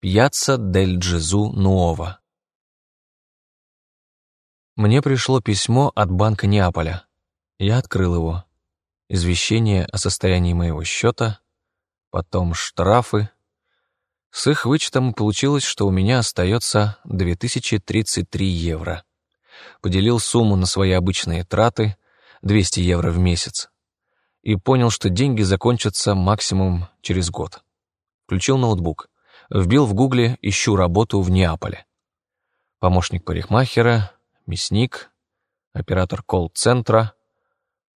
Пьяцца дель Джезу Нуова. Мне пришло письмо от Банка Неаполя. Я открыл его. Извещение о состоянии моего счета, потом штрафы. С их вычетом получилось, что у меня остается 2033 евро. Поделил сумму на свои обычные траты, 200 евро в месяц, и понял, что деньги закончатся максимум через год. Включил ноутбук. Вбил в гугле «Ищу работу в Неаполе». Помощник парикмахера, мясник, оператор колл-центра.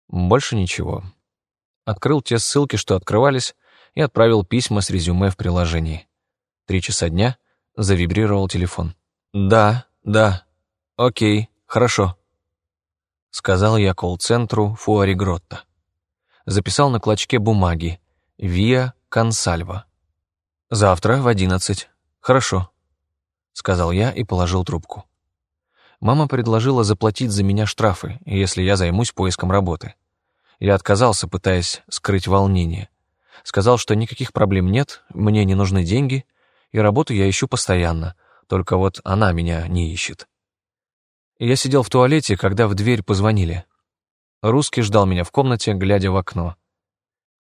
Больше ничего. Открыл те ссылки, что открывались, и отправил письма с резюме в приложении. Три часа дня завибрировал телефон. «Да, да, окей, хорошо», — сказал я колл-центру Фуари Гротта. Записал на клочке бумаги «Виа Консальва». «Завтра в одиннадцать. Хорошо», — сказал я и положил трубку. Мама предложила заплатить за меня штрафы, если я займусь поиском работы. Я отказался, пытаясь скрыть волнение. Сказал, что никаких проблем нет, мне не нужны деньги, и работу я ищу постоянно, только вот она меня не ищет. Я сидел в туалете, когда в дверь позвонили. Русский ждал меня в комнате, глядя в окно.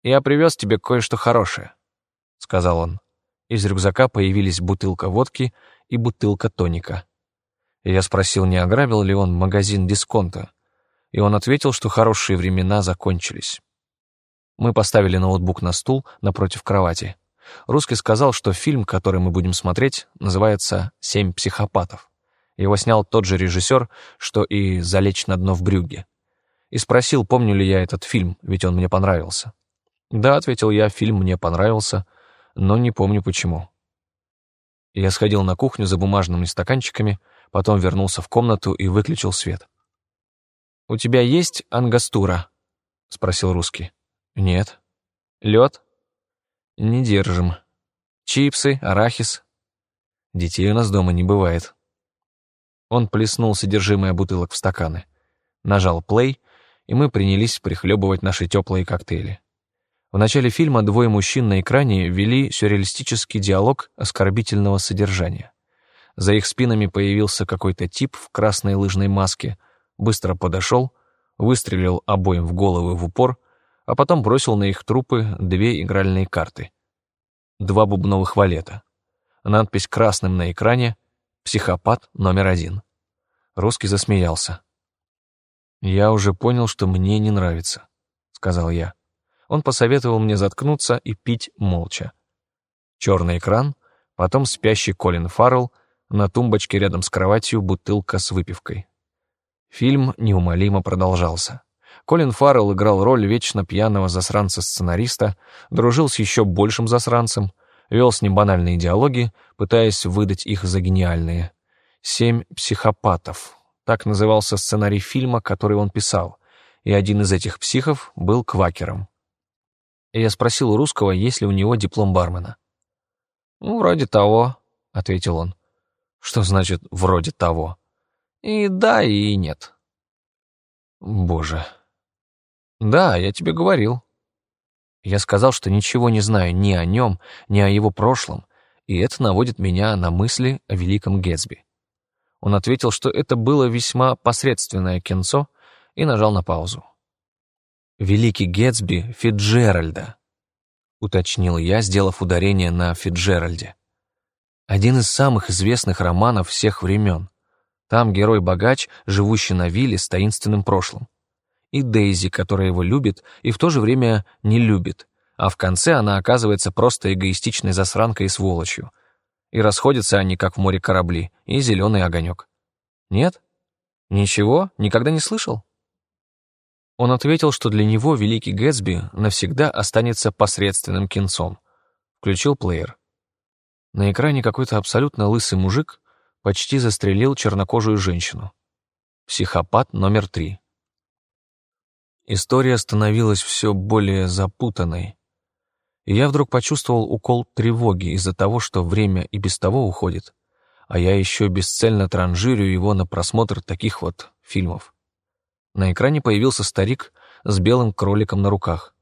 «Я привез тебе кое-что хорошее», — сказал он. Из рюкзака появились бутылка водки и бутылка тоника. Я спросил, не ограбил ли он магазин дисконта, и он ответил, что хорошие времена закончились. Мы поставили ноутбук на стул напротив кровати. Русский сказал, что фильм, который мы будем смотреть, называется «Семь психопатов». Его снял тот же режиссер, что и «Залечь на дно в брюгге». И спросил, помню ли я этот фильм, ведь он мне понравился. «Да», — ответил я, — «фильм мне понравился», но не помню почему. Я сходил на кухню за бумажными стаканчиками, потом вернулся в комнату и выключил свет. «У тебя есть ангастура?» — спросил русский. «Нет». «Лед?» «Не держим». «Чипсы, арахис?» «Детей у нас дома не бывает». Он плеснул содержимое бутылок в стаканы, нажал плей, и мы принялись прихлебывать наши теплые коктейли. В начале фильма двое мужчин на экране вели сюрреалистический диалог оскорбительного содержания. За их спинами появился какой-то тип в красной лыжной маске, быстро подошел, выстрелил обоим в головы в упор, а потом бросил на их трупы две игральные карты. Два бубновых валета. Надпись красным на экране «Психопат номер один». Русский засмеялся. «Я уже понял, что мне не нравится», — сказал я он посоветовал мне заткнуться и пить молча. Черный экран, потом спящий Колин Фаррелл, на тумбочке рядом с кроватью бутылка с выпивкой. Фильм неумолимо продолжался. Колин Фаррелл играл роль вечно пьяного засранца-сценариста, дружил с еще большим засранцем, вел с ним банальные диалоги, пытаясь выдать их за гениальные. «Семь психопатов» — так назывался сценарий фильма, который он писал, и один из этих психов был квакером и я спросил у русского, есть ли у него диплом бармена. «Ну, вроде того», — ответил он. «Что значит «вроде того»?» «И да, и нет». «Боже». «Да, я тебе говорил». Я сказал, что ничего не знаю ни о нем, ни о его прошлом, и это наводит меня на мысли о великом Гэтсби. Он ответил, что это было весьма посредственное кинцо, и нажал на паузу. «Великий Гэтсби Фиджеральда», — уточнил я, сделав ударение на Фиджеральде. Один из самых известных романов всех времен. Там герой-богач, живущий на вилле с таинственным прошлым. И Дейзи, которая его любит и в то же время не любит, а в конце она оказывается просто эгоистичной засранкой и сволочью. И расходятся они, как в море корабли, и зеленый огонек. Нет? Ничего? Никогда не слышал? Он ответил, что для него Великий Гэтсби навсегда останется посредственным кинцом. Включил плеер. На экране какой-то абсолютно лысый мужик почти застрелил чернокожую женщину. Психопат номер три. История становилась все более запутанной. И я вдруг почувствовал укол тревоги из-за того, что время и без того уходит, а я еще бесцельно транжирю его на просмотр таких вот фильмов. На экране появился старик с белым кроликом на руках.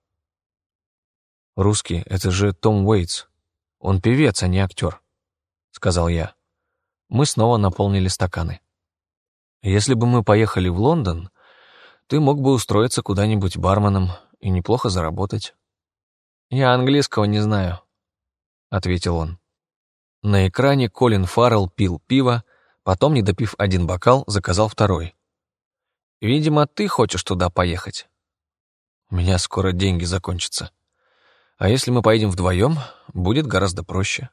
«Русский — это же Том Уэйтс. Он певец, а не актер». сказал я. Мы снова наполнили стаканы. «Если бы мы поехали в Лондон, ты мог бы устроиться куда-нибудь барменом и неплохо заработать». «Я английского не знаю», — ответил он. На экране Колин Фаррелл пил пиво, потом, не допив один бокал, заказал второй. «Видимо, ты хочешь туда поехать». «У меня скоро деньги закончатся. А если мы поедем вдвоем, будет гораздо проще».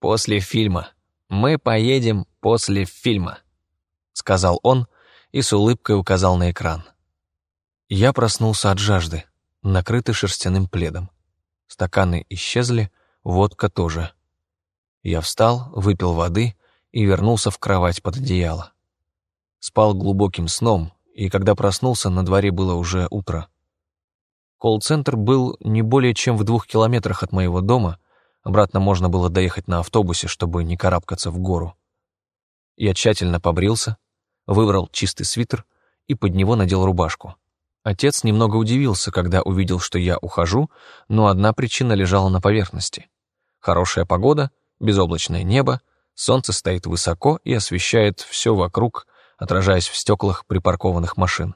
«После фильма. Мы поедем после фильма», — сказал он и с улыбкой указал на экран. Я проснулся от жажды, накрытый шерстяным пледом. Стаканы исчезли, водка тоже. Я встал, выпил воды и вернулся в кровать под одеяло. Спал глубоким сном, и когда проснулся, на дворе было уже утро. Колл-центр был не более чем в двух километрах от моего дома, обратно можно было доехать на автобусе, чтобы не карабкаться в гору. Я тщательно побрился, выбрал чистый свитер и под него надел рубашку. Отец немного удивился, когда увидел, что я ухожу, но одна причина лежала на поверхности. Хорошая погода, безоблачное небо, солнце стоит высоко и освещает все вокруг, отражаясь в стеклах припаркованных машин.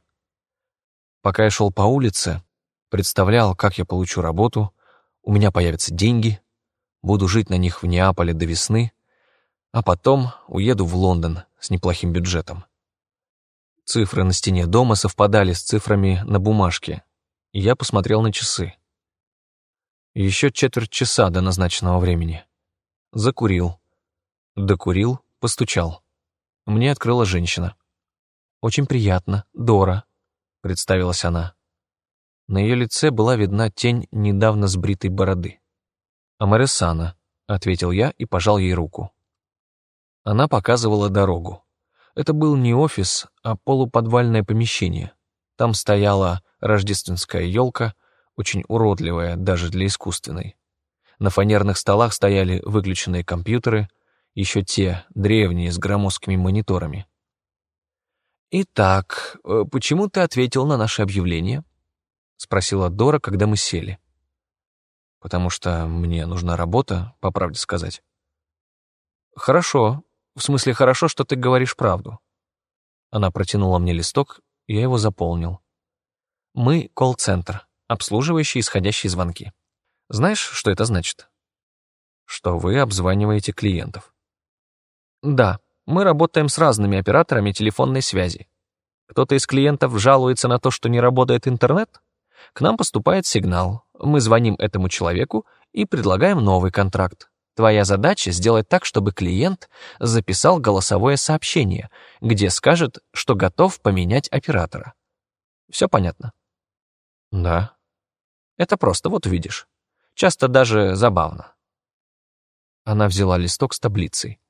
Пока я шел по улице, представлял, как я получу работу, у меня появятся деньги, буду жить на них в Неаполе до весны, а потом уеду в Лондон с неплохим бюджетом. Цифры на стене дома совпадали с цифрами на бумажке, и я посмотрел на часы. Еще четверть часа до назначенного времени. Закурил. Докурил, постучал. Мне открыла женщина. «Очень приятно, Дора», — представилась она. На ее лице была видна тень недавно сбритой бороды. «Амаресана», — ответил я и пожал ей руку. Она показывала дорогу. Это был не офис, а полуподвальное помещение. Там стояла рождественская елка, очень уродливая даже для искусственной. На фанерных столах стояли выключенные компьютеры, еще те, древние, с громоздкими мониторами. «Итак, э, почему ты ответил на наше объявление?» — спросила Дора, когда мы сели. «Потому что мне нужна работа, по правде сказать». «Хорошо, в смысле, хорошо, что ты говоришь правду. Она протянула мне листок, я его заполнил. Мы — колл-центр, обслуживающий исходящие звонки. Знаешь, что это значит? Что вы обзваниваете клиентов. Да, мы работаем с разными операторами телефонной связи. Кто-то из клиентов жалуется на то, что не работает интернет? К нам поступает сигнал. Мы звоним этому человеку и предлагаем новый контракт. Твоя задача сделать так, чтобы клиент записал голосовое сообщение, где скажет, что готов поменять оператора. Все понятно? Да. Это просто, вот увидишь. Часто даже забавно. Она взяла листок с таблицей.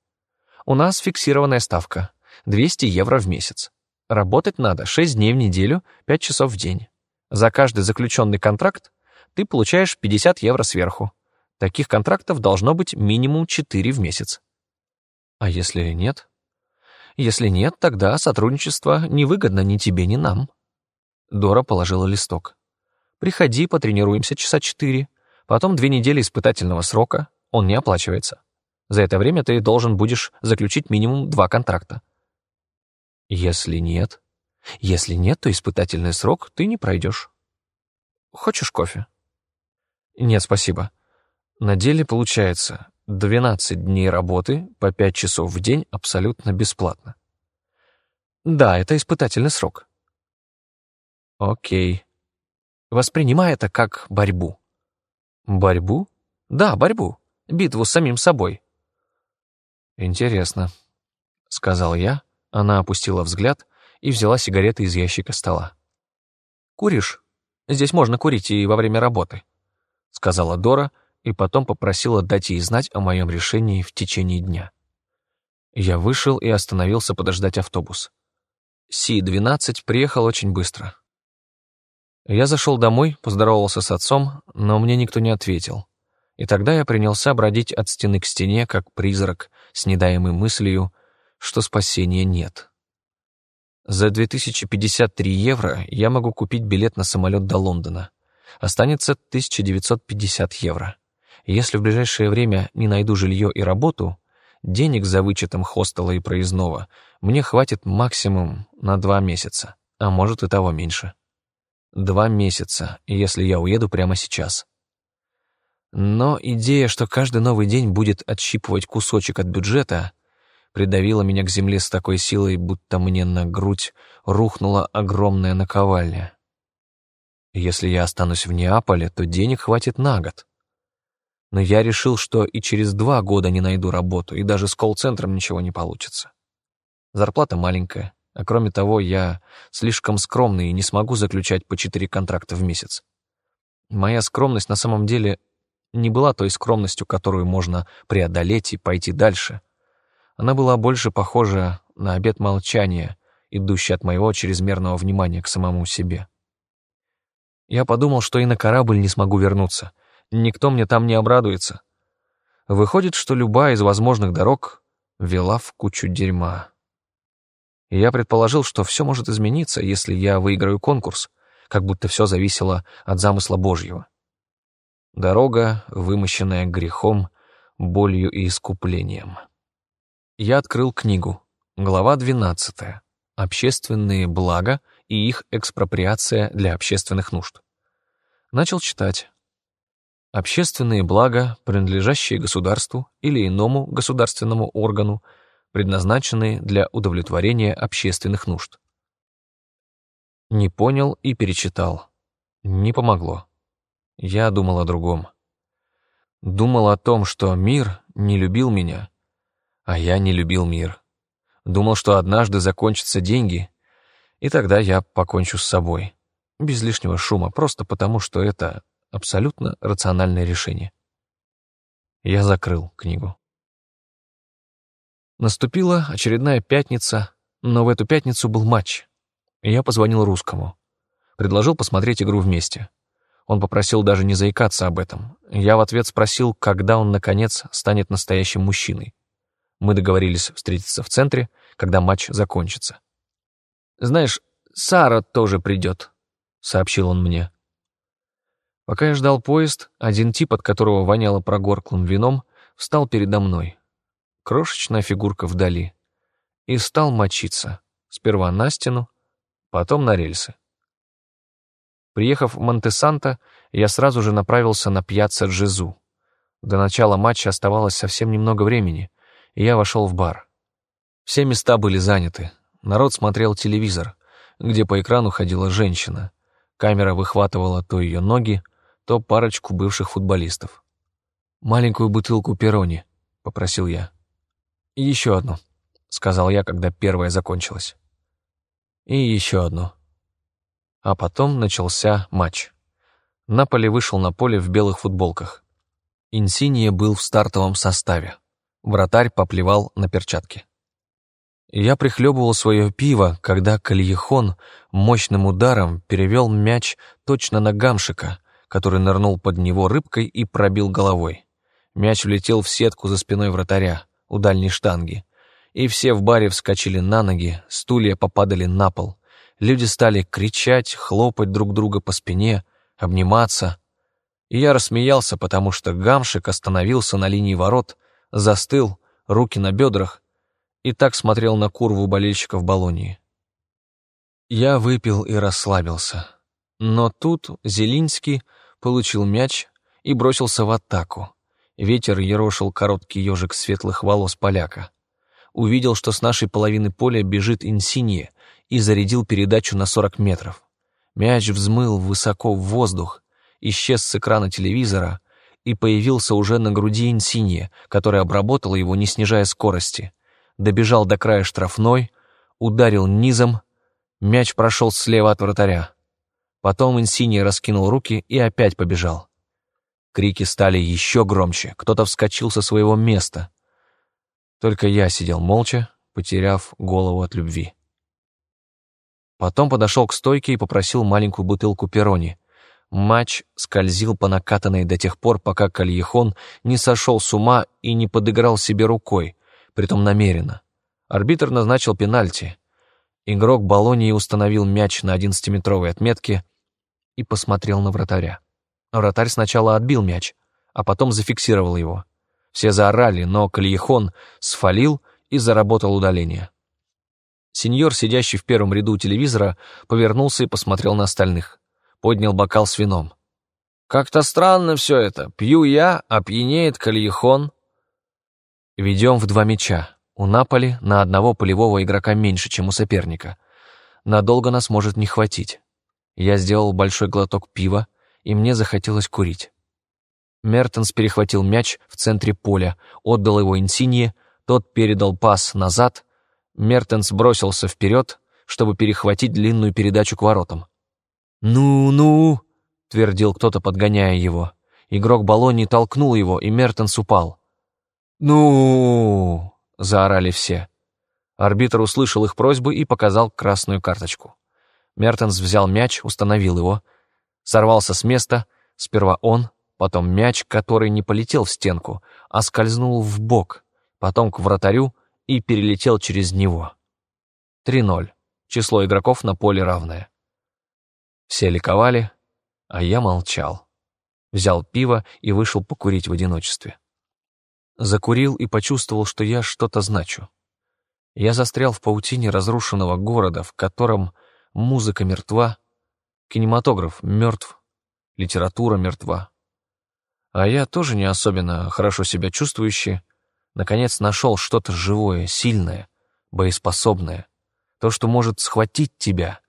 У нас фиксированная ставка. 200 евро в месяц. Работать надо 6 дней в неделю, 5 часов в день. За каждый заключенный контракт ты получаешь 50 евро сверху. Таких контрактов должно быть минимум 4 в месяц. А если нет? Если нет, тогда сотрудничество невыгодно ни тебе, ни нам. Дора положила листок. Приходи, потренируемся часа четыре. Потом две недели испытательного срока. Он не оплачивается. За это время ты должен будешь заключить минимум два контракта. Если нет... Если нет, то испытательный срок ты не пройдешь. Хочешь кофе? Нет, спасибо. На деле получается 12 дней работы по 5 часов в день абсолютно бесплатно. Да, это испытательный срок. Окей. Воспринимай это как борьбу. Борьбу? Да, борьбу. Битву с самим собой. Интересно, сказал я. Она опустила взгляд и взяла сигареты из ящика стола. Куришь? Здесь можно курить и во время работы, сказала Дора, и потом попросила дать ей знать о моем решении в течение дня. Я вышел и остановился подождать автобус. Си-12 приехал очень быстро. Я зашел домой, поздоровался с отцом, но мне никто не ответил. И тогда я принялся бродить от стены к стене, как призрак, с недаемой мыслью, что спасения нет. За 2053 евро я могу купить билет на самолет до Лондона. Останется 1950 евро. Если в ближайшее время не найду жилье и работу, денег за вычетом хостела и проездного мне хватит максимум на два месяца, а может и того меньше. Два месяца, если я уеду прямо сейчас. Но идея, что каждый новый день будет отщипывать кусочек от бюджета, придавила меня к земле с такой силой, будто мне на грудь рухнула огромная наковальня. Если я останусь в Неаполе, то денег хватит на год. Но я решил, что и через два года не найду работу, и даже с колл-центром ничего не получится. Зарплата маленькая, а кроме того, я слишком скромный и не смогу заключать по четыре контракта в месяц. Моя скромность на самом деле не была той скромностью, которую можно преодолеть и пойти дальше. Она была больше похожа на обет молчания, идущий от моего чрезмерного внимания к самому себе. Я подумал, что и на корабль не смогу вернуться. Никто мне там не обрадуется. Выходит, что любая из возможных дорог вела в кучу дерьма. И я предположил, что все может измениться, если я выиграю конкурс, как будто все зависело от замысла Божьего. Дорога, вымощенная грехом, болью и искуплением. Я открыл книгу. Глава 12. Общественные блага и их экспроприация для общественных нужд. Начал читать. Общественные блага, принадлежащие государству или иному государственному органу, предназначенные для удовлетворения общественных нужд. Не понял и перечитал. Не помогло. Я думал о другом. Думал о том, что мир не любил меня, а я не любил мир. Думал, что однажды закончатся деньги, и тогда я покончу с собой. Без лишнего шума, просто потому, что это абсолютно рациональное решение. Я закрыл книгу. Наступила очередная пятница, но в эту пятницу был матч. Я позвонил русскому. Предложил посмотреть игру вместе. Он попросил даже не заикаться об этом. Я в ответ спросил, когда он, наконец, станет настоящим мужчиной. Мы договорились встретиться в центре, когда матч закончится. «Знаешь, Сара тоже придет», — сообщил он мне. Пока я ждал поезд, один тип, от которого воняло прогорклым вином, встал передо мной. Крошечная фигурка вдали. И стал мочиться. Сперва на стену, потом на рельсы. Приехав в Монтесанто, я сразу же направился на пьяцца Джезу. До начала матча оставалось совсем немного времени, и я вошел в бар. Все места были заняты, Народ смотрел телевизор, где по экрану ходила женщина. Камера выхватывала то ее ноги, то парочку бывших футболистов. «Маленькую бутылку перони», — попросил я. «И еще одну», — сказал я, когда первая закончилась. «И еще одну». А потом начался матч. Наполи вышел на поле в белых футболках. Инсиния был в стартовом составе. Вратарь поплевал на перчатки. Я прихлебывал свое пиво, когда Кальехон мощным ударом перевел мяч точно на Гамшика, который нырнул под него рыбкой и пробил головой. Мяч влетел в сетку за спиной вратаря, у дальней штанги. И все в баре вскочили на ноги, стулья попадали на пол. Люди стали кричать, хлопать друг друга по спине, обниматься. И я рассмеялся, потому что Гамшик остановился на линии ворот, застыл, руки на бедрах, и так смотрел на курву болельщиков Болонии. Я выпил и расслабился. Но тут Зелинский получил мяч и бросился в атаку. Ветер ерошил короткий ежик светлых волос поляка. Увидел, что с нашей половины поля бежит Инсинье и зарядил передачу на 40 метров. Мяч взмыл высоко в воздух, исчез с экрана телевизора и появился уже на груди Инсинье, который обработал его, не снижая скорости добежал до края штрафной, ударил низом, мяч прошел слева от вратаря. Потом Инсини раскинул руки и опять побежал. Крики стали еще громче, кто-то вскочил со своего места. Только я сидел молча, потеряв голову от любви. Потом подошел к стойке и попросил маленькую бутылку перони. Матч скользил по накатанной до тех пор, пока Кальехон не сошел с ума и не подыграл себе рукой, притом намеренно. Арбитр назначил пенальти. Игрок Болонии установил мяч на 11-метровой отметке и посмотрел на вратаря. Вратарь сначала отбил мяч, а потом зафиксировал его. Все заорали, но Кальехон сфалил и заработал удаление. Сеньор, сидящий в первом ряду телевизора, повернулся и посмотрел на остальных. Поднял бокал с вином. «Как-то странно все это. Пью я, а пьянеет Кальехон». Ведем в два мяча. У Наполи на одного полевого игрока меньше, чем у соперника. Надолго нас может не хватить. Я сделал большой глоток пива, и мне захотелось курить. Мертенс перехватил мяч в центре поля, отдал его Инсинье, тот передал пас назад. Мертенс бросился вперед, чтобы перехватить длинную передачу к воротам. «Ну-ну!» — твердил кто-то, подгоняя его. Игрок Болонии толкнул его, и Мертенс упал. «Ну!» — заорали все. Арбитр услышал их просьбы и показал красную карточку. Мертенс взял мяч, установил его, сорвался с места, сперва он, потом мяч, который не полетел в стенку, а скользнул в бок, потом к вратарю и перелетел через него. 3-0. Число игроков на поле равное. Все ликовали, а я молчал. Взял пиво и вышел покурить в одиночестве. Закурил и почувствовал, что я что-то значу. Я застрял в паутине разрушенного города, в котором музыка мертва, кинематограф мертв, литература мертва, а я тоже не особенно хорошо себя чувствующий, наконец нашел что-то живое, сильное, боеспособное, то, что может схватить тебя,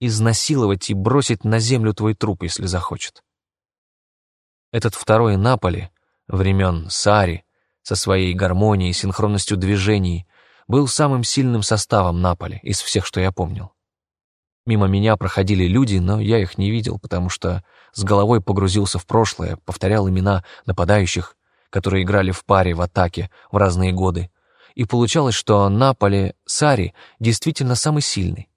изнасиловать и бросить на землю твой труп, если захочет. Этот второй Наполи, времен Сари, со своей гармонией синхронностью движений, был самым сильным составом Наполи из всех, что я помнил. Мимо меня проходили люди, но я их не видел, потому что с головой погрузился в прошлое, повторял имена нападающих, которые играли в паре в атаке в разные годы. И получалось, что Наполе Сари действительно самый сильный.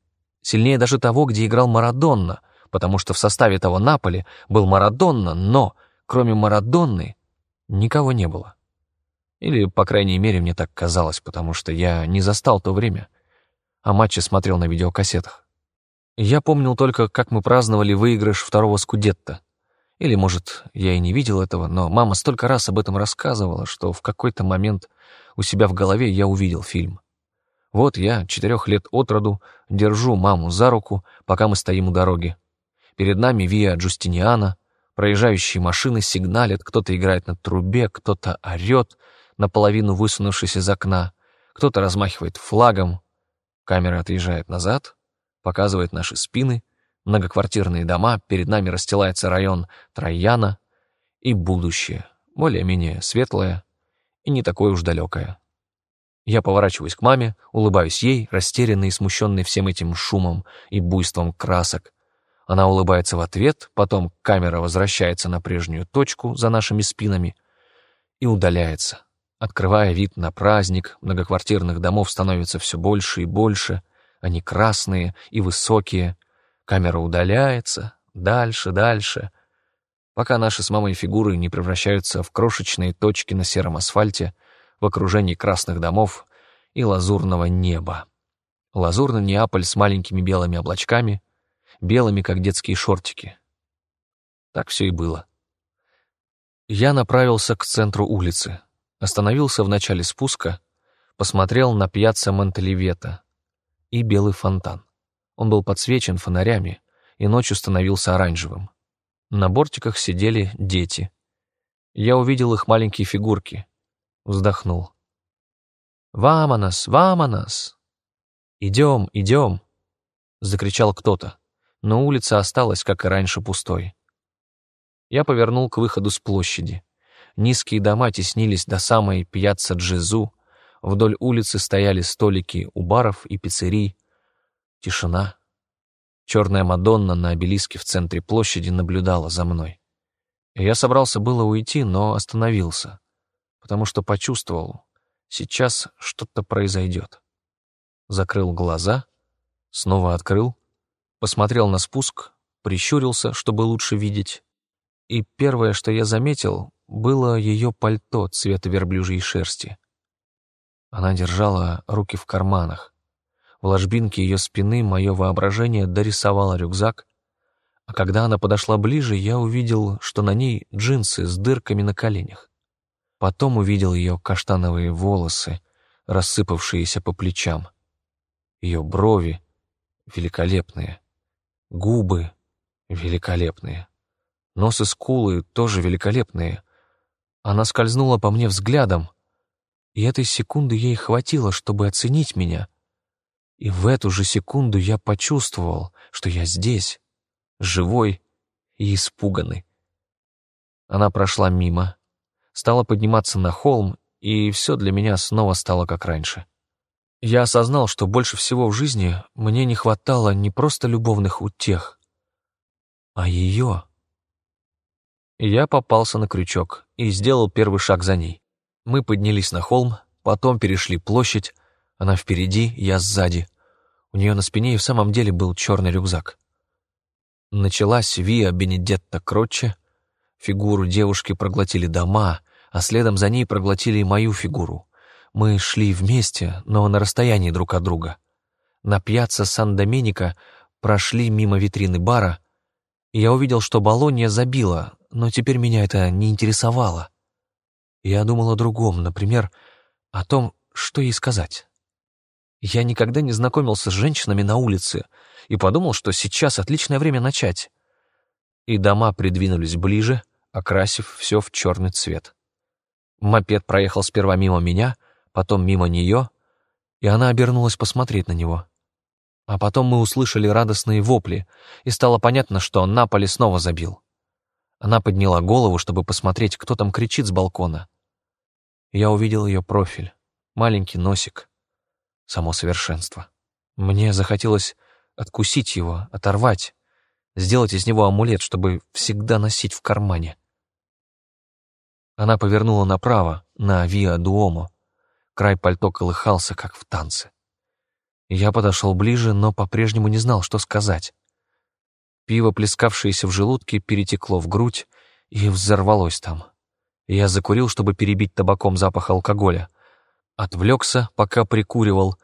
Сильнее даже того, где играл Марадонна, потому что в составе того Наполи был Марадонна, но, кроме Марадонны, никого не было. Или, по крайней мере, мне так казалось, потому что я не застал то время, а матчи смотрел на видеокассетах. Я помнил только, как мы праздновали выигрыш второго скудетта. Или, может, я и не видел этого, но мама столько раз об этом рассказывала, что в какой-то момент у себя в голове я увидел фильм. Вот я, четырех лет от роду, держу маму за руку, пока мы стоим у дороги. Перед нами Виа Джустиниана, проезжающие машины сигналят, кто-то играет на трубе, кто-то орет, наполовину высунувшись из окна, кто-то размахивает флагом. Камера отъезжает назад, показывает наши спины, многоквартирные дома, перед нами расстилается район Трояна и будущее, более-менее светлое и не такое уж далекое. Я поворачиваюсь к маме, улыбаюсь ей, растерянный и смущенный всем этим шумом и буйством красок. Она улыбается в ответ, потом камера возвращается на прежнюю точку за нашими спинами и удаляется, открывая вид на праздник, многоквартирных домов становится все больше и больше — они красные и высокие. Камера удаляется, дальше, дальше, пока наши с мамой фигуры не превращаются в крошечные точки на сером асфальте в окружении красных домов и лазурного неба. Лазурный Неаполь с маленькими белыми облачками, белыми, как детские шортики. Так все и было. Я направился к центру улицы, остановился в начале спуска, посмотрел на пьяцца Монтеливета, и белый фонтан. Он был подсвечен фонарями и ночью становился оранжевым. На бортиках сидели дети. Я увидел их маленькие фигурки. Вздохнул. «Ваманас! Ваманас!» «Идем, идем!» — закричал кто-то, но улица осталась, как и раньше, пустой. Я повернул к выходу с площади. Низкие дома теснились до самой пьяцца Джизу, Вдоль улицы стояли столики у баров и пиццерий. Тишина. Черная Мадонна на обелиске в центре площади наблюдала за мной. я собрался было уйти, но остановился, потому что почувствовал, сейчас что-то произойдет. Закрыл глаза, снова открыл, посмотрел на спуск, прищурился, чтобы лучше видеть. И первое, что я заметил, было ее пальто цвета верблюжьей шерсти. Она держала руки в карманах. В ложбинке ее спины мое воображение дорисовало рюкзак, А когда она подошла ближе, я увидел, что на ней джинсы с дырками на коленях. Потом увидел ее каштановые волосы, рассыпавшиеся по плечам. Ее брови великолепные, губы великолепные, нос и скулы тоже великолепные. Она скользнула по мне взглядом, и этой секунды ей хватило, чтобы оценить меня. И в эту же секунду я почувствовал, что я здесь, живой и испуганный. Она прошла мимо, стала подниматься на холм, и все для меня снова стало как раньше. Я осознал, что больше всего в жизни мне не хватало не просто любовных утех, а ее. Я попался на крючок и сделал первый шаг за ней. Мы поднялись на холм, потом перешли площадь, она впереди, я сзади. У нее на спине и в самом деле был черный рюкзак. Началась Виа Бенедетта Кротче, фигуру девушки проглотили дома, а следом за ней проглотили и мою фигуру. Мы шли вместе, но на расстоянии друг от друга. На пьяцца Сан-Доменико прошли мимо витрины бара, и я увидел, что Болонья забила, но теперь меня это не интересовало. Я думал о другом, например, о том, что ей сказать. Я никогда не знакомился с женщинами на улице и подумал, что сейчас отличное время начать. И дома придвинулись ближе, окрасив все в черный цвет. Мопед проехал сперва мимо меня, потом мимо нее, и она обернулась посмотреть на него. А потом мы услышали радостные вопли, и стало понятно, что Наполи снова забил. Она подняла голову, чтобы посмотреть, кто там кричит с балкона. Я увидел ее профиль, маленький носик, само совершенство. Мне захотелось откусить его, оторвать, сделать из него амулет, чтобы всегда носить в кармане. Она повернула направо, на Виа Дуомо, Край пальто колыхался, как в танце. Я подошел ближе, но по-прежнему не знал, что сказать. Пиво, плескавшееся в желудке, перетекло в грудь и взорвалось там. Я закурил, чтобы перебить табаком запах алкоголя. Отвлекся, пока прикуривал,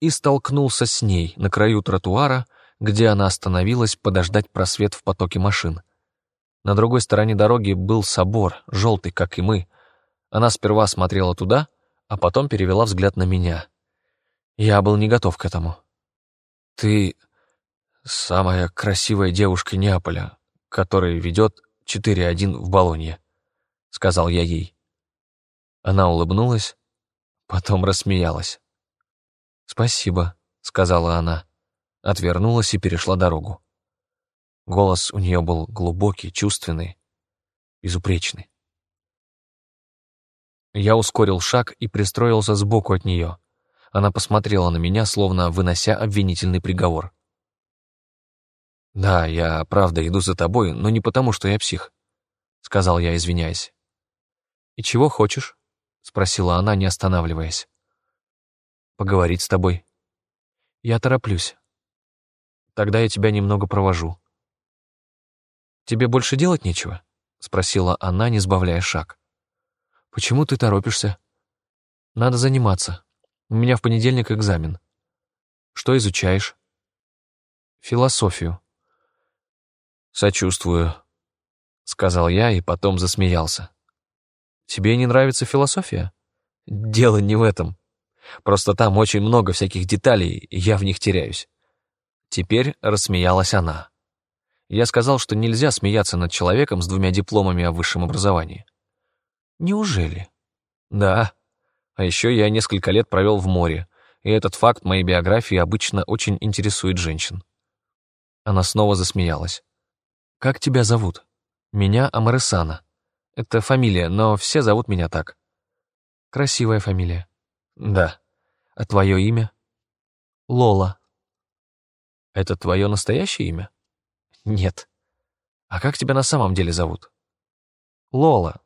и столкнулся с ней на краю тротуара, где она остановилась подождать просвет в потоке машин. На другой стороне дороги был собор, желтый, как и мы. Она сперва смотрела туда, а потом перевела взгляд на меня. Я был не готов к этому. «Ты самая красивая девушка Неаполя, которая ведет 4-1 в Болонье», — сказал я ей. Она улыбнулась, потом рассмеялась. «Спасибо», — сказала она, отвернулась и перешла дорогу. Голос у нее был глубокий, чувственный, безупречный. Я ускорил шаг и пристроился сбоку от нее. Она посмотрела на меня, словно вынося обвинительный приговор. «Да, я правда иду за тобой, но не потому, что я псих», — сказал я, извиняясь. «И чего хочешь?» — спросила она, не останавливаясь. «Поговорить с тобой». «Я тороплюсь. Тогда я тебя немного провожу». «Тебе больше делать нечего?» — спросила она, не сбавляя шаг. «Почему ты торопишься?» «Надо заниматься. У меня в понедельник экзамен». «Что изучаешь?» «Философию». «Сочувствую», — сказал я и потом засмеялся. «Тебе не нравится философия?» «Дело не в этом. Просто там очень много всяких деталей, и я в них теряюсь». Теперь рассмеялась она. Я сказал, что нельзя смеяться над человеком с двумя дипломами о высшем образовании. Неужели? Да. А еще я несколько лет провел в море, и этот факт моей биографии обычно очень интересует женщин. Она снова засмеялась. «Как тебя зовут?» «Меня Амаресана. Это фамилия, но все зовут меня так». «Красивая фамилия». «Да». «А твое имя?» «Лола». «Это твое настоящее имя?» «Нет». «А как тебя на самом деле зовут?» «Лола»,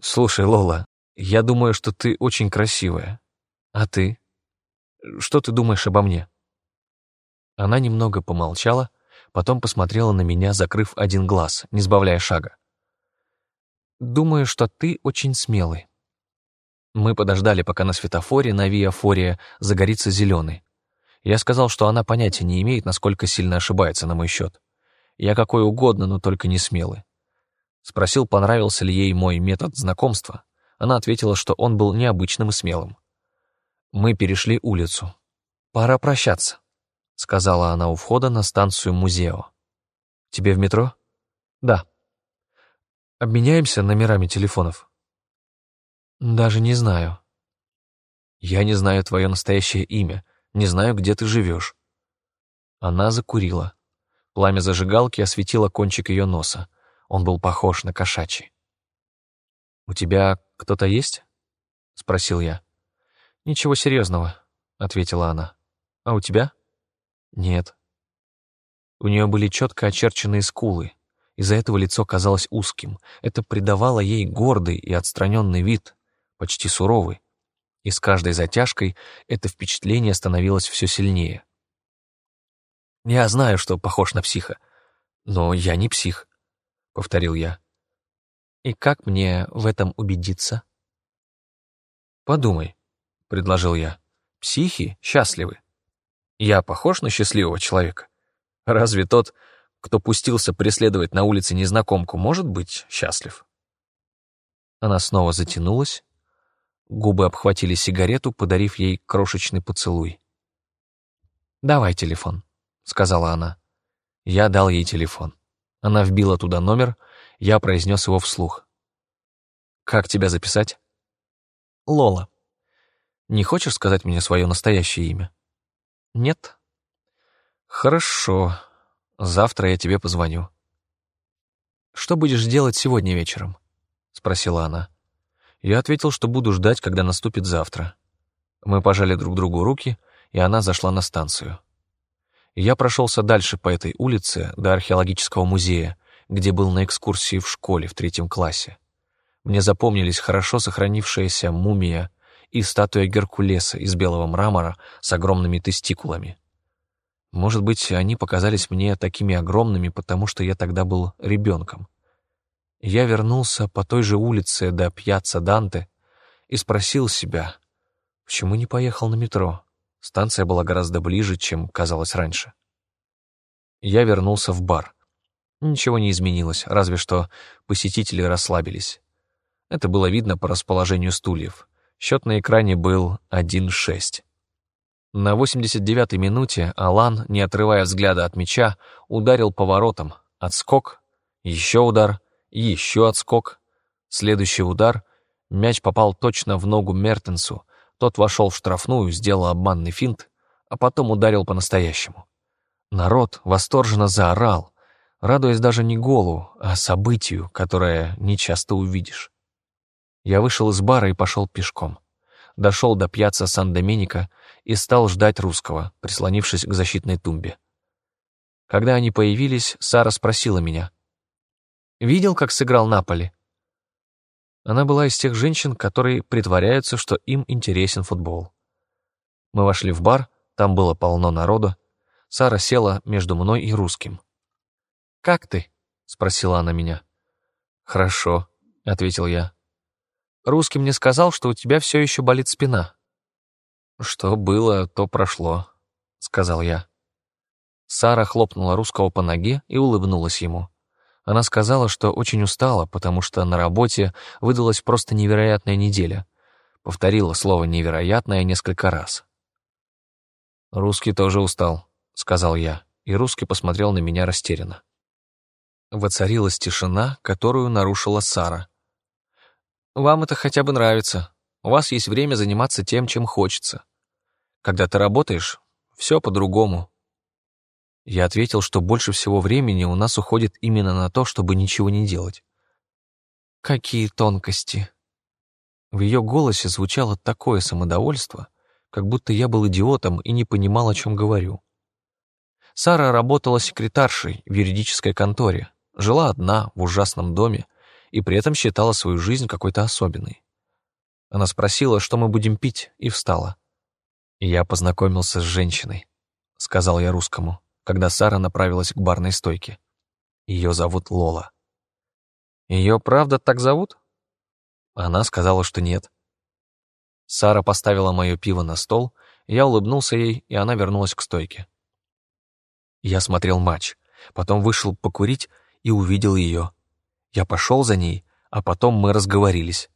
«Слушай, Лола, я думаю, что ты очень красивая. А ты? Что ты думаешь обо мне?» Она немного помолчала, потом посмотрела на меня, закрыв один глаз, не сбавляя шага. «Думаю, что ты очень смелый». Мы подождали, пока на светофоре на Виафория загорится зеленый. Я сказал, что она понятия не имеет, насколько сильно ошибается на мой счет. Я какой угодно, но только не смелый. Спросил, понравился ли ей мой метод знакомства. Она ответила, что он был необычным и смелым. Мы перешли улицу. «Пора прощаться», — сказала она у входа на станцию Музео. «Тебе в метро?» «Да». «Обменяемся номерами телефонов?» «Даже не знаю». «Я не знаю твое настоящее имя, не знаю, где ты живешь». Она закурила. Пламя зажигалки осветило кончик ее носа. Он был похож на кошачий. «У тебя кто-то есть?» — спросил я. «Ничего серьезного», — ответила она. «А у тебя?» «Нет». У нее были четко очерченные скулы. Из-за этого лицо казалось узким. Это придавало ей гордый и отстраненный вид, почти суровый. И с каждой затяжкой это впечатление становилось все сильнее. Я знаю, что похож на психа, но я не псих, повторил я. И как мне в этом убедиться? Подумай, предложил я. Психи счастливы. Я похож на счастливого человека? Разве тот, кто пустился преследовать на улице незнакомку, может быть счастлив? Она снова затянулась, губы обхватили сигарету, подарив ей крошечный поцелуй. «Давай телефон», — сказала она. Я дал ей телефон. Она вбила туда номер, я произнес его вслух. «Как тебя записать?» «Лола. Не хочешь сказать мне свое настоящее имя?» «Нет». «Хорошо. Завтра я тебе позвоню». «Что будешь делать сегодня вечером?» — спросила она. Я ответил, что буду ждать, когда наступит завтра. Мы пожали друг другу руки, и она зашла на станцию. Я прошелся дальше по этой улице до археологического музея, где был на экскурсии в школе в третьем классе. Мне запомнились хорошо сохранившаяся мумия и статуя Геркулеса из белого мрамора с огромными тестикулами. Может быть, они показались мне такими огромными, потому что я тогда был ребенком. Я вернулся по той же улице до Пьяцца Данте и спросил себя, почему не поехал на метро. Станция была гораздо ближе, чем казалось раньше. Я вернулся в бар. Ничего не изменилось, разве что посетители расслабились. Это было видно по расположению стульев. Счет на экране был 1-6. На 89-й минуте Алан, не отрывая взгляда от мяча, ударил поворотом. Отскок, еще удар, еще отскок. Следующий удар. Мяч попал точно в ногу Мертенсу, тот вошел в штрафную, сделал обманный финт, а потом ударил по-настоящему. Народ восторженно заорал, радуясь даже не голу, а событию, которое нечасто увидишь. Я вышел из бара и пошел пешком. Дошел до пьяца Сан-Доминика и стал ждать русского, прислонившись к защитной тумбе. Когда они появились, Сара спросила меня. «Видел, как сыграл Наполи?» Она была из тех женщин, которые притворяются, что им интересен футбол. Мы вошли в бар, там было полно народу. Сара села между мной и русским. «Как ты?» — спросила она меня. «Хорошо», — ответил я. «Русский мне сказал, что у тебя все еще болит спина». «Что было, то прошло», — сказал я. Сара хлопнула русского по ноге и улыбнулась ему. Она сказала, что очень устала, потому что на работе выдалась просто невероятная неделя. Повторила слово «невероятное» несколько раз. «Русский тоже устал», — сказал я, и русский посмотрел на меня растерянно. Воцарилась тишина, которую нарушила Сара. «Вам это хотя бы нравится. У вас есть время заниматься тем, чем хочется. Когда ты работаешь, все по-другому, я ответил, что больше всего времени у нас уходит именно на то, чтобы ничего не делать. Какие тонкости. В ее голосе звучало такое самодовольство, как будто я был идиотом и не понимал, о чем говорю. Сара работала секретаршей в юридической конторе, жила одна в ужасном доме и при этом считала свою жизнь какой-то особенной. Она спросила, что мы будем пить, и встала. «Я познакомился с женщиной», — сказал я русскому когда Сара направилась к барной стойке. Ее зовут Лола. Ее правда так зовут? Она сказала, что нет. Сара поставила мое пиво на стол, я улыбнулся ей, и она вернулась к стойке. Я смотрел матч. Потом вышел покурить и увидел ее. Я пошел за ней, а потом мы разговорились.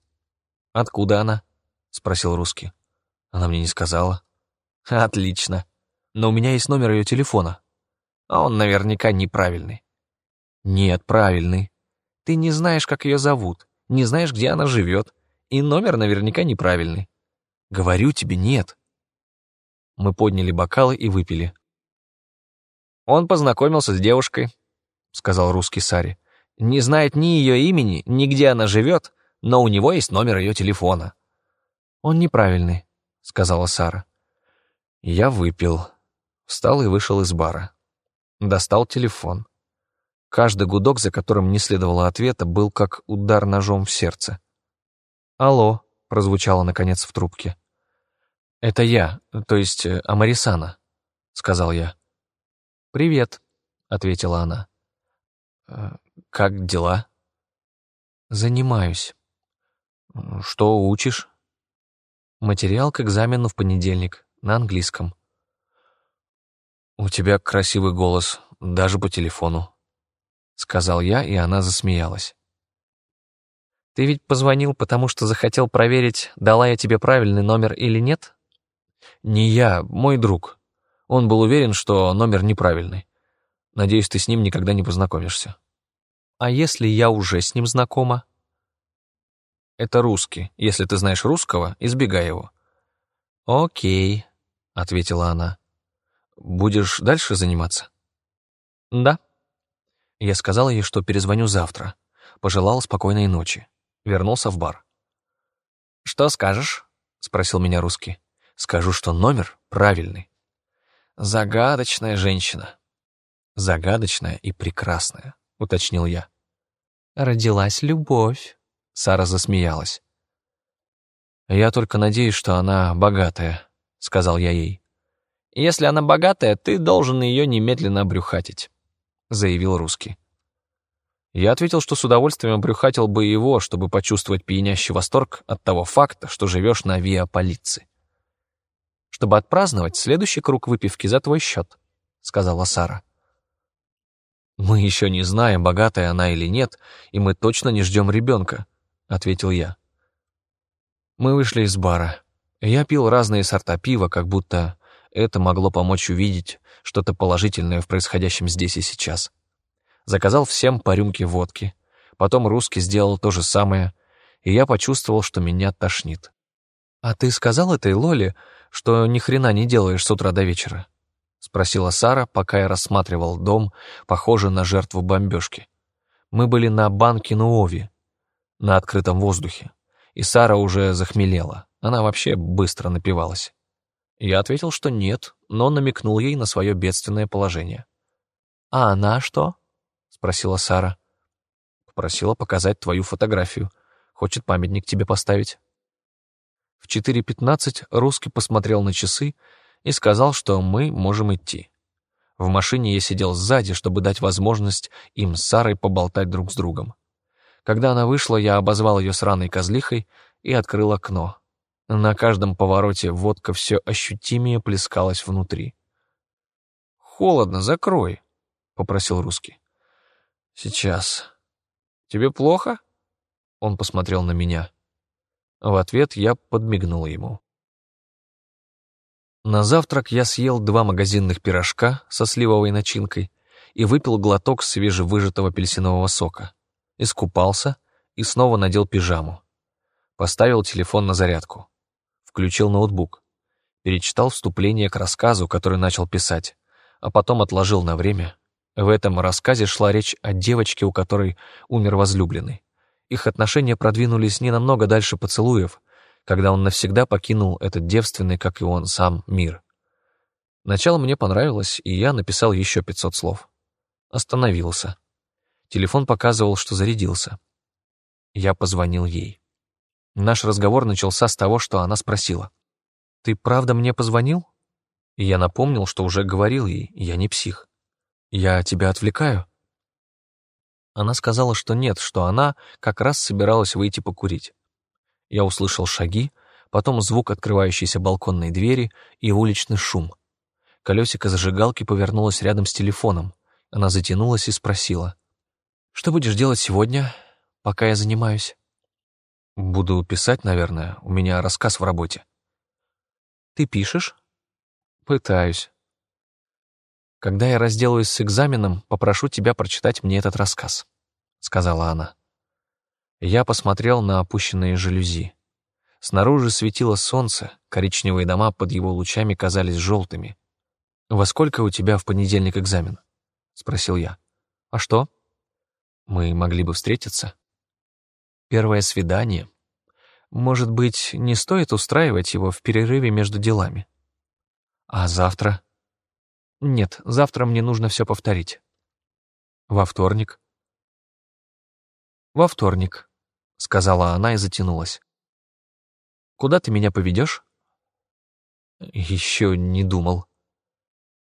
«Откуда она?» — спросил русский. Она мне не сказала. «Отлично. Но у меня есть номер ее телефона. А он наверняка неправильный». «Нет, правильный. Ты не знаешь, как ее зовут, не знаешь, где она живет, и номер наверняка неправильный. Говорю тебе, нет». Мы подняли бокалы и выпили. «Он познакомился с девушкой», — сказал русский Сари. «Не знает ни ее имени, ни где она живет, но у него есть номер ее телефона». «Он неправильный», — сказала Сара. Я выпил, встал и вышел из бара. Достал телефон. Каждый гудок, за которым не следовало ответа, был как удар ножом в сердце. «Алло», — прозвучало наконец в трубке. «Это я, то есть э, Амарисана», — сказал я. «Привет», — ответила она. «Э, «Как дела?» «Занимаюсь». «Что учишь?» «Материал к экзамену в понедельник, на английском». «У тебя красивый голос, даже по телефону», — сказал я, и она засмеялась. «Ты ведь позвонил, потому что захотел проверить, дала я тебе правильный номер или нет?» «Не я, мой друг. Он был уверен, что номер неправильный. Надеюсь, ты с ним никогда не познакомишься». «А если я уже с ним знакома?» «Это русский. Если ты знаешь русского, избегай его». «Окей», — ответила она. «Будешь дальше заниматься?» «Да». Я сказал ей, что перезвоню завтра. Пожелал спокойной ночи. Вернулся в бар. «Что скажешь?» — спросил меня русский. «Скажу, что номер правильный». «Загадочная женщина». «Загадочная и прекрасная», — уточнил я. «Родилась любовь», — Сара засмеялась. «Я только надеюсь, что она богатая», — сказал я ей. «Если она богатая, ты должен ее немедленно обрюхатить», — заявил русский. Я ответил, что с удовольствием обрюхатил бы его, чтобы почувствовать пьянящий восторг от того факта, что живешь на Виа Полиции. «Чтобы отпраздновать следующий круг выпивки за твой счет», — сказала Сара. «Мы еще не знаем, богатая она или нет, и мы точно не ждем ребенка», — ответил я. Мы вышли из бара. Я пил разные сорта пива, как будто это могло помочь увидеть что-то положительное в происходящем здесь и сейчас. Заказал всем по рюмке водки. Потом русский сделал то же самое, и я почувствовал, что меня тошнит. «А ты сказал этой Лоле, что ни хрена не делаешь с утра до вечера?» — спросила Сара, пока я рассматривал дом, похожий на жертву бомбежки. Мы были на банке Нуови, на открытом воздухе, и Сара уже захмелела. Она вообще быстро напивалась. Я ответил, что нет, но намекнул ей на свое бедственное положение. «А она что?» — спросила Сара. «Попросила показать твою фотографию. Хочет памятник тебе поставить». В 4.15 русский посмотрел на часы и сказал, что мы можем идти. В машине я сидел сзади, чтобы дать возможность им с Сарой поболтать друг с другом. Когда она вышла, я обозвал ее сраной козлихой и открыл окно. На каждом повороте водка все ощутимее плескалась внутри. «Холодно, закрой», — попросил русский. «Сейчас. Тебе плохо?» Он посмотрел на меня. В ответ я подмигнул ему. На завтрак я съел два магазинных пирожка со сливовой начинкой и выпил глоток свежевыжатого апельсинового сока. Искупался и снова надел пижаму. Поставил телефон на зарядку. Включил ноутбук. Перечитал вступление к рассказу, который начал писать, а потом отложил на время. В этом рассказе шла речь о девочке, у которой умер возлюбленный. Их отношения продвинулись не намного дальше поцелуев, когда он навсегда покинул этот девственный, как и он сам, мир. Начало мне понравилось, и я написал еще 500 слов. Остановился. Телефон показывал, что зарядился. Я позвонил ей. Наш разговор начался с того, что она спросила. «Ты правда мне позвонил?» И я напомнил, что уже говорил ей, я не псих. «Я тебя отвлекаю?» Она сказала, что нет, что она как раз собиралась выйти покурить. Я услышал шаги, потом звук открывающейся балконной двери и уличный шум. Колесико зажигалки повернулось рядом с телефоном, Она затянулась и спросила. «Что будешь делать сегодня, пока я занимаюсь?» «Буду писать, наверное. У меня рассказ в работе». «Ты пишешь?» «Пытаюсь». «Когда я разделаюсь с экзаменом, попрошу тебя прочитать мне этот рассказ», — сказала она. Я посмотрел на опущенные жалюзи. Снаружи светило солнце, коричневые дома под его лучами казались желтыми. «Во сколько у тебя в понедельник экзамен?» — спросил я. «А что?» «Мы могли бы встретиться?» «Первое свидание. Может быть, не стоит устраивать его в перерыве между делами?» «А завтра?» «Нет, завтра мне нужно все повторить». «Во вторник?» «Во вторник», — сказала она и затянулась. «Куда ты меня поведешь?» «Еще не думал».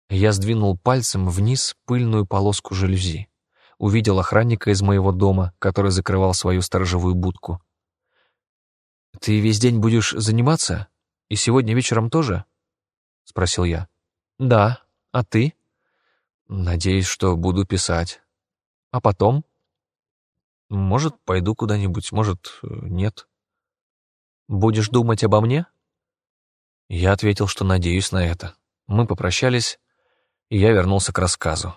Я сдвинул пальцем вниз пыльную полоску жалюзи. Увидел охранника из моего дома, который закрывал свою сторожевую будку. «Ты весь день будешь заниматься? И сегодня вечером тоже?» — спросил я. «Да. А ты?» «Надеюсь, что буду писать. А потом?» Может, пойду куда-нибудь, может, нет. Будешь думать обо мне? Я ответил, что надеюсь на это. Мы попрощались, и я вернулся к рассказу.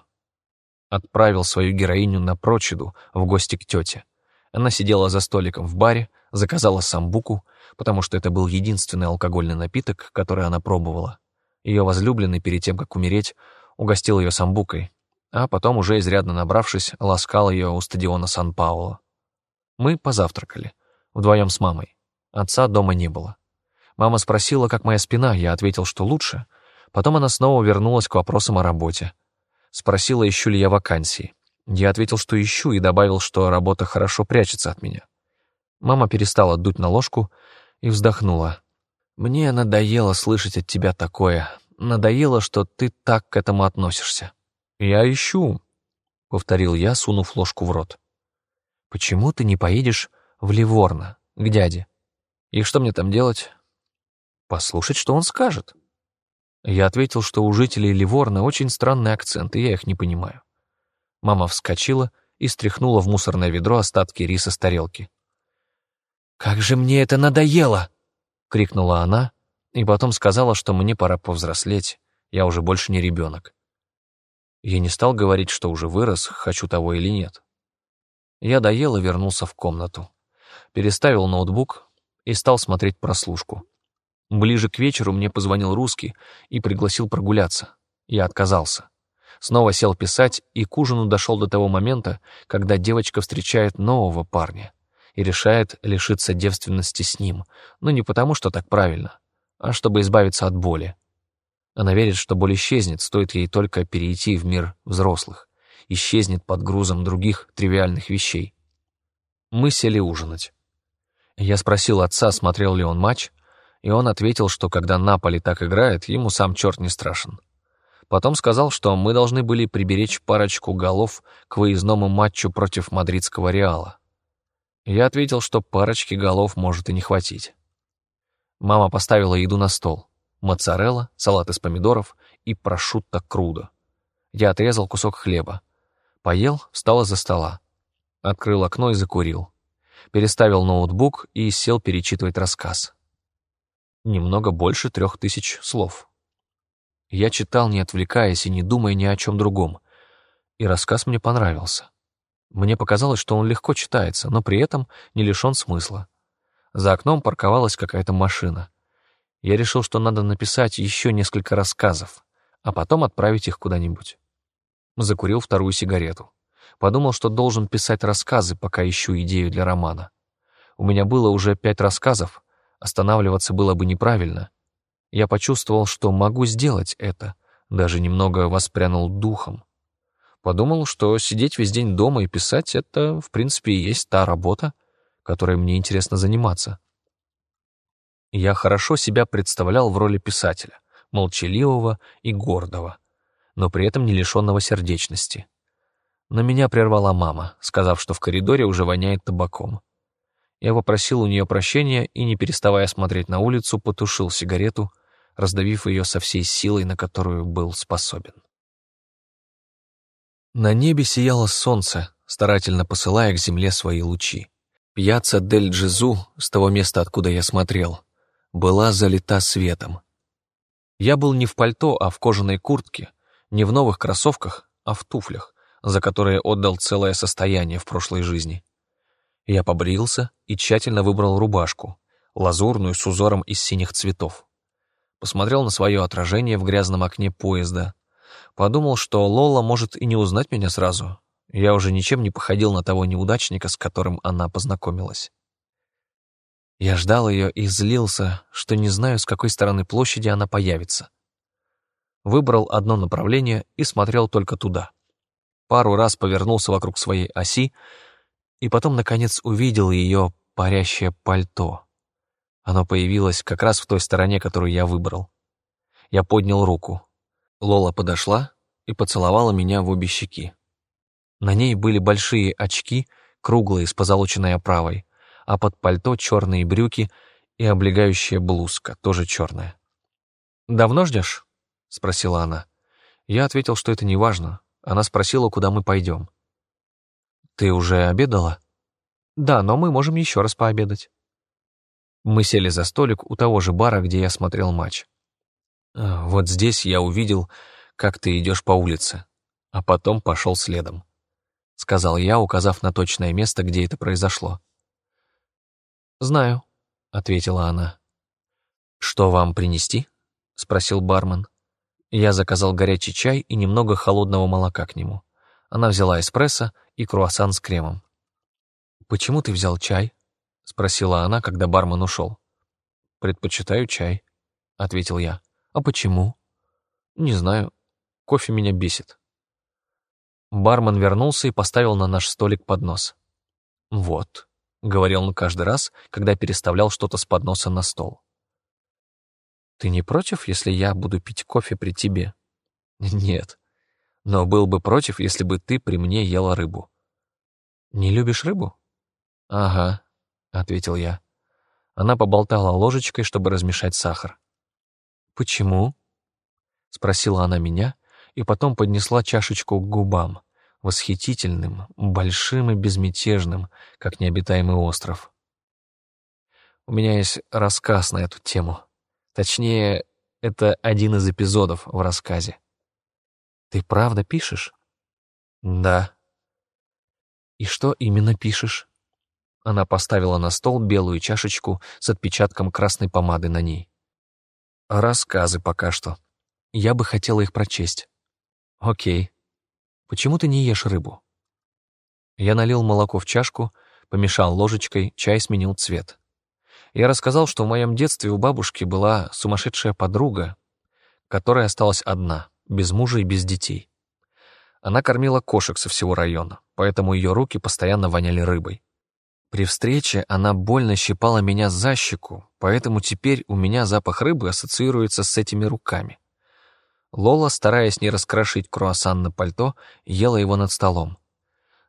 Отправил свою героиню на прочеду в гости к тете. Она сидела за столиком в баре, заказала самбуку, потому что это был единственный алкогольный напиток, который она пробовала. Ее возлюбленный, перед тем, как умереть, угостил ее самбукой, а потом, уже изрядно набравшись, ласкал ее у стадиона Сан-Пауло. Мы позавтракали, вдвоем с мамой. Отца дома не было. Мама спросила, как моя спина, я ответил, что лучше. Потом она снова вернулась к вопросам о работе. Спросила, ищу ли я вакансии. Я ответил, что ищу, и добавил, что работа хорошо прячется от меня. Мама перестала дуть на ложку и вздохнула. «Мне надоело слышать от тебя такое. Надоело, что ты так к этому относишься. «Я ищу», — повторил я, сунув ложку в рот. «Почему ты не поедешь в Ливорно, к дяде? И что мне там делать?» «Послушать, что он скажет». Я ответил, что у жителей Ливорно очень странный акцент, и я их не понимаю. Мама вскочила и стряхнула в мусорное ведро остатки риса с тарелки. «Как же мне это надоело!» — крикнула она, и потом сказала, что мне пора повзрослеть, я уже больше не ребенок. Я не стал говорить, что уже вырос, хочу того или нет. Я доел и вернулся в комнату. Переставил ноутбук и стал смотреть прослушку. Ближе к вечеру мне позвонил русский и пригласил прогуляться. Я отказался. Снова сел писать, и к ужину дошел до того момента, когда девочка встречает нового парня и решает лишиться девственности с ним, но не потому, что так правильно, а чтобы избавиться от боли. Она верит, что боль исчезнет, стоит ей только перейти в мир взрослых, исчезнет под грузом других тривиальных вещей. Мы сели ужинать. Я спросил отца, смотрел ли он матч, и он ответил, что когда Наполи так играет, ему сам черт не страшен. Потом сказал, что мы должны были приберечь парочку голов к выездному матчу против мадридского Реала. Я ответил, что парочки голов может и не хватить. Мама поставила еду на стол моцарелла, салат из помидоров и прошутто крудо. Я отрезал кусок хлеба. Поел, встал из-за стола. Открыл окно и закурил. Переставил ноутбук и сел перечитывать рассказ. Немного больше трех тысяч слов. Я читал, не отвлекаясь и не думая ни о чем другом. И рассказ мне понравился. Мне показалось, что он легко читается, но при этом не лишен смысла. За окном парковалась какая-то машина я решил, что надо написать еще несколько рассказов, а потом отправить их куда-нибудь. Закурил вторую сигарету. Подумал, что должен писать рассказы, пока ищу идею для романа. У меня было уже пять рассказов, останавливаться было бы неправильно. Я почувствовал, что могу сделать это, даже немного воспрянул духом. Подумал, что сидеть весь день дома и писать — это, в принципе, и есть та работа, которой мне интересно заниматься. Я хорошо себя представлял в роли писателя, молчаливого и гордого, но при этом не лишенного сердечности. Но меня прервала мама, сказав, что в коридоре уже воняет табаком. Я попросил у нее прощения и, не переставая смотреть на улицу, потушил сигарету, раздавив ее со всей силой, на которую был способен. На небе сияло солнце, старательно посылая к земле свои лучи. Пьяца дель Джезу, с того места, откуда я смотрел, была залита светом. Я был не в пальто, а в кожаной куртке, не в новых кроссовках, а в туфлях, за которые отдал целое состояние в прошлой жизни. Я побрился и тщательно выбрал рубашку, лазурную с узором из синих цветов. Посмотрел на свое отражение в грязном окне поезда. Подумал, что Лола может и не узнать меня сразу. Я уже ничем не походил на того неудачника, с которым она познакомилась. Я ждал ее и злился, что не знаю, с какой стороны площади она появится. Выбрал одно направление и смотрел только туда. Пару раз повернулся вокруг своей оси и потом, наконец, увидел ее парящее пальто. Оно появилось как раз в той стороне, которую я выбрал. Я поднял руку. Лола подошла и поцеловала меня в обе щеки. На ней были большие очки, круглые с позолоченной оправой, а под пальто черные брюки и облегающая блузка, тоже черная. «Давно ждешь?» — спросила она. Я ответил, что это не важно. Она спросила, куда мы пойдем. «Ты уже обедала?» «Да, но мы можем еще раз пообедать». Мы сели за столик у того же бара, где я смотрел матч. «А, «Вот здесь я увидел, как ты идешь по улице, а потом пошел следом», — сказал я, указав на точное место, где это произошло. «Знаю», — ответила она. «Что вам принести?» — спросил бармен. Я заказал горячий чай и немного холодного молока к нему. Она взяла эспрессо и круассан с кремом. «Почему ты взял чай?» — спросила она, когда бармен ушел. «Предпочитаю чай», — ответил я. «А почему?» «Не знаю. Кофе меня бесит». Бармен вернулся и поставил на наш столик поднос. «Вот», — говорил он каждый раз, когда переставлял что-то с подноса на стол. «Ты не против, если я буду пить кофе при тебе?» «Нет. Но был бы против, если бы ты при мне ела рыбу». «Не любишь рыбу?» «Ага», — ответил я. Она поболтала ложечкой, чтобы размешать сахар. «Почему?» — спросила она меня, и потом поднесла чашечку к губам восхитительным, большим и безмятежным, как необитаемый остров. У меня есть рассказ на эту тему. Точнее, это один из эпизодов в рассказе. Ты правда пишешь? Да. И что именно пишешь? Она поставила на стол белую чашечку с отпечатком красной помады на ней. Рассказы пока что. Я бы хотела их прочесть. Окей. Почему ты не ешь рыбу?» Я налил молоко в чашку, помешал ложечкой, чай сменил цвет. Я рассказал, что в моем детстве у бабушки была сумасшедшая подруга, которая осталась одна, без мужа и без детей. Она кормила кошек со всего района, поэтому ее руки постоянно воняли рыбой. При встрече она больно щипала меня за щеку, поэтому теперь у меня запах рыбы ассоциируется с этими руками. Лола, стараясь не раскрошить круассан на пальто, ела его над столом.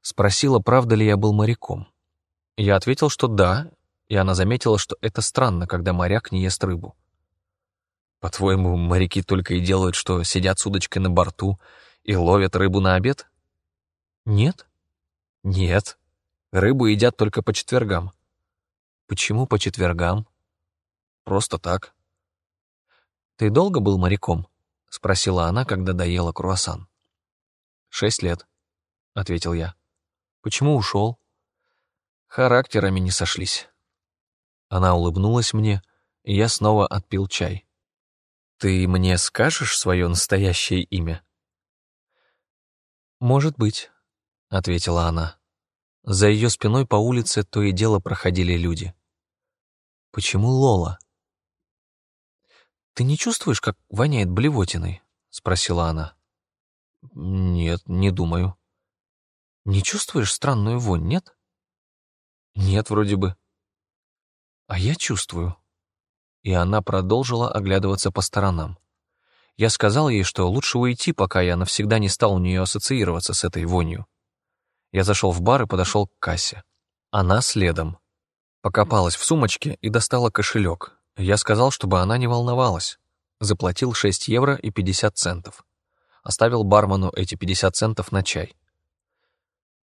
Спросила, правда ли я был моряком. Я ответил, что да, и она заметила, что это странно, когда моряк не ест рыбу. «По-твоему, моряки только и делают, что сидят с удочкой на борту и ловят рыбу на обед?» «Нет?» «Нет. Рыбу едят только по четвергам». «Почему по четвергам?» «Просто так». «Ты долго был моряком?» — спросила она, когда доела круассан. «Шесть лет», — ответил я. «Почему ушел?» «Характерами не сошлись». Она улыбнулась мне, и я снова отпил чай. «Ты мне скажешь свое настоящее имя?» «Может быть», — ответила она. За ее спиной по улице то и дело проходили люди. «Почему Лола?» «Ты не чувствуешь, как воняет блевотиной?» — спросила она. «Нет, не думаю». «Не чувствуешь странную вонь, нет?» «Нет, вроде бы». «А я чувствую». И она продолжила оглядываться по сторонам. Я сказал ей, что лучше уйти, пока я навсегда не стал у нее ассоциироваться с этой вонью. Я зашел в бар и подошел к кассе. Она следом. Покопалась в сумочке и достала кошелек, я сказал, чтобы она не волновалась. Заплатил 6 евро и 50 центов. оставил бармену эти 50 центов на чай.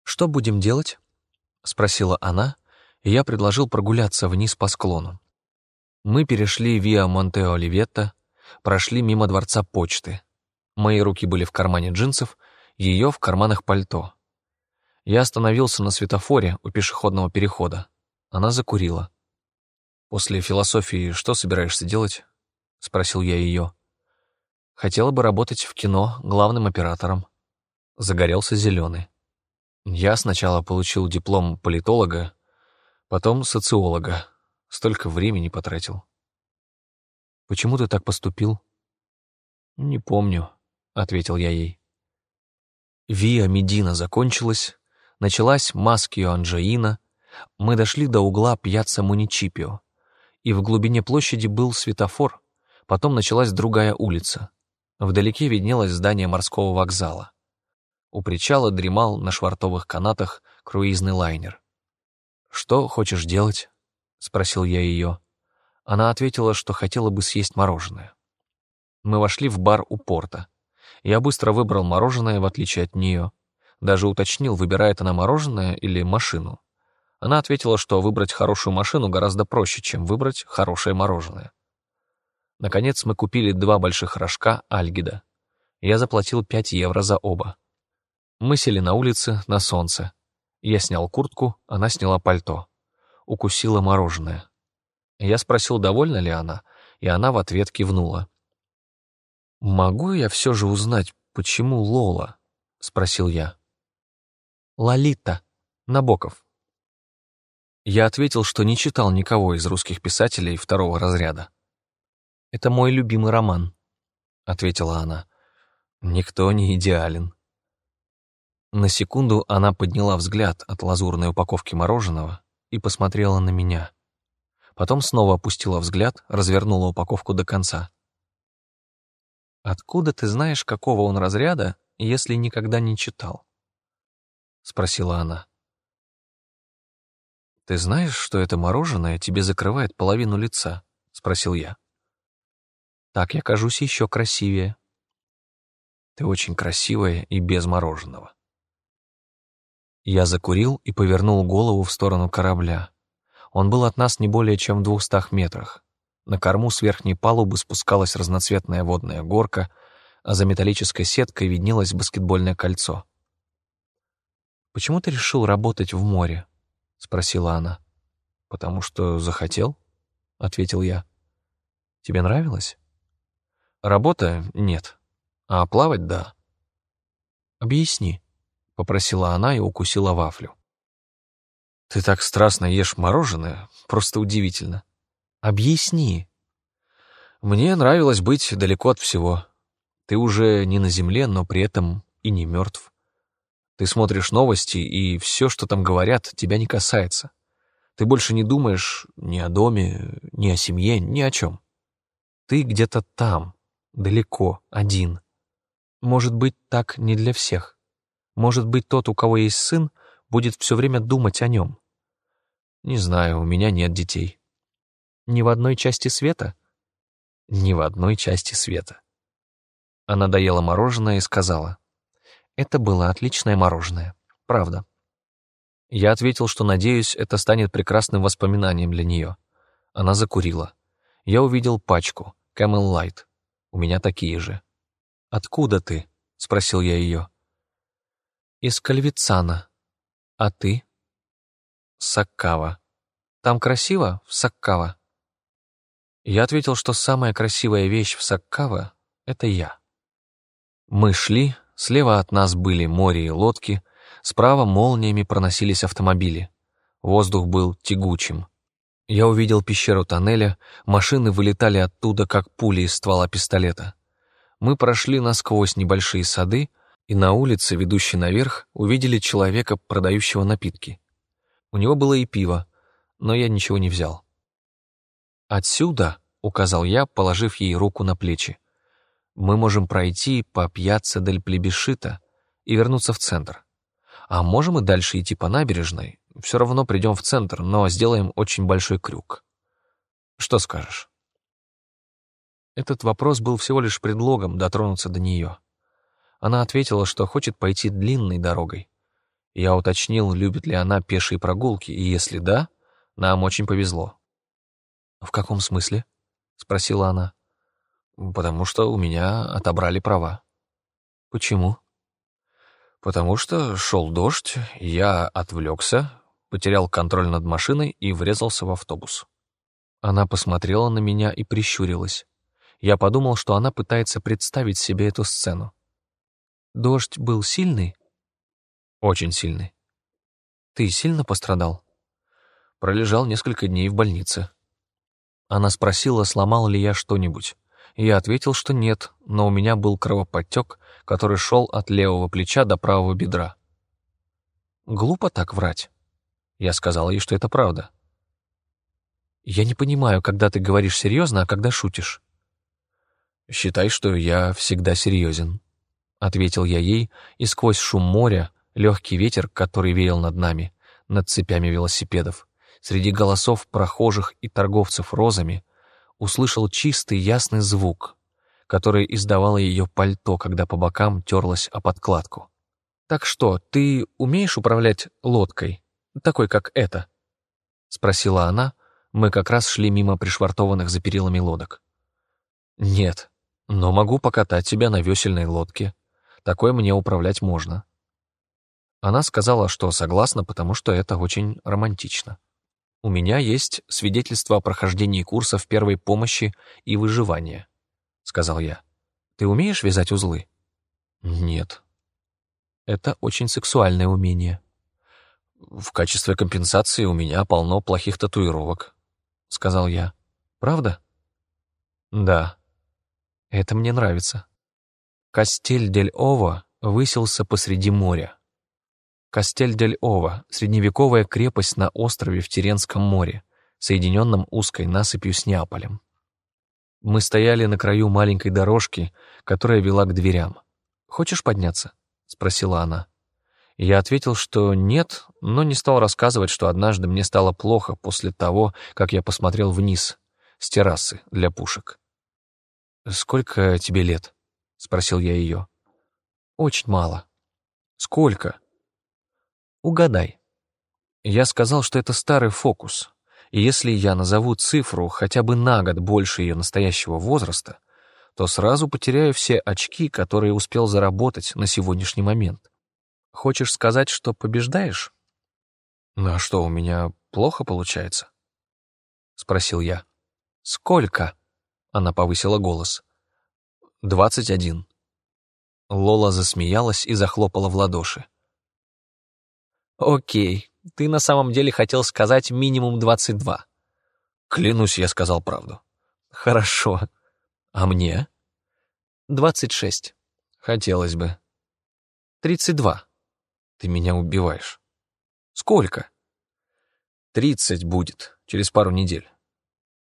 «Что будем делать?» — спросила она, и я предложил прогуляться вниз по склону. Мы перешли Виа Монте-Оливетта, прошли мимо дворца почты. Мои руки были в кармане джинсов, ее в карманах пальто. Я остановился на светофоре у пешеходного перехода. Она закурила. «После философии что собираешься делать?» — спросил я ее. «Хотела бы работать в кино главным оператором». Загорелся зеленый. Я сначала получил диплом политолога, потом социолога. Столько времени потратил. Почему ты так поступил? Не помню, ответил я ей. Виа Медина закончилась, началась Маскио Анджаина, мы дошли до угла Пьяцца Муниципио, и в глубине площади был светофор, потом началась другая улица. Вдалеке виднелось здание морского вокзала. У причала дремал на швартовых канатах круизный лайнер. «Что хочешь делать?» — спросил я ее. Она ответила, что хотела бы съесть мороженое. Мы вошли в бар у порта. Я быстро выбрал мороженое, в отличие от нее. Даже уточнил, выбирает она мороженое или машину. Она ответила, что выбрать хорошую машину гораздо проще, чем выбрать хорошее мороженое. Наконец мы купили два больших рожка альгида. Я заплатил 5 евро за оба. Мы сели на улице, на солнце. Я снял куртку, она сняла пальто укусила мороженое. Я спросил, довольна ли она, и она в ответ кивнула. «Могу я все же узнать, почему Лола?» — спросил я. «Лолита. Набоков». Я ответил, что не читал никого из русских писателей второго разряда. «Это мой любимый роман», — ответила она. «Никто не идеален». На секунду она подняла взгляд от лазурной упаковки мороженого и посмотрела на меня. Потом снова опустила взгляд, развернула упаковку до конца. «Откуда ты знаешь, какого он разряда, если никогда не читал?» — спросила она. «Ты знаешь, что это мороженое тебе закрывает половину лица?» — спросил я. «Так я кажусь еще красивее». «Ты очень красивая и без мороженого». Я закурил и повернул голову в сторону корабля. Он был от нас не более чем в двухстах метрах. На корму с верхней палубы спускалась разноцветная водная горка, а за металлической сеткой виднелось баскетбольное кольцо. «Почему ты решил работать в море?» — спросила она. «Потому что захотел», — ответил я. «Тебе нравилось?» «Работа — нет, а плавать — да». «Объясни», — попросила она и укусила вафлю. «Ты так страстно ешь мороженое, просто удивительно. Объясни». «Мне нравилось быть далеко от всего. Ты уже не на земле, но при этом и не мертв. Ты смотришь новости, и все, что там говорят, тебя не касается. Ты больше не думаешь ни о доме, ни о семье, ни о чем. Ты где-то там, далеко, один. Может быть, так не для всех. Может быть, тот, у кого есть сын, будет все время думать о нем. Не знаю, у меня нет детей. Ни в одной части света? Ни в одной части света. Она доела мороженое и сказала. Это было отличное мороженое. Правда. Я ответил, что надеюсь, это станет прекрасным воспоминанием для нее. Она закурила. Я увидел пачку, Camel Light. У меня такие же. «Откуда ты?» — спросил я ее из Кальвицана. А ты? Саккава. Там красиво в Саккава? Я ответил, что самая красивая вещь в Саккава — это я. Мы шли, слева от нас были море и лодки, справа молниями проносились автомобили. Воздух был тягучим. Я увидел пещеру тоннеля, машины вылетали оттуда, как пули из ствола пистолета. Мы прошли насквозь небольшие сады, и на улице, ведущей наверх, увидели человека, продающего напитки. У него было и пиво, но я ничего не взял. «Отсюда», — указал я, положив ей руку на плечи, «мы можем пройти по пьяцца дель плебешита и вернуться в центр. А можем и дальше идти по набережной, все равно придем в центр, но сделаем очень большой крюк. Что скажешь?» Этот вопрос был всего лишь предлогом дотронуться до нее. Она ответила, что хочет пойти длинной дорогой. Я уточнил, любит ли она пешие прогулки, и если да, нам очень повезло. «В каком смысле?» — спросила она. «Потому что у меня отобрали права». «Почему?» «Потому что шел дождь, я отвлекся, потерял контроль над машиной и врезался в автобус». Она посмотрела на меня и прищурилась. Я подумал, что она пытается представить себе эту сцену. «Дождь был сильный?» «Очень сильный». «Ты сильно пострадал?» Пролежал несколько дней в больнице. Она спросила, сломал ли я что-нибудь. Я ответил, что нет, но у меня был кровоподтек, который шел от левого плеча до правого бедра. Глупо так врать. Я сказал ей, что это правда. Я не понимаю, когда ты говоришь серьезно, а когда шутишь. Считай, что я всегда серьезен, ответил я ей, и сквозь шум моря, легкий ветер, который веял над нами, над цепями велосипедов, среди голосов прохожих и торговцев розами, услышал чистый ясный звук, который издавало ее пальто, когда по бокам терлась о подкладку. «Так что, ты умеешь управлять лодкой, такой, как эта?» — спросила она. Мы как раз шли мимо пришвартованных за перилами лодок. «Нет, но могу покатать тебя на весельной лодке. Такое мне управлять можно». Она сказала, что согласна, потому что это очень романтично. У меня есть свидетельство о прохождении курсов первой помощи и выживания, сказал я. Ты умеешь вязать узлы? Нет. Это очень сексуальное умение. В качестве компенсации у меня полно плохих татуировок, сказал я. Правда? Да. Это мне нравится. Кастель-дель-Ова высился посреди моря. Кастель-дель-Ова — средневековая крепость на острове в Теренском море, соединенном узкой насыпью с Неаполем. Мы стояли на краю маленькой дорожки, которая вела к дверям. «Хочешь подняться?» — спросила она. Я ответил, что нет, но не стал рассказывать, что однажды мне стало плохо после того, как я посмотрел вниз, с террасы для пушек. «Сколько тебе лет?» — спросил я ее. «Очень мало». «Сколько?» Угадай. Я сказал, что это старый фокус, и если я назову цифру хотя бы на год больше ее настоящего возраста, то сразу потеряю все очки, которые успел заработать на сегодняшний момент. Хочешь сказать, что побеждаешь? Ну а что, у меня плохо получается? Спросил я. Сколько? Она повысила голос. Двадцать один. Лола засмеялась и захлопала в ладоши. Окей, ты на самом деле хотел сказать минимум 22. Клянусь, я сказал правду. Хорошо. А мне? 26. Хотелось бы. 32. Ты меня убиваешь. Сколько? 30 будет, через пару недель.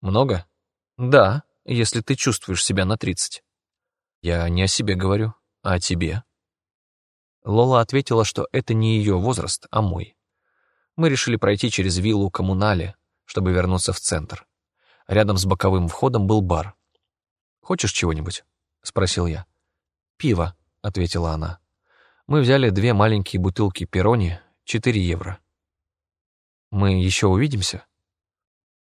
Много? Да, если ты чувствуешь себя на 30. Я не о себе говорю, а о тебе. Лола ответила, что это не ее возраст, а мой. Мы решили пройти через виллу коммунале, чтобы вернуться в центр. Рядом с боковым входом был бар. «Хочешь чего-нибудь?» — спросил я. «Пиво», — ответила она. Мы взяли две маленькие бутылки перони, 4 евро. «Мы еще увидимся?»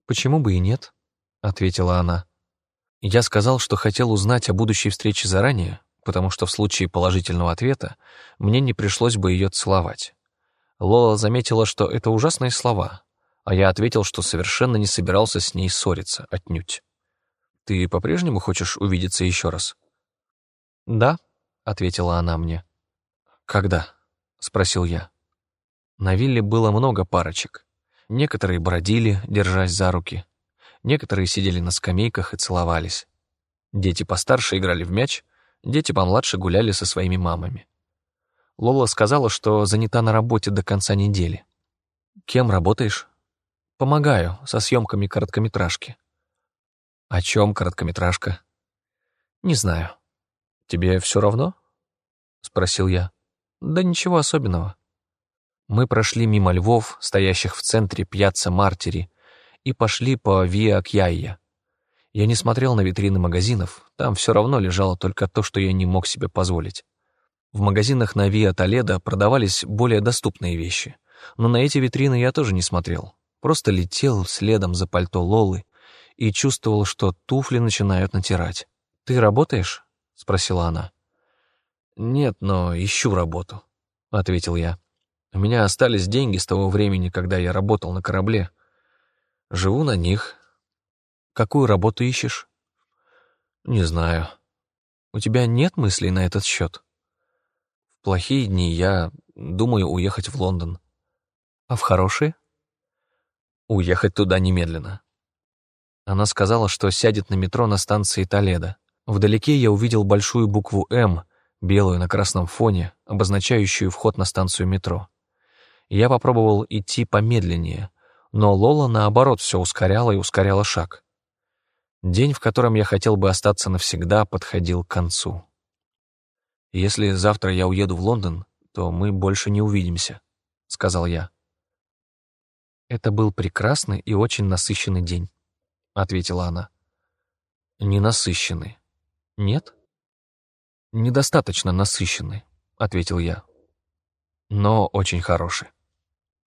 «Почему бы и нет?» — ответила она. Я сказал, что хотел узнать о будущей встрече заранее, потому что в случае положительного ответа мне не пришлось бы ее целовать. Лола заметила, что это ужасные слова, а я ответил, что совершенно не собирался с ней ссориться, отнюдь. «Ты по-прежнему хочешь увидеться еще раз?» «Да», — ответила она мне. «Когда?» — спросил я. На вилле было много парочек. Некоторые бродили, держась за руки. Некоторые сидели на скамейках и целовались. Дети постарше играли в мяч, Дети помладше гуляли со своими мамами. Лола сказала, что занята на работе до конца недели. «Кем работаешь?» «Помогаю, со съемками короткометражки». «О чем короткометражка?» «Не знаю». «Тебе все равно?» — спросил я. «Да ничего особенного». Мы прошли мимо львов, стоящих в центре пьяца Мартери, и пошли по Виа Кьяйя. Я не смотрел на витрины магазинов, там все равно лежало только то, что я не мог себе позволить. В магазинах на Виа Толедо продавались более доступные вещи, но на эти витрины я тоже не смотрел. Просто летел следом за пальто Лолы и чувствовал, что туфли начинают натирать. «Ты работаешь?» — спросила она. «Нет, но ищу работу», — ответил я. «У меня остались деньги с того времени, когда я работал на корабле. Живу на них». «Какую работу ищешь?» «Не знаю. У тебя нет мыслей на этот счет?» «В плохие дни я думаю уехать в Лондон». «А в хорошие?» «Уехать туда немедленно». Она сказала, что сядет на метро на станции Толедо. Вдалеке я увидел большую букву «М», белую на красном фоне, обозначающую вход на станцию метро. Я попробовал идти помедленнее, но Лола, наоборот, все ускоряла и ускоряла шаг. День, в котором я хотел бы остаться навсегда, подходил к концу. «Если завтра я уеду в Лондон, то мы больше не увидимся», — сказал я. «Это был прекрасный и очень насыщенный день», — ответила она. «Ненасыщенный. Нет?» «Недостаточно насыщенный», — ответил я. «Но очень хороший».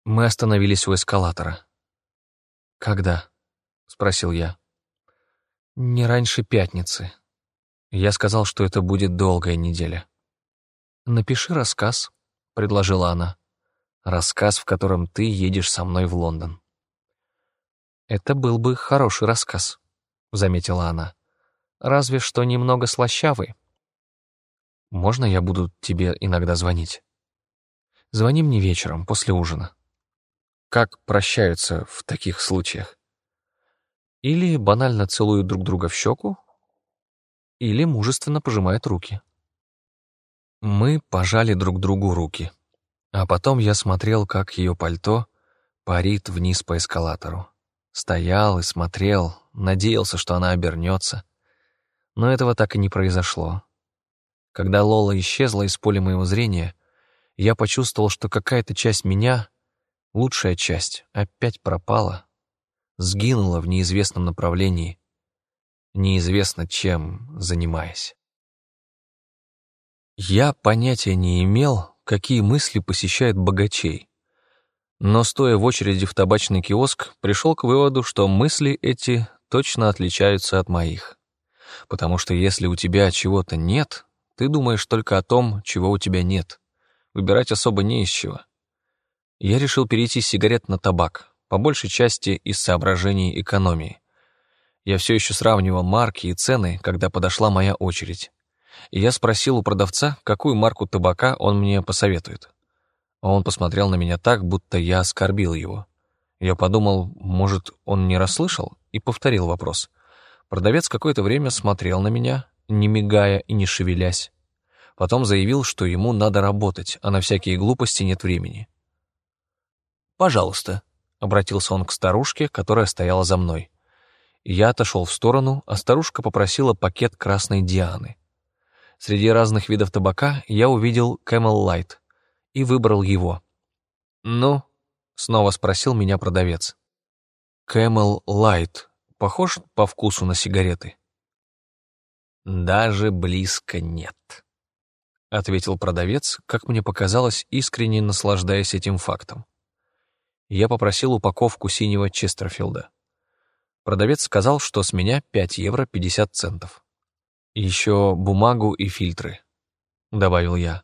Мы остановились у эскалатора. «Когда?» — спросил я. «Не раньше пятницы». Я сказал, что это будет долгая неделя. «Напиши рассказ», — предложила она. «Рассказ, в котором ты едешь со мной в Лондон». «Это был бы хороший рассказ», — заметила она. «Разве что немного слащавый». Можно я буду тебе иногда звонить? Звони мне вечером, после ужина. Как прощаются в таких случаях? Или банально целуют друг друга в щеку, или мужественно пожимают руки. Мы пожали друг другу руки, а потом я смотрел, как ее пальто парит вниз по эскалатору. Стоял и смотрел, надеялся, что она обернется. Но этого так и не произошло. Когда Лола исчезла из поля моего зрения, я почувствовал, что какая-то часть меня, лучшая часть, опять пропала, сгинула в неизвестном направлении, неизвестно чем занимаясь. Я понятия не имел, какие мысли посещают богачей, но, стоя в очереди в табачный киоск, пришел к выводу, что мысли эти точно отличаются от моих. Потому что если у тебя чего-то нет, ты думаешь только о том, чего у тебя нет. Выбирать особо не из чего. Я решил перейти с сигарет на табак, по большей части из соображений экономии. Я все еще сравнивал марки и цены, когда подошла моя очередь. И я спросил у продавца, какую марку табака он мне посоветует. Он посмотрел на меня так, будто я оскорбил его. Я подумал, может, он не расслышал, и повторил вопрос. Продавец какое-то время смотрел на меня, не мигая и не шевелясь. Потом заявил, что ему надо работать, а на всякие глупости нет времени. «Пожалуйста», — обратился он к старушке, которая стояла за мной. Я отошел в сторону, а старушка попросила пакет красной Дианы. Среди разных видов табака я увидел Camel Light и выбрал его. «Ну?» — снова спросил меня продавец. Camel Light похож по вкусу на сигареты?» «Даже близко нет», — ответил продавец, как мне показалось, искренне наслаждаясь этим фактом. Я попросил упаковку синего Честерфилда. Продавец сказал, что с меня 5 евро 50 центов. «Еще бумагу и фильтры», — добавил я.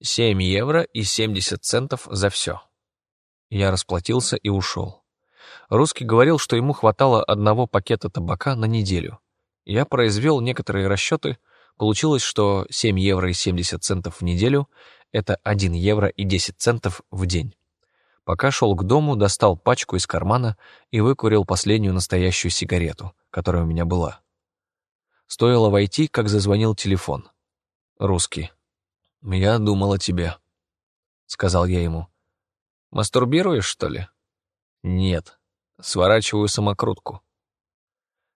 «7 евро и 70 центов за все». Я расплатился и ушел. Русский говорил, что ему хватало одного пакета табака на неделю. Я произвел некоторые расчеты, получилось, что 7 евро и 70 центов в неделю — это 1 евро и 10 центов в день. Пока шел к дому, достал пачку из кармана и выкурил последнюю настоящую сигарету, которая у меня была. Стоило войти, как зазвонил телефон. Русский. «Я думал о тебе», — сказал я ему. «Мастурбируешь, что ли?» «Нет. Сворачиваю самокрутку».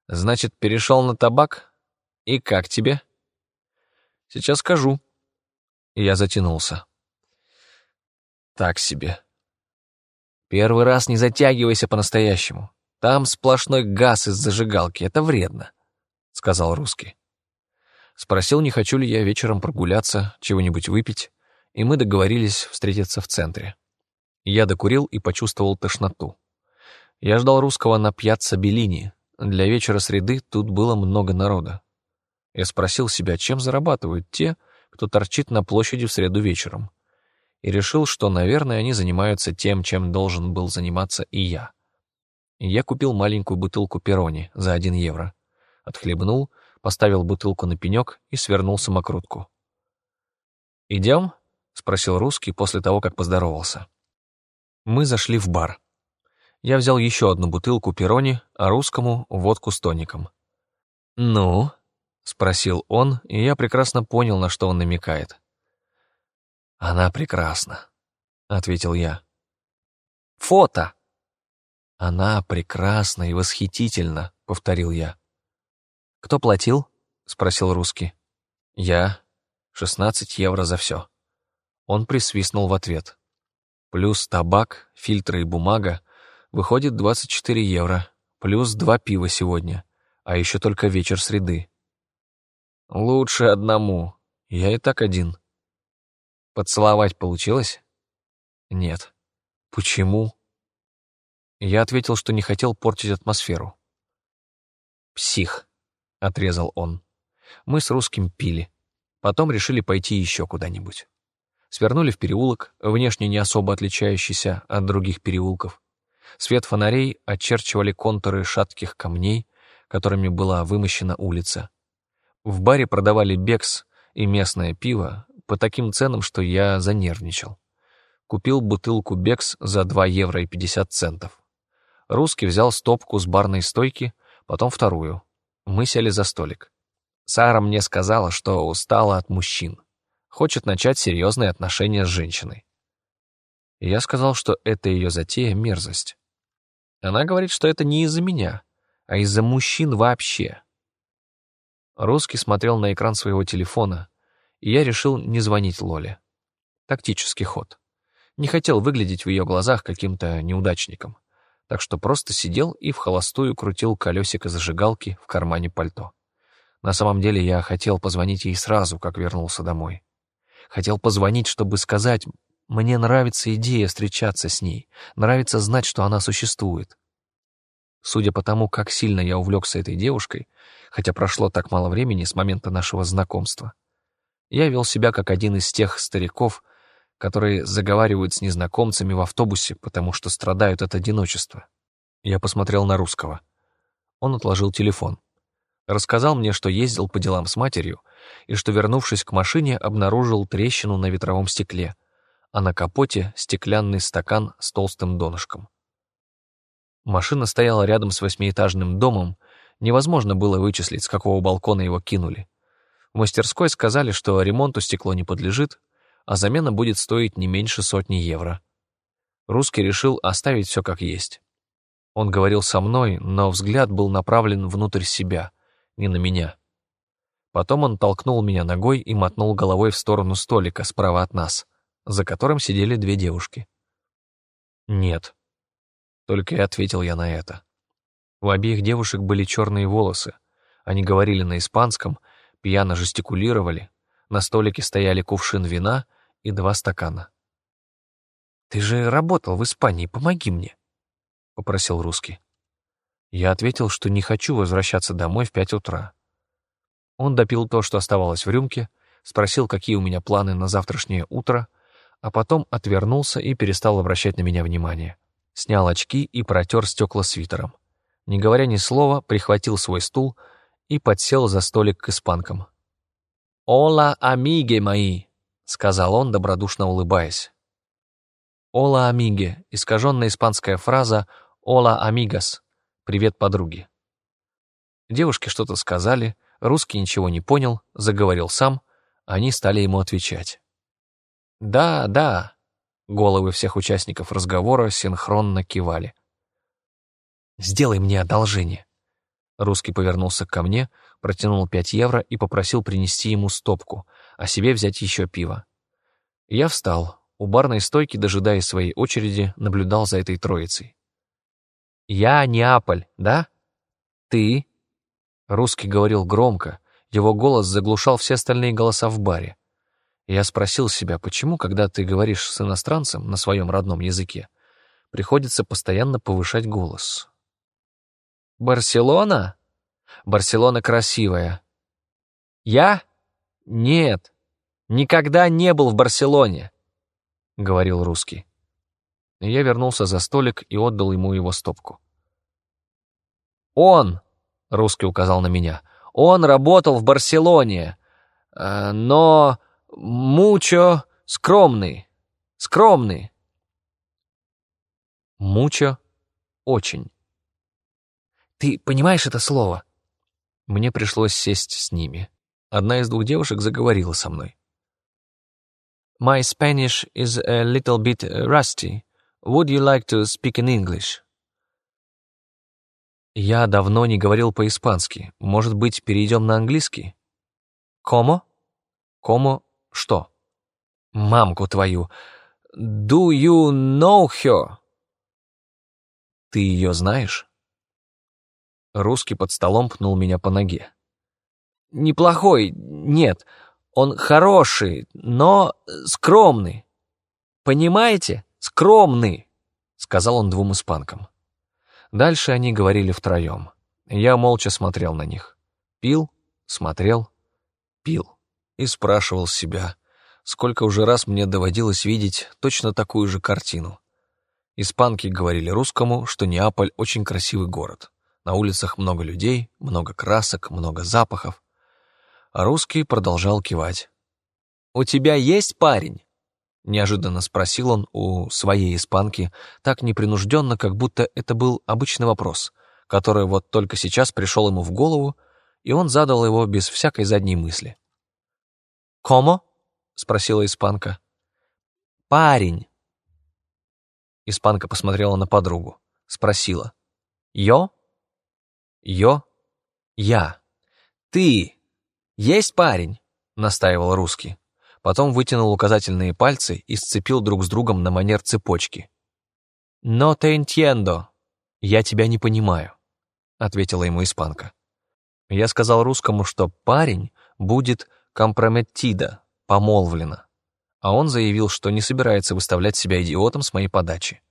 Значит, перешел на табак? И как тебе? Сейчас скажу. Я затянулся. Так себе. Первый раз не затягивайся по-настоящему. Там сплошной газ из зажигалки, это вредно, сказал русский. Спросил, не хочу ли я вечером прогуляться, чего-нибудь выпить, и мы договорились встретиться в центре. Я докурил и почувствовал тошноту. Я ждал русского на пьяцца Беллини. Для вечера среды тут было много народа. Я спросил себя, чем зарабатывают те, кто торчит на площади в среду вечером. И решил, что, наверное, они занимаются тем, чем должен был заниматься и я. Я купил маленькую бутылку перони за один евро. Отхлебнул, поставил бутылку на пенек и свернул самокрутку. «Идем?» — спросил русский после того, как поздоровался. Мы зашли в бар. Я взял еще одну бутылку перони, а русскому — водку с тоником. «Ну?» — спросил он, и я прекрасно понял, на что он намекает. «Она прекрасна», — ответил я. «Фото!» «Она прекрасна и восхитительна», — повторил я. «Кто платил?» — спросил русский. «Я. Шестнадцать евро за все». Он присвистнул в ответ. Плюс табак, фильтры и бумага выходит 24 евро, плюс два пива сегодня, а еще только вечер среды. Лучше одному, я и так один. Поцеловать получилось? Нет. Почему? Я ответил, что не хотел портить атмосферу. «Псих», — отрезал он. Мы с русским пили. Потом решили пойти еще куда-нибудь свернули в переулок, внешне не особо отличающийся от других переулков. Свет фонарей очерчивали контуры шатких камней, которыми была вымощена улица. В баре продавали бекс и местное пиво по таким ценам, что я занервничал. Купил бутылку бекс за 2 евро и 50 центов. Русский взял стопку с барной стойки, потом вторую. Мы сели за столик. Сара мне сказала, что устала от мужчин хочет начать серьезные отношения с женщиной. Я сказал, что это ее затея — мерзость. Она говорит, что это не из-за меня, а из-за мужчин вообще. Русский смотрел на экран своего телефона, и я решил не звонить Лоле. Тактический ход. Не хотел выглядеть в ее глазах каким-то неудачником, так что просто сидел и в холостую крутил колесико зажигалки в кармане пальто. На самом деле я хотел позвонить ей сразу, как вернулся домой. Хотел позвонить, чтобы сказать, мне нравится идея встречаться с ней, нравится знать, что она существует. Судя по тому, как сильно я увлекся этой девушкой, хотя прошло так мало времени с момента нашего знакомства, я вел себя как один из тех стариков, которые заговаривают с незнакомцами в автобусе, потому что страдают от одиночества. Я посмотрел на русского. Он отложил телефон. Рассказал мне, что ездил по делам с матерью, и что, вернувшись к машине, обнаружил трещину на ветровом стекле, а на капоте стеклянный стакан с толстым донышком. Машина стояла рядом с восьмиэтажным домом, невозможно было вычислить, с какого балкона его кинули. В мастерской сказали, что ремонту стекло не подлежит, а замена будет стоить не меньше сотни евро. Русский решил оставить все как есть. Он говорил со мной, но взгляд был направлен внутрь себя — не на меня. Потом он толкнул меня ногой и мотнул головой в сторону столика справа от нас, за которым сидели две девушки. «Нет», — только и ответил я на это. У обеих девушек были черные волосы. Они говорили на испанском, пьяно жестикулировали. На столике стояли кувшин вина и два стакана. «Ты же работал в Испании, помоги мне», — попросил русский. Я ответил, что не хочу возвращаться домой в пять утра. Он допил то, что оставалось в рюмке, спросил, какие у меня планы на завтрашнее утро, а потом отвернулся и перестал обращать на меня внимание. Снял очки и протер стекла свитером. Не говоря ни слова, прихватил свой стул и подсел за столик к испанкам. «Ола, амиге мои!» — сказал он, добродушно улыбаясь. «Ола, амиге» — искаженная испанская фраза «Ола, амигас» «Привет, подруги». Девушки что-то сказали, русский ничего не понял, заговорил сам, они стали ему отвечать. «Да, да», — головы всех участников разговора синхронно кивали. «Сделай мне одолжение». Русский повернулся ко мне, протянул пять евро и попросил принести ему стопку, а себе взять еще пиво. Я встал, у барной стойки, дожидаясь своей очереди, наблюдал за этой троицей. «Я Неаполь, да? Ты?» Русский говорил громко, Его голос заглушал все остальные голоса в баре. Я спросил себя, почему, когда ты говоришь с иностранцем на своем родном языке, приходится постоянно повышать голос. «Барселона? Барселона красивая». «Я? Нет, никогда не был в Барселоне», — говорил русский. Я вернулся за столик и отдал ему его стопку. «Он!» — русский указал на меня. «Он работал в Барселоне, э, но мучо скромный, скромный». «Мучо очень». «Ты понимаешь это слово?» Мне пришлось сесть с ними. Одна из двух девушек заговорила со мной. «My Spanish is a little bit rusty. Would you like to speak in English?» Я давно не говорил по-испански. Может быть, перейдем на английский? Комо? Комо что? Мамку твою. Do you know her? Ты ее знаешь? Русский под столом пнул меня по ноге. Неплохой, нет. Он хороший, но скромный. Понимаете? Скромный, сказал он двум испанкам. Дальше они говорили втроем. Я молча смотрел на них. Пил, смотрел, пил. И спрашивал себя, сколько уже раз мне доводилось видеть точно такую же картину. Испанки говорили русскому, что Неаполь очень красивый город. На улицах много людей, много красок, много запахов. А русский продолжал кивать. «У тебя есть парень?» Неожиданно спросил он у своей испанки, так непринужденно, как будто это был обычный вопрос, который вот только сейчас пришел ему в голову, и он задал его без всякой задней мысли. «Комо?» — спросила испанка. «Парень». Испанка посмотрела на подругу, спросила. «Йо?» «Йо?» «Я». «Ты! Есть парень?» — настаивал русский. Потом вытянул указательные пальцы и сцепил друг с другом на манер цепочки. «Но te entiendo» — «Я тебя не понимаю», — ответила ему испанка. Я сказал русскому, что парень будет компрометида, помолвлена, а он заявил, что не собирается выставлять себя идиотом с моей подачи.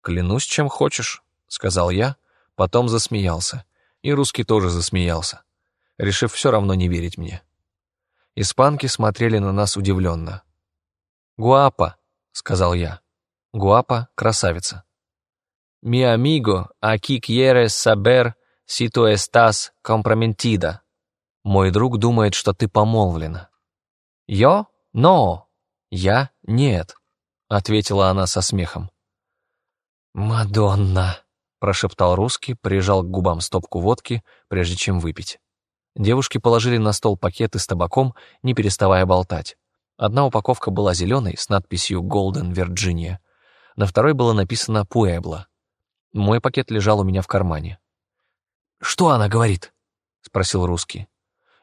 «Клянусь, чем хочешь», — сказал я, потом засмеялся, и русский тоже засмеялся, решив все равно не верить мне. Испанки смотрели на нас удивленно. «Гуапа», — сказал я. «Гуапа — красавица». «Mi amigo, aquí quieres saber si tú estás comprometida». «Мой друг думает, что ты помолвлена». «Yo? No». «Я? Нет», — ответила она со смехом. «Мадонна», — прошептал русский, прижал к губам стопку водки, прежде чем выпить. Девушки положили на стол пакеты с табаком, не переставая болтать. Одна упаковка была зеленой с надписью «Golden Virginia», на второй было написано «Пуэбло». Мой пакет лежал у меня в кармане. «Что она говорит?» — спросил русский.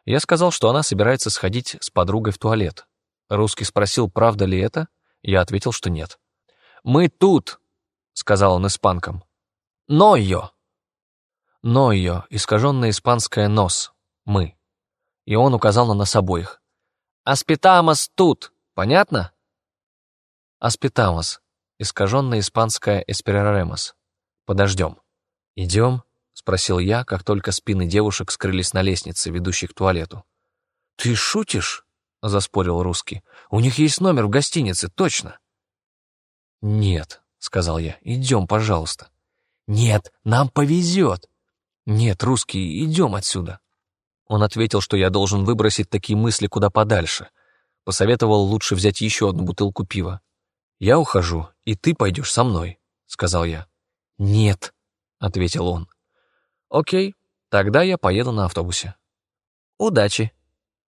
Я сказал, что она собирается сходить с подругой в туалет. Русский спросил, правда ли это. Я ответил, что нет. «Мы тут», — сказал он испанкам. «Но ее». «Но ее» — искаженное испанское «nos», мы. И он указал на нас обоих. «Аспитамос тут, понятно?» «Аспитамос», искаженное испанское «esperaremos». «Подождем». «Идем?» — спросил я, как только спины девушек скрылись на лестнице, ведущей к туалету. «Ты шутишь?» — заспорил русский. «У них есть номер в гостинице, точно». «Нет», — сказал я, — «идем, пожалуйста». «Нет, нам повезет». «Нет, русский, идем отсюда». Он ответил, что я должен выбросить такие мысли куда подальше. Посоветовал лучше взять еще одну бутылку пива. «Я ухожу, и ты пойдешь со мной», — сказал я. «Нет», — ответил он. «Окей, тогда я поеду на автобусе». «Удачи».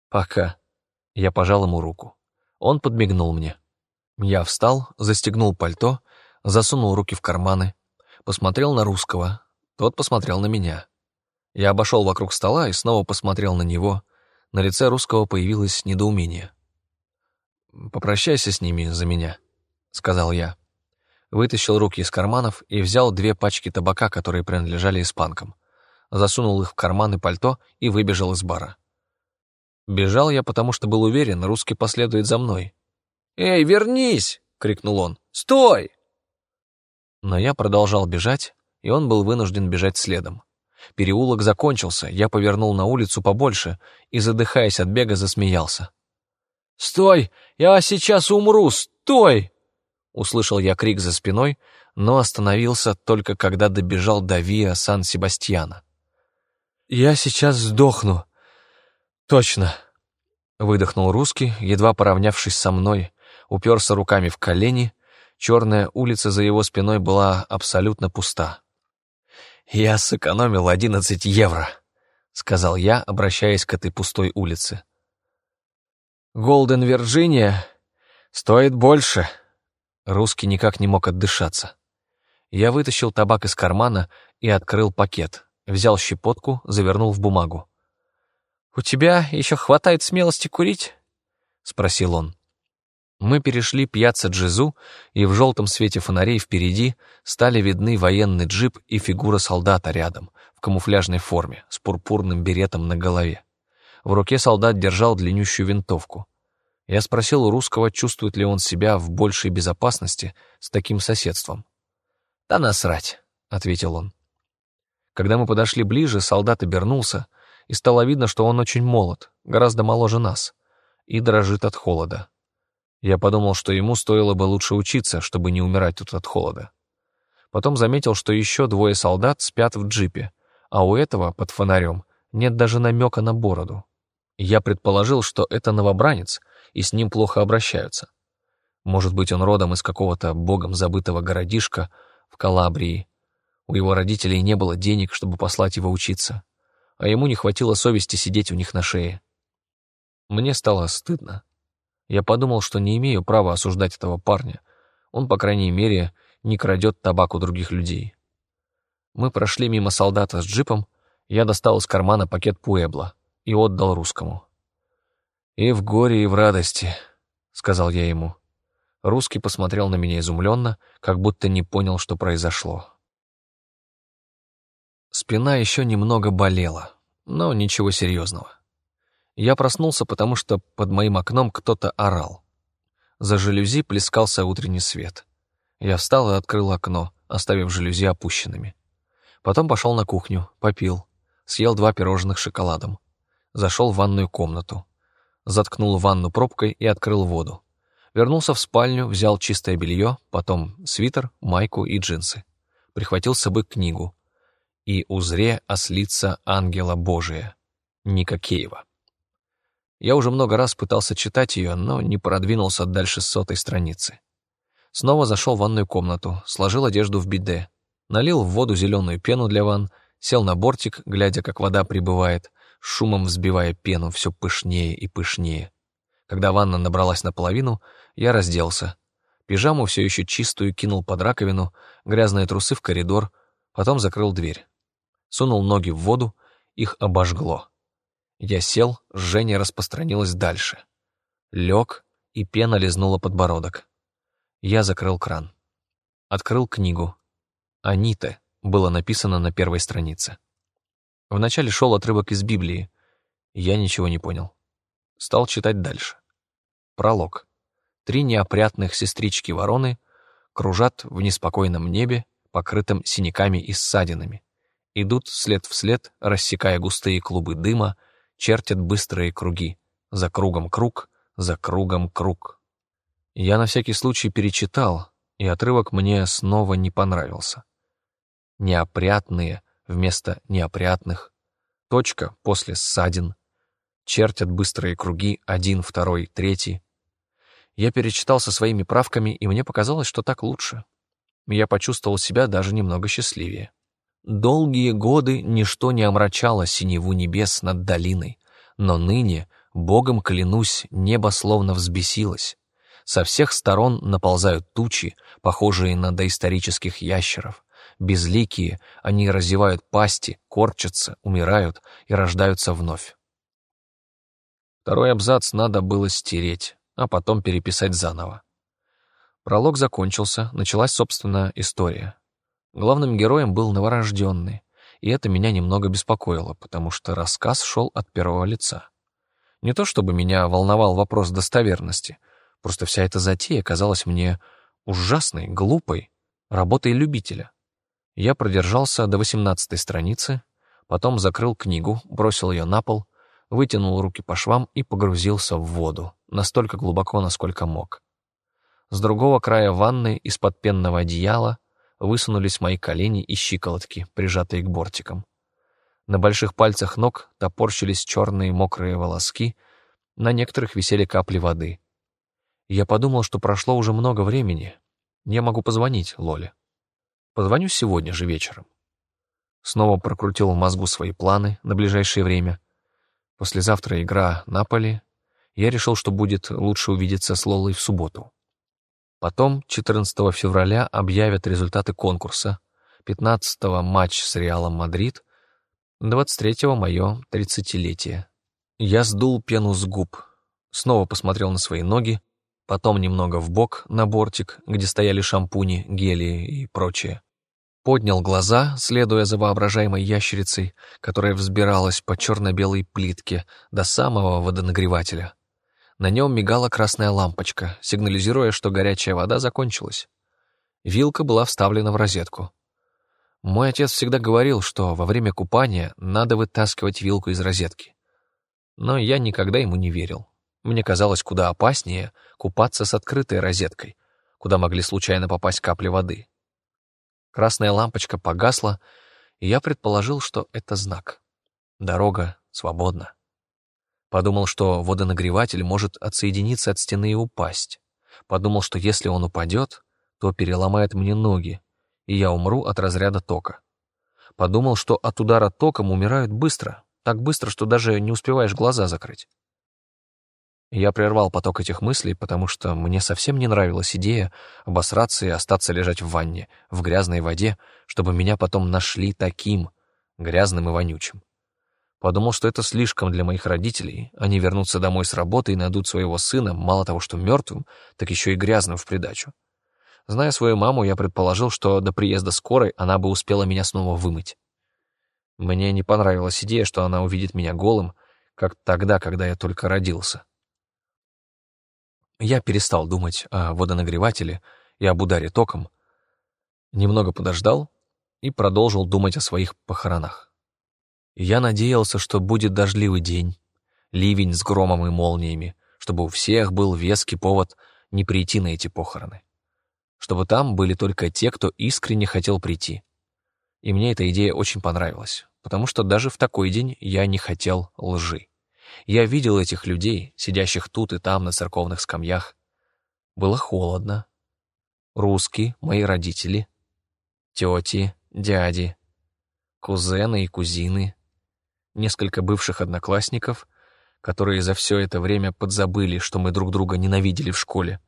«Пока». Я пожал ему руку. Он подмигнул мне. Я встал, застегнул пальто, засунул руки в карманы, посмотрел на русского, тот посмотрел на меня. Я обошел вокруг стола и снова посмотрел на него. На лице русского появилось недоумение. «Попрощайся с ними за меня», — сказал я. Вытащил руки из карманов и взял две пачки табака, которые принадлежали испанкам. засунул их в карманы пальто и выбежал из бара. Бежал я, потому что был уверен, русский последует за мной. «Эй, вернись!» — крикнул он. «Стой!» Но я продолжал бежать, и он был вынужден бежать следом. Переулок закончился, я повернул на улицу побольше и, задыхаясь от бега, засмеялся. «Стой! Я сейчас умру! Стой!» Услышал я крик за спиной, но остановился только когда добежал до Виа Сан-Себастьяна. «Я сейчас сдохну. Точно!» Выдохнул русский, едва поравнявшись со мной, уперся руками в колени, черная улица за его спиной была абсолютно пуста. «Я сэкономил одиннадцать евро», — сказал я, обращаясь к этой пустой улице. «Голден Вирджиния стоит больше». Русский никак не мог отдышаться. Я вытащил табак из кармана и открыл пакет, взял щепотку, завернул в бумагу. «У тебя еще хватает смелости курить?» — спросил он. Мы перешли пьяца Джизу, и в желтом свете фонарей впереди стали видны военный джип и фигура солдата рядом, в камуфляжной форме, с пурпурным беретом на голове. В руке солдат держал длиннющую винтовку. Я спросил у русского, чувствует ли он себя в большей безопасности с таким соседством. «Да насрать», — ответил он. Когда мы подошли ближе, солдат обернулся, и стало видно, что он очень молод, гораздо моложе нас, и дрожит от холода. Я подумал, что ему стоило бы лучше учиться, чтобы не умирать тут от холода. Потом заметил, что еще двое солдат спят в джипе, а у этого, под фонарем, нет даже намека на бороду. Я предположил, что это новобранец, и с ним плохо обращаются. Может быть, он родом из какого-то богом забытого городишка в Калабрии. У его родителей не было денег, чтобы послать его учиться, а ему не хватило совести сидеть у них на шее. Мне стало стыдно. Я подумал, что не имею права осуждать этого парня. Он, по крайней мере, не крадет табак у других людей. Мы прошли мимо солдата с джипом, я достал из кармана пакет Пуэбла и отдал русскому. «И в горе, и в радости», — сказал я ему. Русский посмотрел на меня изумленно, как будто не понял, что произошло. Спина еще немного болела, но ничего серьезного. Я проснулся, потому что под моим окном кто-то орал. За жалюзи плескался утренний свет. Я встал и открыл окно, оставив жалюзи опущенными. Потом пошел на кухню, попил, съел два пирожных шоколадом. Зашел в ванную комнату. Заткнул ванну пробкой и открыл воду. Вернулся в спальню, взял чистое белье, потом свитер, майку и джинсы. Прихватил с собой книгу. «И узре ослица ангела Божия» Ника Кеева. Я уже много раз пытался читать ее, но не продвинулся дальше сотой страницы. Снова зашел в ванную комнату, сложил одежду в биде, налил в воду зеленую пену для ванн, сел на бортик, глядя, как вода прибывает, шумом взбивая пену все пышнее и пышнее. Когда ванна набралась наполовину, я разделся. Пижаму все еще чистую кинул под раковину, грязные трусы в коридор, потом закрыл дверь. Сунул ноги в воду, их обожгло. Я сел, жжение распространилось дальше. Лег, и пена лизнула подбородок. Я закрыл кран. Открыл книгу. «Анита» было написано на первой странице. Вначале шел отрывок из Библии. Я ничего не понял. Стал читать дальше. Пролог. Три неопрятных сестрички-вороны кружат в неспокойном небе, покрытым синяками и ссадинами. Идут след в след, рассекая густые клубы дыма, чертят быстрые круги. За кругом круг, за кругом круг. Я на всякий случай перечитал, и отрывок мне снова не понравился. Неопрятные вместо неопрятных. Точка после ссадин. Чертят быстрые круги, один, второй, третий. Я перечитал со своими правками, и мне показалось, что так лучше. Я почувствовал себя даже немного счастливее. Долгие годы ничто не омрачало синеву небес над долиной, но ныне, Богом клянусь, небо словно взбесилось. Со всех сторон наползают тучи, похожие на доисторических ящеров. Безликие, они разевают пасти, корчатся, умирают и рождаются вновь. Второй абзац надо было стереть, а потом переписать заново. Пролог закончился, началась, собственно, история. Главным героем был новорожденный, и это меня немного беспокоило, потому что рассказ шел от первого лица. Не то чтобы меня волновал вопрос достоверности, просто вся эта затея казалась мне ужасной, глупой, работой любителя. Я продержался до восемнадцатой страницы, потом закрыл книгу, бросил ее на пол, вытянул руки по швам и погрузился в воду, настолько глубоко, насколько мог. С другого края ванны из-под пенного одеяла высунулись мои колени и щиколотки, прижатые к бортикам. На больших пальцах ног топорщились черные мокрые волоски, на некоторых висели капли воды. Я подумал, что прошло уже много времени. Я могу позвонить Лоле. Позвоню сегодня же вечером. Снова прокрутил в мозгу свои планы на ближайшее время. Послезавтра игра на поле. Я решил, что будет лучше увидеться с Лолой в субботу. Потом 14 февраля объявят результаты конкурса, 15 матч с Реалом Мадрид, 23 мое 30-летие. Я сдул пену с губ, снова посмотрел на свои ноги, потом немного в бок на бортик, где стояли шампуни, гели и прочее. Поднял глаза, следуя за воображаемой ящерицей, которая взбиралась по черно-белой плитке до самого водонагревателя. На нем мигала красная лампочка, сигнализируя, что горячая вода закончилась. Вилка была вставлена в розетку. Мой отец всегда говорил, что во время купания надо вытаскивать вилку из розетки. Но я никогда ему не верил. Мне казалось куда опаснее купаться с открытой розеткой, куда могли случайно попасть капли воды. Красная лампочка погасла, и я предположил, что это знак. Дорога свободна. Подумал, что водонагреватель может отсоединиться от стены и упасть. Подумал, что если он упадет, то переломает мне ноги, и я умру от разряда тока. Подумал, что от удара током умирают быстро, так быстро, что даже не успеваешь глаза закрыть. Я прервал поток этих мыслей, потому что мне совсем не нравилась идея обосраться и остаться лежать в ванне, в грязной воде, чтобы меня потом нашли таким, грязным и вонючим. Подумал, что это слишком для моих родителей. Они вернутся домой с работы и найдут своего сына, мало того, что мертвым, так еще и грязным в придачу. Зная свою маму, я предположил, что до приезда скорой она бы успела меня снова вымыть. Мне не понравилась идея, что она увидит меня голым, как тогда, когда я только родился. Я перестал думать о водонагревателе и об ударе током, немного подождал и продолжил думать о своих похоронах. Я надеялся, что будет дождливый день, ливень с громом и молниями, чтобы у всех был веский повод не прийти на эти похороны. Чтобы там были только те, кто искренне хотел прийти. И мне эта идея очень понравилась, потому что даже в такой день я не хотел лжи. Я видел этих людей, сидящих тут и там на церковных скамьях. Было холодно. Русские, мои родители, тети, дяди, кузены и кузины, несколько бывших одноклассников, которые за все это время подзабыли, что мы друг друга ненавидели в школе.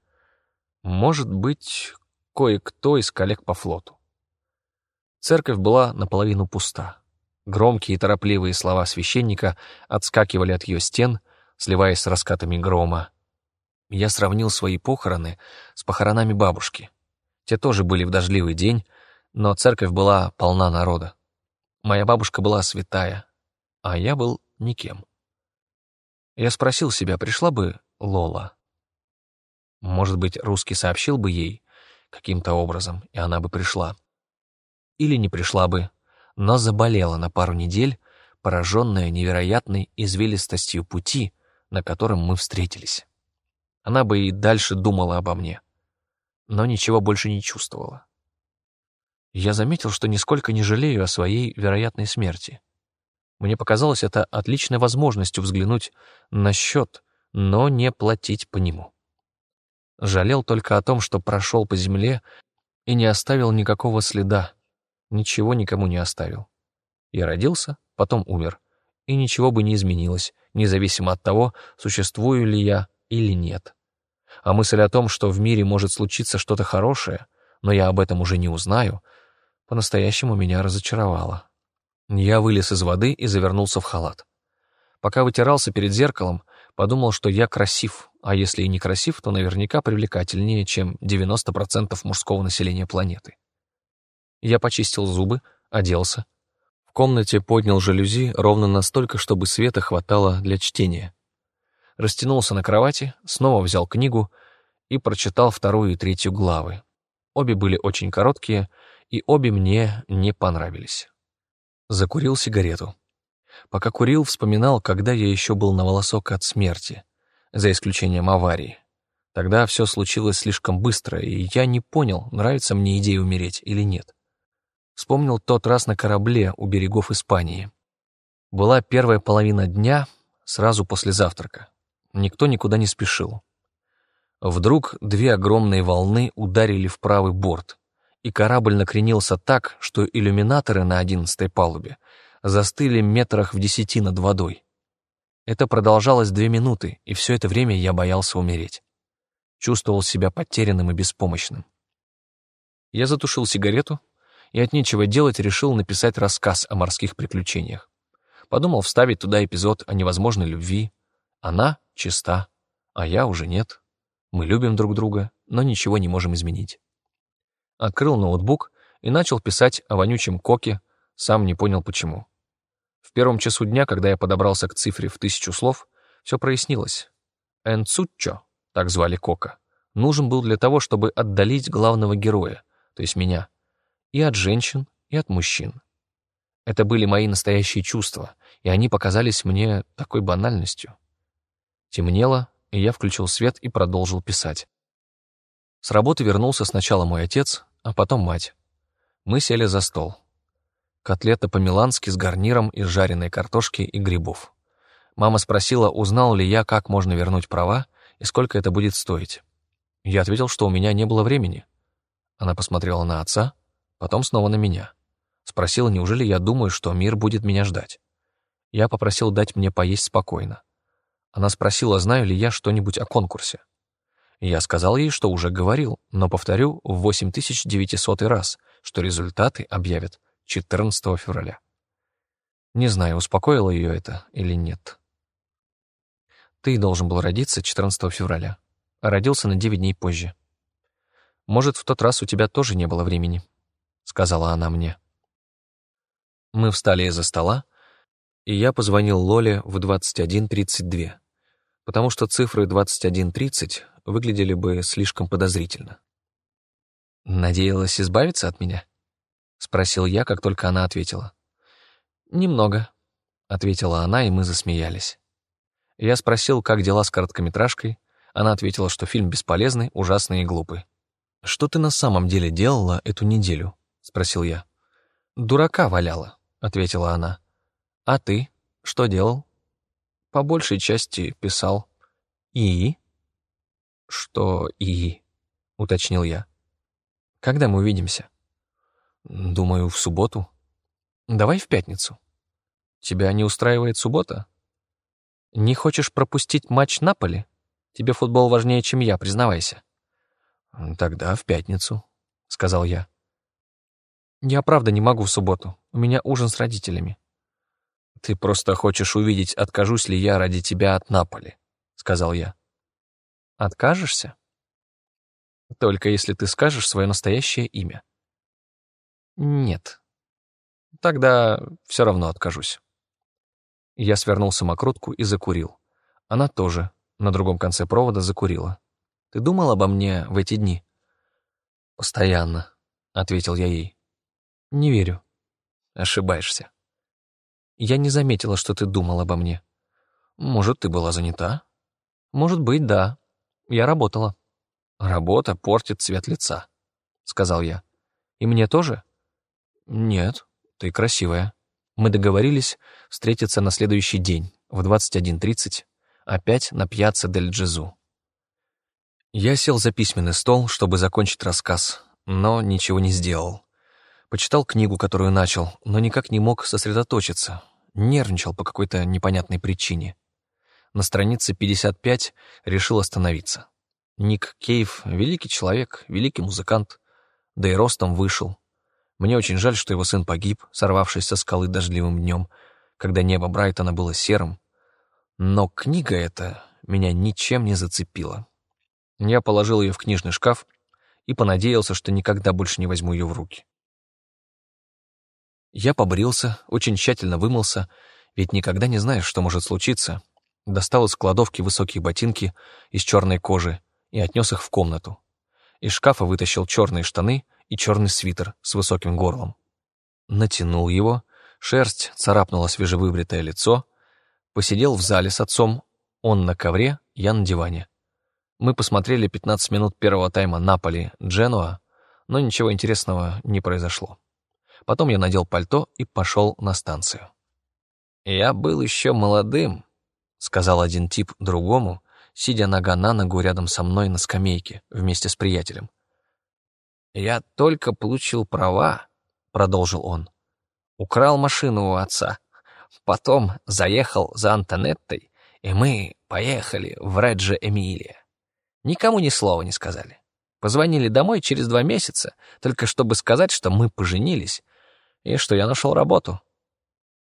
Может быть, кое-кто из коллег по флоту. Церковь была наполовину пуста. Громкие и торопливые слова священника отскакивали от ее стен, сливаясь с раскатами грома. Я сравнил свои похороны с похоронами бабушки. Те тоже были в дождливый день, но церковь была полна народа. Моя бабушка была святая, а я был никем. Я спросил себя, пришла бы Лола. Может быть, русский сообщил бы ей каким-то образом, и она бы пришла. Или не пришла бы, но заболела на пару недель, пораженная невероятной извилистостью пути, на котором мы встретились. Она бы и дальше думала обо мне, но ничего больше не чувствовала. Я заметил, что нисколько не жалею о своей вероятной смерти. Мне показалось это отличной возможностью взглянуть на счет, но не платить по нему. Жалел только о том, что прошел по земле и не оставил никакого следа, ничего никому не оставил. Я родился, потом умер, и ничего бы не изменилось, независимо от того, существую ли я или нет. А мысль о том, что в мире может случиться что-то хорошее, но я об этом уже не узнаю, по-настоящему меня разочаровала. Я вылез из воды и завернулся в халат. Пока вытирался перед зеркалом, подумал, что я красив, а если и не красив, то наверняка привлекательнее, чем 90% мужского населения планеты. Я почистил зубы, оделся. В комнате поднял жалюзи ровно настолько, чтобы света хватало для чтения. Растянулся на кровати, снова взял книгу и прочитал вторую и третью главы. Обе были очень короткие, и обе мне не понравились. Закурил сигарету. Пока курил, вспоминал, когда я еще был на волосок от смерти, за исключением аварии. Тогда все случилось слишком быстро, и я не понял, нравится мне идея умереть или нет. Вспомнил тот раз на корабле у берегов Испании. Была первая половина дня, сразу после завтрака. Никто никуда не спешил. Вдруг две огромные волны ударили в правый борт, и корабль накренился так, что иллюминаторы на одиннадцатой палубе застыли метрах в десяти над водой. Это продолжалось две минуты, и все это время я боялся умереть. Чувствовал себя потерянным и беспомощным. Я затушил сигарету и от нечего делать решил написать рассказ о морских приключениях. Подумал вставить туда эпизод о невозможной любви. Она чиста, а я уже нет. Мы любим друг друга, но ничего не можем изменить. Открыл ноутбук и начал писать о вонючем коке, сам не понял почему. В первом часу дня, когда я подобрался к цифре в тысячу слов, все прояснилось. Энцуччо, так звали Кока, нужен был для того, чтобы отдалить главного героя, то есть меня, и от женщин, и от мужчин. Это были мои настоящие чувства, и они показались мне такой банальностью. Темнело, и я включил свет и продолжил писать. С работы вернулся сначала мой отец, а потом мать. Мы сели за стол. Котлета по-милански с гарниром из жареной картошки и грибов. Мама спросила, узнал ли я, как можно вернуть права и сколько это будет стоить. Я ответил, что у меня не было времени. Она посмотрела на отца, потом снова на меня. Спросила, неужели я думаю, что мир будет меня ждать. Я попросил дать мне поесть спокойно. Она спросила, знаю ли я что-нибудь о конкурсе. Я сказал ей, что уже говорил, но повторю в 8900 раз, что результаты объявят 14 февраля. Не знаю, успокоило ее это или нет. Ты должен был родиться 14 февраля, родился на 9 дней позже. Может, в тот раз у тебя тоже не было времени, сказала она мне. Мы встали из-за стола, и я позвонил Лоле в 21.32, потому что цифры 21.30 выглядели бы слишком подозрительно. Надеялась избавиться от меня? — спросил я, как только она ответила. «Немного», — ответила она, и мы засмеялись. Я спросил, как дела с короткометражкой. Она ответила, что фильм бесполезный, ужасный и глупый. «Что ты на самом деле делала эту неделю?» — спросил я. «Дурака валяла», — ответила она. «А ты? Что делал?» «По большей части писал». «И?» «Что «и?» — уточнил я. «Когда мы увидимся?» Думаю, в субботу. Давай в пятницу. Тебя не устраивает суббота? Не хочешь пропустить матч Наполи? Тебе футбол важнее, чем я, признавайся. Тогда в пятницу, сказал я. Я правда не могу в субботу. У меня ужин с родителями. Ты просто хочешь увидеть, откажусь ли я ради тебя от Наполи, сказал я. Откажешься? Только если ты скажешь свое настоящее имя. Нет. Тогда все равно откажусь. Я свернул самокрутку и закурил. Она тоже на другом конце провода закурила. Ты думал обо мне в эти дни? Постоянно, ответил я ей. Не верю. Ошибаешься. Я не заметила, что ты думал обо мне. Может, ты была занята? Может быть, да. Я работала. Работа портит цвет лица, сказал я. И мне тоже? «Нет, ты красивая. Мы договорились встретиться на следующий день в 21.30, опять на пьяце Дель Джезу». Я сел за письменный стол, чтобы закончить рассказ, но ничего не сделал. Почитал книгу, которую начал, но никак не мог сосредоточиться. Нервничал по какой-то непонятной причине. На странице 55 решил остановиться. Ник Кейв — великий человек, великий музыкант, да и ростом вышел. Мне очень жаль, что его сын погиб, сорвавшись со скалы дождливым днем, когда небо Брайтона было серым. Но книга эта меня ничем не зацепила. Я положил ее в книжный шкаф и понадеялся, что никогда больше не возьму ее в руки. Я побрился, очень тщательно вымылся, ведь никогда не знаешь, что может случиться. Достал из кладовки высокие ботинки из черной кожи и отнес их в комнату. Из шкафа вытащил черные штаны и черный свитер с высоким горлом. Натянул его, шерсть царапнула свежевыбритое лицо, посидел в зале с отцом, он на ковре, я на диване. Мы посмотрели 15 минут первого тайма Наполи, Дженуа, но ничего интересного не произошло. Потом я надел пальто и пошел на станцию. «Я был еще молодым», — сказал один тип другому, сидя нога на ногу рядом со мной на скамейке вместе с приятелем. «Я только получил права», — продолжил он. «Украл машину у отца. Потом заехал за Антонеттой, и мы поехали в Реджо Эмилия. Никому ни слова не сказали. Позвонили домой через два месяца, только чтобы сказать, что мы поженились и что я нашел работу.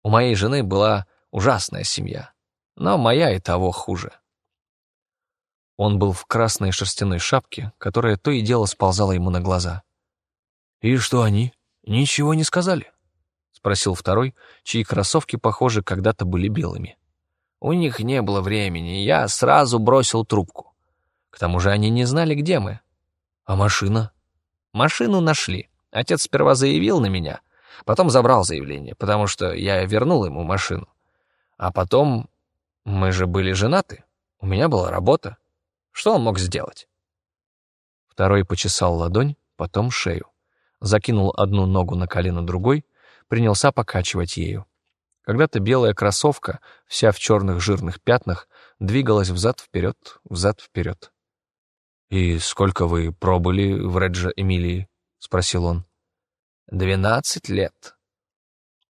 У моей жены была ужасная семья, но моя и того хуже. Он был в красной шерстяной шапке, которая то и дело сползала ему на глаза. «И что они? Ничего не сказали?» — спросил второй, чьи кроссовки, похоже, когда-то были белыми. «У них не было времени, я сразу бросил трубку. К тому же они не знали, где мы». «А машина?» «Машину нашли. Отец сперва заявил на меня, потом забрал заявление, потому что я вернул ему машину. А потом мы же были женаты, у меня была работа. Что он мог сделать? Второй почесал ладонь, потом шею. Закинул одну ногу на колено другой, принялся покачивать ею. Когда-то белая кроссовка, вся в черных жирных пятнах, двигалась взад-вперед, взад-вперед. «И сколько вы пробыли в Реджо Эмилии?» — спросил он. «Двенадцать лет».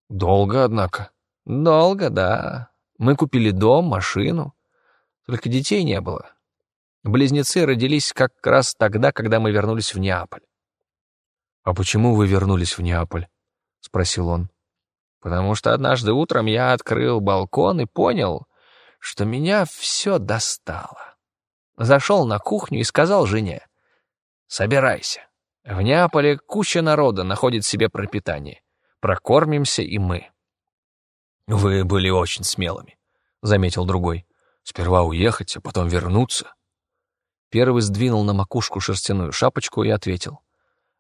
«Долго, однако». «Долго, да. Мы купили дом, машину. Только детей не было. Близнецы родились как раз тогда, когда мы вернулись в Неаполь. «А почему вы вернулись в Неаполь?» — спросил он. «Потому что однажды утром я открыл балкон и понял, что меня все достало. Зашел на кухню и сказал жене, «Собирайся. В Неаполе куча народа находит себе пропитание. Прокормимся и мы». «Вы были очень смелыми», — заметил другой. «Сперва уехать, а потом вернуться». Первый сдвинул на макушку шерстяную шапочку и ответил.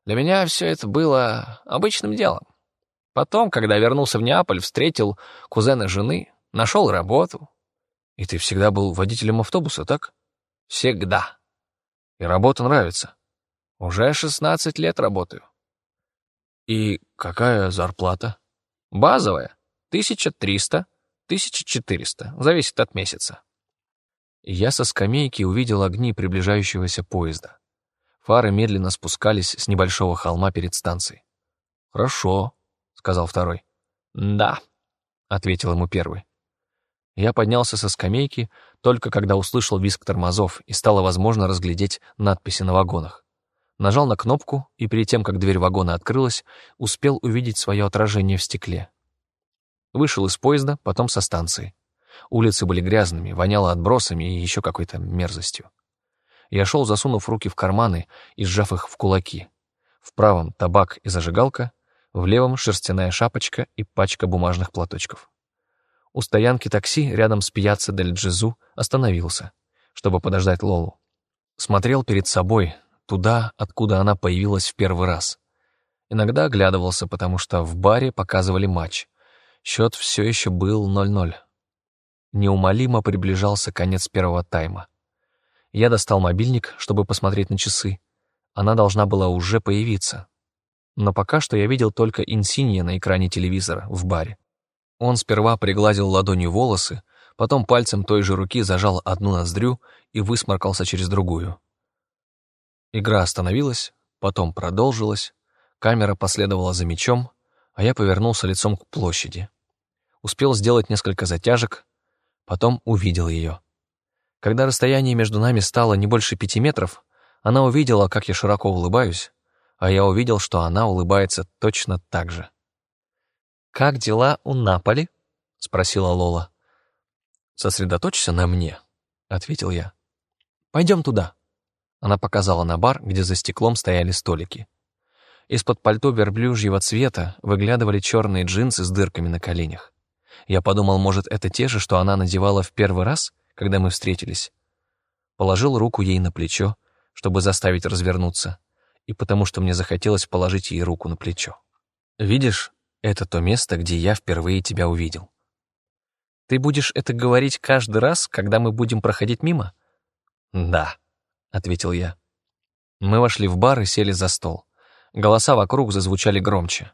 «Для меня все это было обычным делом. Потом, когда вернулся в Неаполь, встретил кузена жены, нашел работу. И ты всегда был водителем автобуса, так? Всегда. И работа нравится. Уже шестнадцать лет работаю. И какая зарплата? Базовая. Тысяча триста, тысяча четыреста. Зависит от месяца. Я со скамейки увидел огни приближающегося поезда. Фары медленно спускались с небольшого холма перед станцией. «Хорошо», — сказал второй. «Да», — ответил ему первый. Я поднялся со скамейки, только когда услышал визг тормозов и стало возможно разглядеть надписи на вагонах. Нажал на кнопку, и перед тем, как дверь вагона открылась, успел увидеть свое отражение в стекле. Вышел из поезда, потом со станции. Улицы были грязными, воняло отбросами и еще какой-то мерзостью. Я шел, засунув руки в карманы и сжав их в кулаки. В правом — табак и зажигалка, в левом — шерстяная шапочка и пачка бумажных платочков. У стоянки такси рядом с пьяцца дель Джезу остановился, чтобы подождать Лолу. Смотрел перед собой, туда, откуда она появилась в первый раз. Иногда оглядывался, потому что в баре показывали матч. Счет все еще был 0-0. Неумолимо приближался конец первого тайма. Я достал мобильник, чтобы посмотреть на часы. Она должна была уже появиться. Но пока что я видел только инсинья на экране телевизора в баре. Он сперва пригладил ладонью волосы, потом пальцем той же руки зажал одну ноздрю и высморкался через другую. Игра остановилась, потом продолжилась, камера последовала за мячом, а я повернулся лицом к площади. Успел сделать несколько затяжек, потом увидел ее. Когда расстояние между нами стало не больше пяти метров, она увидела, как я широко улыбаюсь, а я увидел, что она улыбается точно так же. «Как дела у Наполи?» — спросила Лола. «Сосредоточься на мне», — ответил я. «Пойдем туда». Она показала на бар, где за стеклом стояли столики. Из-под пальто верблюжьего цвета выглядывали черные джинсы с дырками на коленях. Я подумал, может, это те же, что она надевала в первый раз, когда мы встретились. Положил руку ей на плечо, чтобы заставить развернуться, и потому что мне захотелось положить ей руку на плечо. «Видишь, это то место, где я впервые тебя увидел. Ты будешь это говорить каждый раз, когда мы будем проходить мимо?» «Да», — ответил я. Мы вошли в бар и сели за стол. Голоса вокруг зазвучали громче.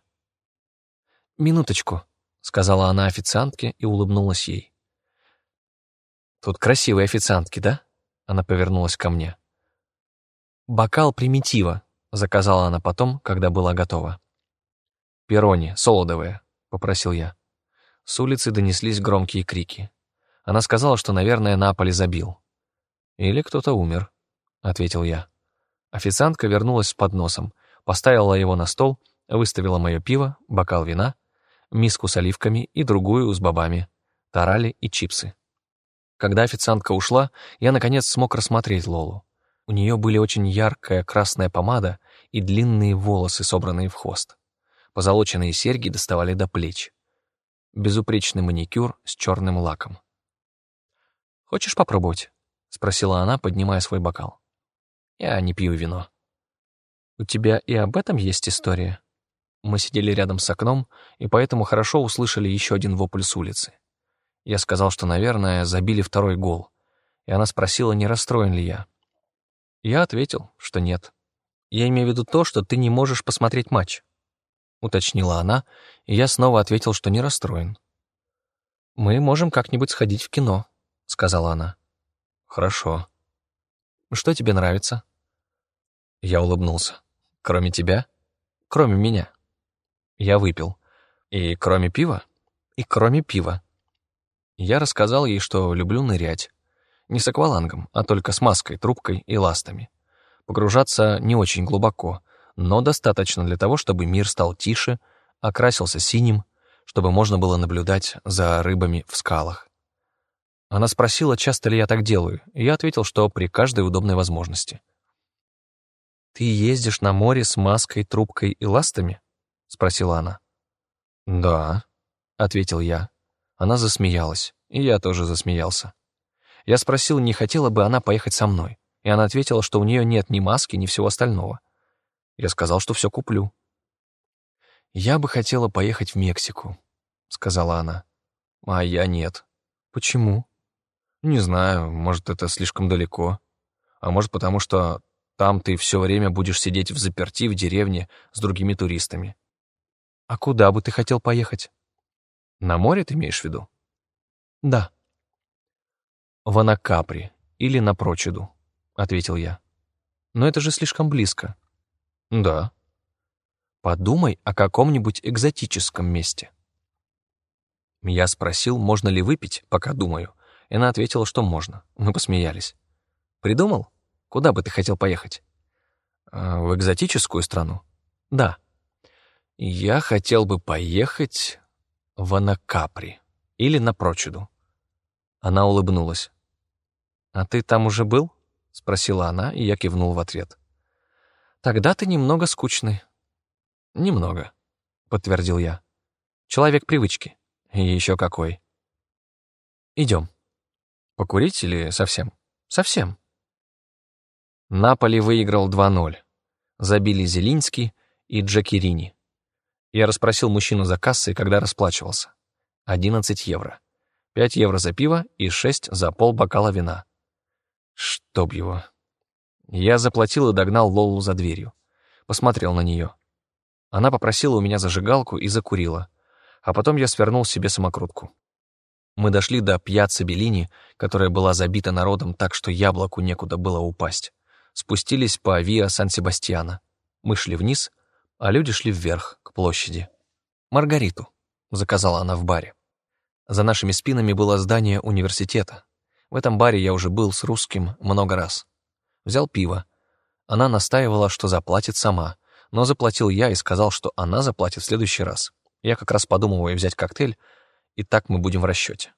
«Минуточку», — сказала она официантке и улыбнулась ей. «Тут красивые официантки, да?» Она повернулась ко мне. «Бокал примитива», — заказала она потом, когда была готова. «Перони, солодовые», — попросил я. С улицы донеслись громкие крики. Она сказала, что, наверное, Наполи забил. «Или кто-то умер», — ответил я. Официантка вернулась с подносом, поставила его на стол, выставила мое пиво, бокал вина, миску с оливками и другую с бобами, тарали и чипсы. Когда официантка ушла, я, наконец, смог рассмотреть Лолу. У нее были очень яркая красная помада и длинные волосы, собранные в хвост. Позолоченные серьги доставали до плеч. Безупречный маникюр с черным лаком. «Хочешь попробовать?» — спросила она, поднимая свой бокал. «Я не пью вино». «У тебя и об этом есть история?» Мы сидели рядом с окном, и поэтому хорошо услышали еще один вопль с улицы. Я сказал, что, наверное, забили второй гол, и она спросила, не расстроен ли я. Я ответил, что нет. «Я имею в виду то, что ты не можешь посмотреть матч», — уточнила она, и я снова ответил, что не расстроен. «Мы можем как-нибудь сходить в кино», — сказала она. «Хорошо. Что тебе нравится?» Я улыбнулся. Кроме тебя? Кроме меня. Я выпил. И кроме пива? И кроме пива. Я рассказал ей, что люблю нырять. Не с аквалангом, а только с маской, трубкой и ластами. Погружаться не очень глубоко, но достаточно для того, чтобы мир стал тише, окрасился синим, чтобы можно было наблюдать за рыбами в скалах. Она спросила, часто ли я так делаю, и я ответил, что при каждой удобной возможности. «Ты ездишь на море с маской, трубкой и ластами?» — спросила она. «Да», — ответил я. Она засмеялась, и я тоже засмеялся. Я спросил, не хотела бы она поехать со мной, и она ответила, что у нее нет ни маски, ни всего остального. Я сказал, что все куплю. «Я бы хотела поехать в Мексику», — сказала она. «А я нет». «Почему?» «Не знаю, может, это слишком далеко. А может, потому что там ты все время будешь сидеть в заперти в деревне с другими туристами. А куда бы ты хотел поехать? На море ты имеешь в виду? Да. В Анакапри или на Прочеду, ответил я. Но это же слишком близко. Да. Подумай о каком-нибудь экзотическом месте. Я спросил, можно ли выпить, пока думаю, и она ответила, что можно. Мы посмеялись. Придумал? Куда бы ты хотел поехать? А, в экзотическую страну? Да. Я хотел бы поехать в Анакапри или на Прочуду. Она улыбнулась. «А ты там уже был?» — спросила она, и я кивнул в ответ. «Тогда ты немного скучный». «Немного», — подтвердил я. «Человек привычки. И еще какой». «Идем». «Покурить или совсем?» «Совсем». Наполи выиграл 2-0. Забили Зелинский и Джакирини. Я расспросил мужчину за кассой, когда расплачивался. 11 евро. 5 евро за пиво и 6 за пол бокала вина. Чтоб его. Я заплатил и догнал Лолу за дверью. Посмотрел на нее. Она попросила у меня зажигалку и закурила. А потом я свернул себе самокрутку. Мы дошли до пьяцца Беллини, которая была забита народом так, что яблоку некуда было упасть спустились по Виа Сан-Себастьяна. Мы шли вниз, а люди шли вверх, к площади. «Маргариту», — заказала она в баре. За нашими спинами было здание университета. В этом баре я уже был с русским много раз. Взял пиво. Она настаивала, что заплатит сама, но заплатил я и сказал, что она заплатит в следующий раз. Я как раз подумываю взять коктейль, и так мы будем в расчете.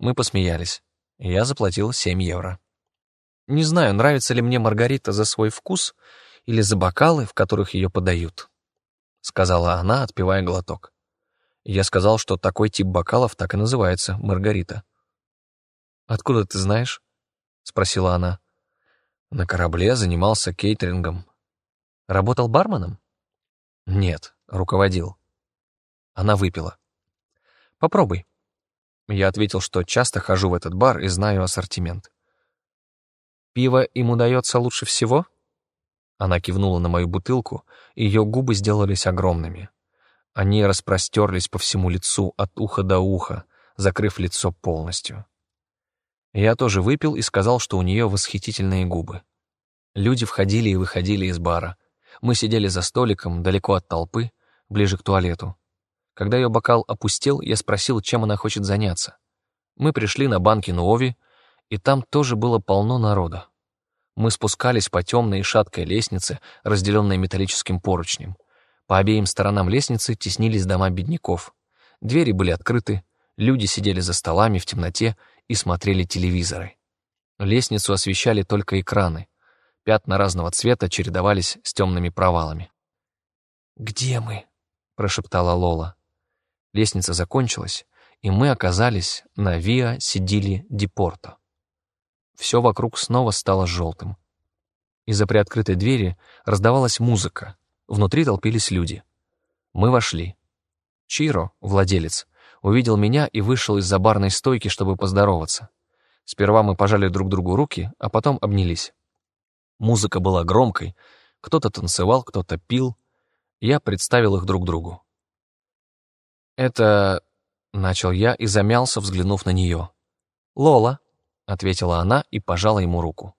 Мы посмеялись. Я заплатил 7 евро. Не знаю, нравится ли мне Маргарита за свой вкус или за бокалы, в которых ее подают. сказала она, отпивая глоток. Я сказал, что такой тип бокалов так и называется, Маргарита. «Откуда ты знаешь?» — спросила она. На корабле занимался кейтерингом. Работал барменом? Нет, руководил. Она выпила. Попробуй. Я ответил, что часто хожу в этот бар и знаю ассортимент. Пиво им удается лучше всего? Она кивнула на мою бутылку, и ее губы сделались огромными. Они распростерлись по всему лицу от уха до уха, закрыв лицо полностью. Я тоже выпил и сказал, что у нее восхитительные губы. Люди входили и выходили из бара. Мы сидели за столиком, далеко от толпы, ближе к туалету. Когда ее бокал опустел, я спросил, чем она хочет заняться. Мы пришли на банки Нуови, и там тоже было полно народа. Мы спускались по темной и шаткой лестнице, разделенной металлическим поручнем. По обеим сторонам лестницы теснились дома бедняков. Двери были открыты, люди сидели за столами в темноте и смотрели телевизоры. Лестницу освещали только экраны. Пятна разного цвета чередовались с темными провалами. «Где мы?» — прошептала Лола. Лестница закончилась, и мы оказались на Виа Сидили Дипорто. Все вокруг снова стало желтым. Из-за приоткрытой двери раздавалась музыка, внутри толпились люди. Мы вошли. Чиро, владелец, увидел меня и вышел из-за барной стойки, чтобы поздороваться. Сперва мы пожали друг другу руки, а потом обнялись. Музыка была громкой, кто-то танцевал, кто-то пил. Я представил их друг другу. «Это...» — начал я и замялся, взглянув на нее. «Лола», — ответила она и пожала ему руку.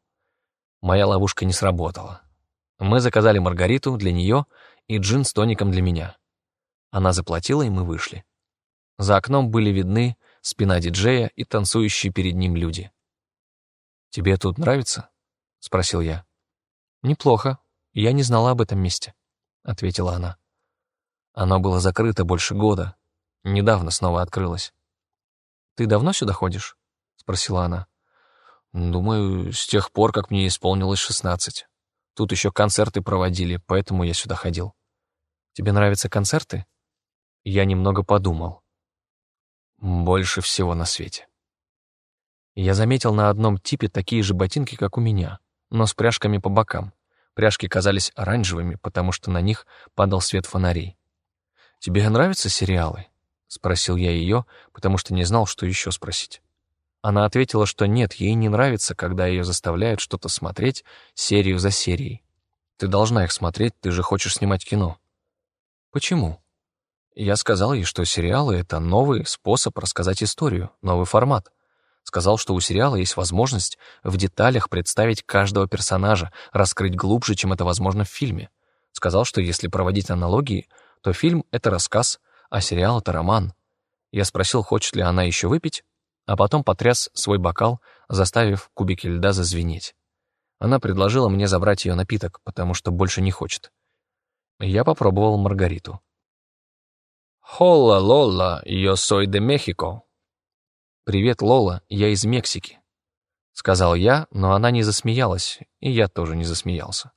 Моя ловушка не сработала. Мы заказали Маргариту для нее и джин с тоником для меня. Она заплатила, и мы вышли. За окном были видны спина диджея и танцующие перед ним люди. «Тебе тут нравится?» — спросил я. «Неплохо. Я не знала об этом месте», — ответила она. Оно было закрыто больше года. Недавно снова открылось. «Ты давно сюда ходишь?» — спросила она. «Думаю, с тех пор, как мне исполнилось шестнадцать. Тут еще концерты проводили, поэтому я сюда ходил». «Тебе нравятся концерты?» Я немного подумал. Больше всего на свете. Я заметил на одном типе такие же ботинки, как у меня, но с пряжками по бокам. Пряжки казались оранжевыми, потому что на них падал свет фонарей. «Тебе нравятся сериалы?» — спросил я ее, потому что не знал, что еще спросить. Она ответила, что нет, ей не нравится, когда ее заставляют что-то смотреть серию за серией. «Ты должна их смотреть, ты же хочешь снимать кино». «Почему?» Я сказал ей, что сериалы — это новый способ рассказать историю, новый формат. Сказал, что у сериала есть возможность в деталях представить каждого персонажа, раскрыть глубже, чем это возможно в фильме. Сказал, что если проводить аналогии, то фильм — это рассказ, а сериал — это роман. Я спросил, хочет ли она еще выпить, а потом потряс свой бокал, заставив кубики льда зазвенеть. Она предложила мне забрать ее напиток, потому что больше не хочет. Я попробовал Маргариту. «Холла, Лола, yo soy de México». «Привет, Лола, я из Мексики», — сказал я, но она не засмеялась, и я тоже не засмеялся.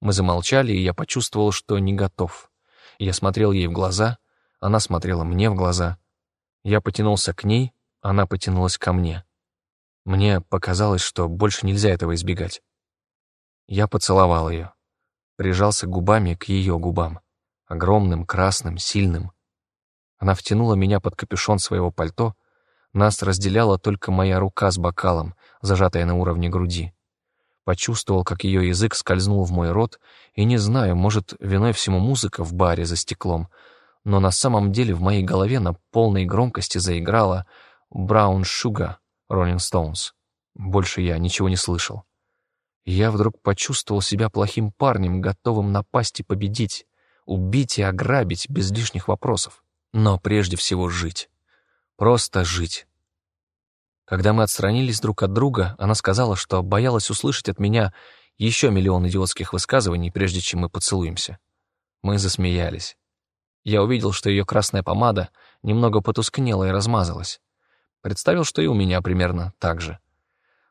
Мы замолчали, и я почувствовал, что не готов. Я смотрел ей в глаза, она смотрела мне в глаза. Я потянулся к ней, она потянулась ко мне. Мне показалось, что больше нельзя этого избегать. Я поцеловал ее, прижался губами к ее губам огромным, красным, сильным. Она втянула меня под капюшон своего пальто, нас разделяла только моя рука с бокалом, зажатая на уровне груди. Почувствовал, как ее язык скользнул в мой рот, и не знаю, может, виной всему музыка в баре за стеклом, но на самом деле в моей голове на полной громкости заиграла «Brown Sugar» Rolling Stones. Больше я ничего не слышал. я вдруг почувствовал себя плохим парнем, готовым напасть и победить убить и ограбить без лишних вопросов. Но прежде всего жить. Просто жить. Когда мы отстранились друг от друга, она сказала, что боялась услышать от меня еще миллион идиотских высказываний, прежде чем мы поцелуемся. Мы засмеялись. Я увидел, что ее красная помада немного потускнела и размазалась. Представил, что и у меня примерно так же.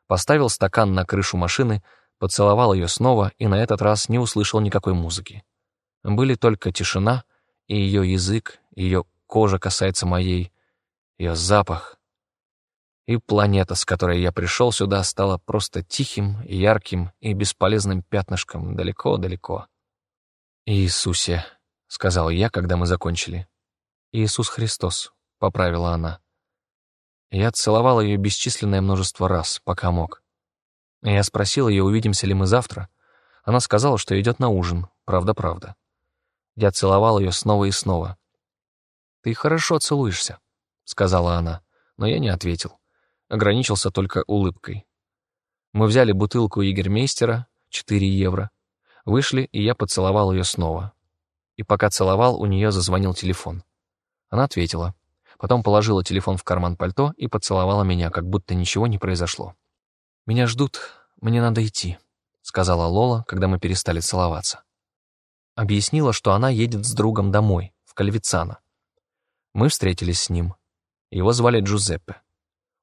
Поставил стакан на крышу машины, поцеловал ее снова и на этот раз не услышал никакой музыки. Были только тишина и ее язык, ее кожа касается моей, ее запах. И планета, с которой я пришел сюда, стала просто тихим, ярким и бесполезным пятнышком далеко-далеко. «Иисусе», — сказал я, когда мы закончили. «Иисус Христос», — поправила она. Я целовал ее бесчисленное множество раз, пока мог. Я спросил ее, увидимся ли мы завтра. Она сказала, что идет на ужин, правда-правда. Я целовал ее снова и снова. «Ты хорошо целуешься», — сказала она, но я не ответил. Ограничился только улыбкой. Мы взяли бутылку егермейстера, 4 евро, вышли, и я поцеловал ее снова. И пока целовал, у нее зазвонил телефон. Она ответила. Потом положила телефон в карман пальто и поцеловала меня, как будто ничего не произошло. «Меня ждут, мне надо идти», — сказала Лола, когда мы перестали целоваться. Объяснила, что она едет с другом домой, в Кальвицано. Мы встретились с ним. Его звали Джузеппе.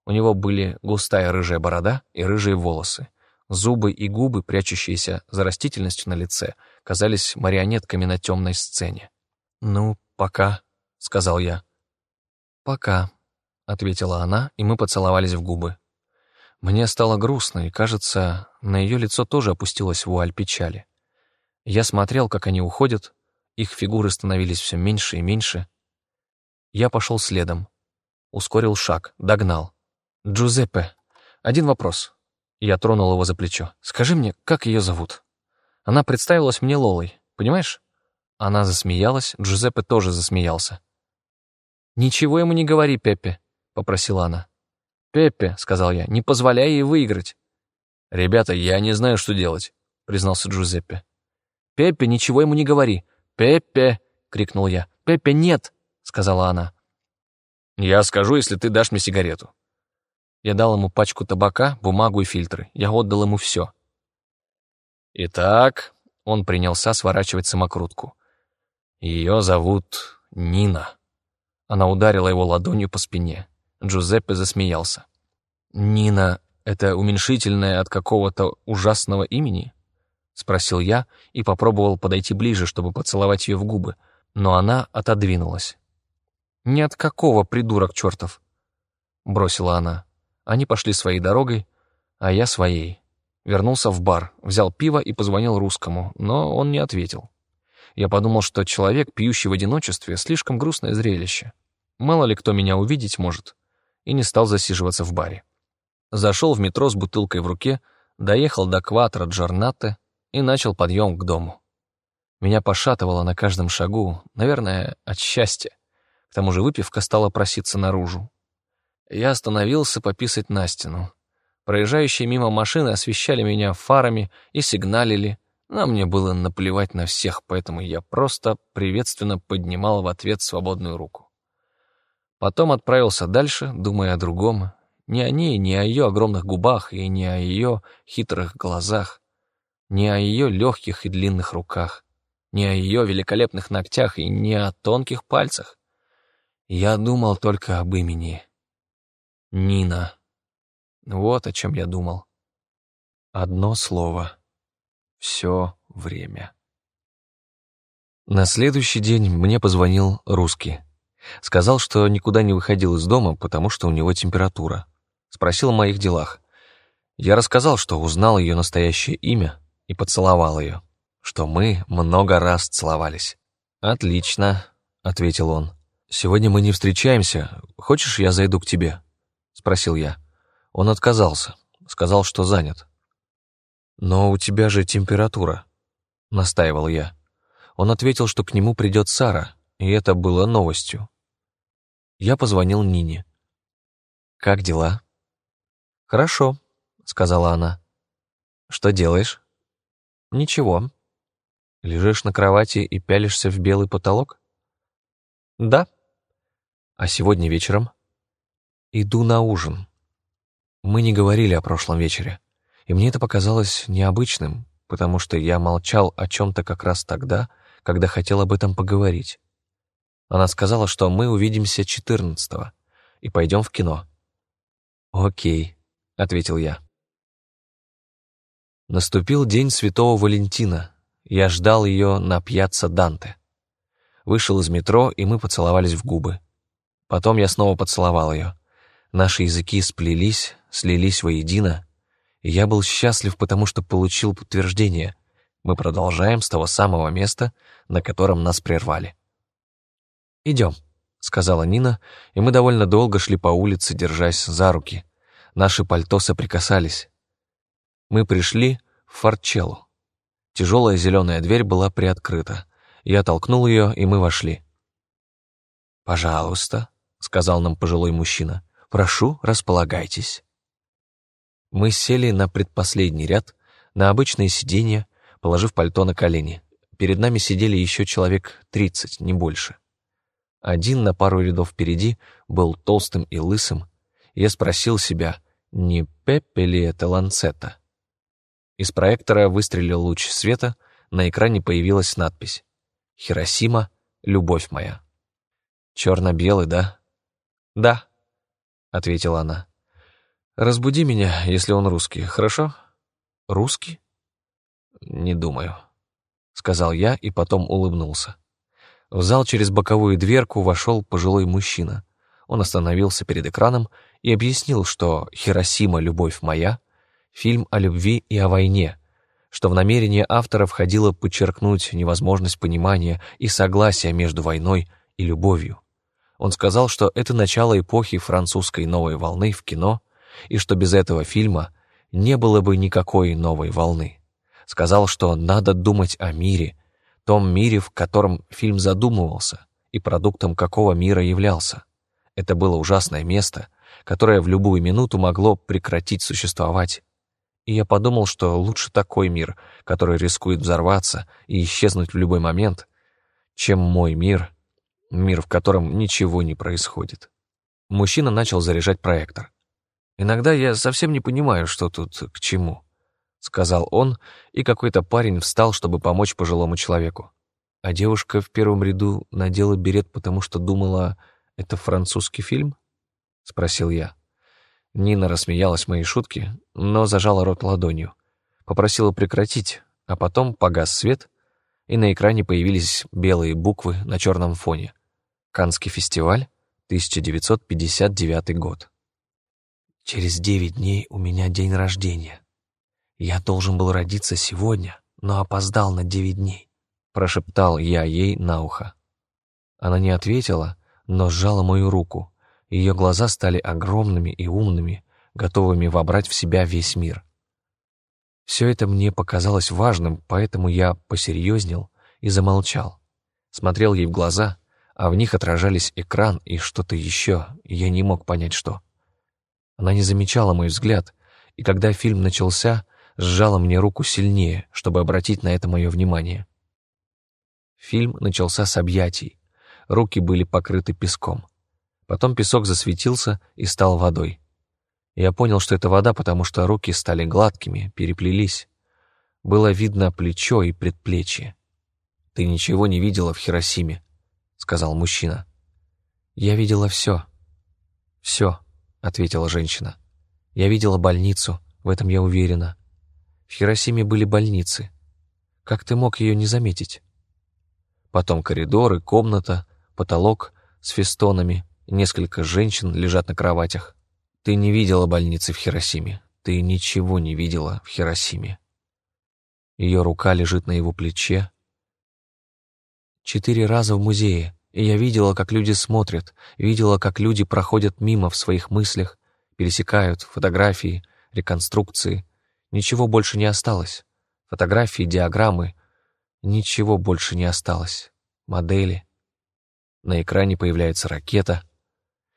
У него были густая рыжая борода и рыжие волосы. Зубы и губы, прячущиеся за растительностью на лице, казались марионетками на темной сцене. «Ну, пока», — сказал я. «Пока», — ответила она, и мы поцеловались в губы. Мне стало грустно, и, кажется, на ее лицо тоже опустилась вуаль печали. Я смотрел, как они уходят, их фигуры становились все меньше и меньше. Я пошел следом. Ускорил шаг, догнал. «Джузеппе, один вопрос». Я тронул его за плечо. «Скажи мне, как ее зовут?» Она представилась мне Лолой, понимаешь? Она засмеялась, Джузеппе тоже засмеялся. «Ничего ему не говори, Пеппе», — попросила она. «Пеппе», — сказал я, — «не позволяй ей выиграть». «Ребята, я не знаю, что делать», — признался Джузеппе. «Пеппе, ничего ему не говори!» «Пеппе!» — крикнул я. «Пеппе, нет!» — сказала она. «Я скажу, если ты дашь мне сигарету». Я дал ему пачку табака, бумагу и фильтры. Я отдал ему все. Итак, он принялся сворачивать самокрутку. Ее зовут Нина. Она ударила его ладонью по спине. Джузеппе засмеялся. «Нина — это уменьшительное от какого-то ужасного имени?» — спросил я и попробовал подойти ближе, чтобы поцеловать ее в губы, но она отодвинулась. «Ни от какого, придурок чертов!» — бросила она. Они пошли своей дорогой, а я своей. Вернулся в бар, взял пиво и позвонил русскому, но он не ответил. Я подумал, что человек, пьющий в одиночестве, слишком грустное зрелище. Мало ли кто меня увидеть может, и не стал засиживаться в баре. Зашел в метро с бутылкой в руке, доехал до кватра Джорнате, и начал подъем к дому. Меня пошатывало на каждом шагу, наверное, от счастья. К тому же выпивка стала проситься наружу. Я остановился пописать на стену. Проезжающие мимо машины освещали меня фарами и сигналили, но мне было наплевать на всех, поэтому я просто приветственно поднимал в ответ свободную руку. Потом отправился дальше, думая о другом, не о ней, не о ее огромных губах и не о ее хитрых глазах не о ее легких и длинных руках, не о ее великолепных ногтях и не о тонких пальцах. Я думал только об имени. Нина. Вот о чем я думал. Одно слово. Все время. На следующий день мне позвонил русский. Сказал, что никуда не выходил из дома, потому что у него температура. Спросил о моих делах. Я рассказал, что узнал ее настоящее имя, и поцеловал ее, что мы много раз целовались. «Отлично», — ответил он. «Сегодня мы не встречаемся. Хочешь, я зайду к тебе?» — спросил я. Он отказался, сказал, что занят. «Но у тебя же температура», — настаивал я. Он ответил, что к нему придет Сара, и это было новостью. Я позвонил Нине. «Как дела?» «Хорошо», — сказала она. «Что делаешь?» Ничего. Лежишь на кровати и пялишься в белый потолок? Да. А сегодня вечером? Иду на ужин. Мы не говорили о прошлом вечере, и мне это показалось необычным, потому что я молчал о чем-то как раз тогда, когда хотел об этом поговорить. Она сказала, что мы увидимся 14-го и пойдем в кино. «Окей», — ответил я. Наступил день Святого Валентина, Я ждал ее на пьяцца Данте. Вышел из метро, и мы поцеловались в губы. Потом я снова поцеловал ее. Наши языки сплелись, слились воедино, я был счастлив, потому что получил подтверждение. Мы продолжаем с того самого места, на котором нас прервали. «Идем», — сказала Нина, и мы довольно долго шли по улице, держась за руки. Наши пальто соприкасались. Мы пришли в Форчелло. Тяжелая зеленая дверь была приоткрыта. Я толкнул ее, и мы вошли. «Пожалуйста», — сказал нам пожилой мужчина, — «прошу, располагайтесь». Мы сели на предпоследний ряд, на обычное сиденье, положив пальто на колени. Перед нами сидели еще человек тридцать, не больше. Один на пару рядов впереди был толстым и лысым. Я спросил себя, не Пеппе ли это Ланцета? Из проектора выстрелил луч света, на экране появилась надпись «Хиросима, любовь моя». «Черно-белый, да?» «Да», — ответила она. «Разбуди меня, если он русский, хорошо?» «Русский?» «Не думаю», — сказал я и потом улыбнулся. В зал через боковую дверку вошел пожилой мужчина. Он остановился перед экраном и объяснил, что «Хиросима, любовь моя» фильм о любви и о войне, что в намерение автора входило подчеркнуть невозможность понимания и согласия между войной и любовью. Он сказал, что это начало эпохи французской новой волны в кино, и что без этого фильма не было бы никакой новой волны. Сказал, что надо думать о мире, том мире, в котором фильм задумывался, и продуктом какого мира являлся. Это было ужасное место, которое в любую минуту могло прекратить существовать и я подумал, что лучше такой мир, который рискует взорваться и исчезнуть в любой момент, чем мой мир, мир, в котором ничего не происходит. Мужчина начал заряжать проектор. «Иногда я совсем не понимаю, что тут к чему», — сказал он, и какой-то парень встал, чтобы помочь пожилому человеку. А девушка в первом ряду надела берет, потому что думала, это французский фильм? — спросил я. Нина рассмеялась моей шутке, но зажала рот ладонью. Попросила прекратить, а потом погас свет, и на экране появились белые буквы на черном фоне. Канский фестиваль, 1959 год. Через девять дней у меня день рождения. Я должен был родиться сегодня, но опоздал на девять дней, прошептал я ей на ухо. Она не ответила, но сжала мою руку, ее глаза стали огромными и умными, готовыми вобрать в себя весь мир. Все это мне показалось важным, поэтому я посерьезнел и замолчал. Смотрел ей в глаза, а в них отражались экран и что-то еще, я не мог понять, что. Она не замечала мой взгляд, и когда фильм начался, сжала мне руку сильнее, чтобы обратить на это мое внимание. Фильм начался с объятий. Руки были покрыты песком. Потом песок засветился и стал водой. Я понял, что это вода, потому что руки стали гладкими, переплелись. Было видно плечо и предплечье. «Ты ничего не видела в Хиросиме», — сказал мужчина. «Я видела все». «Все», — ответила женщина. «Я видела больницу, в этом я уверена. В Хиросиме были больницы. Как ты мог ее не заметить?» Потом коридоры, комната, потолок с фестонами, Несколько женщин лежат на кроватях. Ты не видела больницы в Хиросиме. Ты ничего не видела в Хиросиме. Ее рука лежит на его плече. Четыре раза в музее, и я видела, как люди смотрят, видела, как люди проходят мимо в своих мыслях, пересекают фотографии, реконструкции. Ничего больше не осталось. Фотографии, диаграммы. Ничего больше не осталось. Модели. На экране появляется ракета —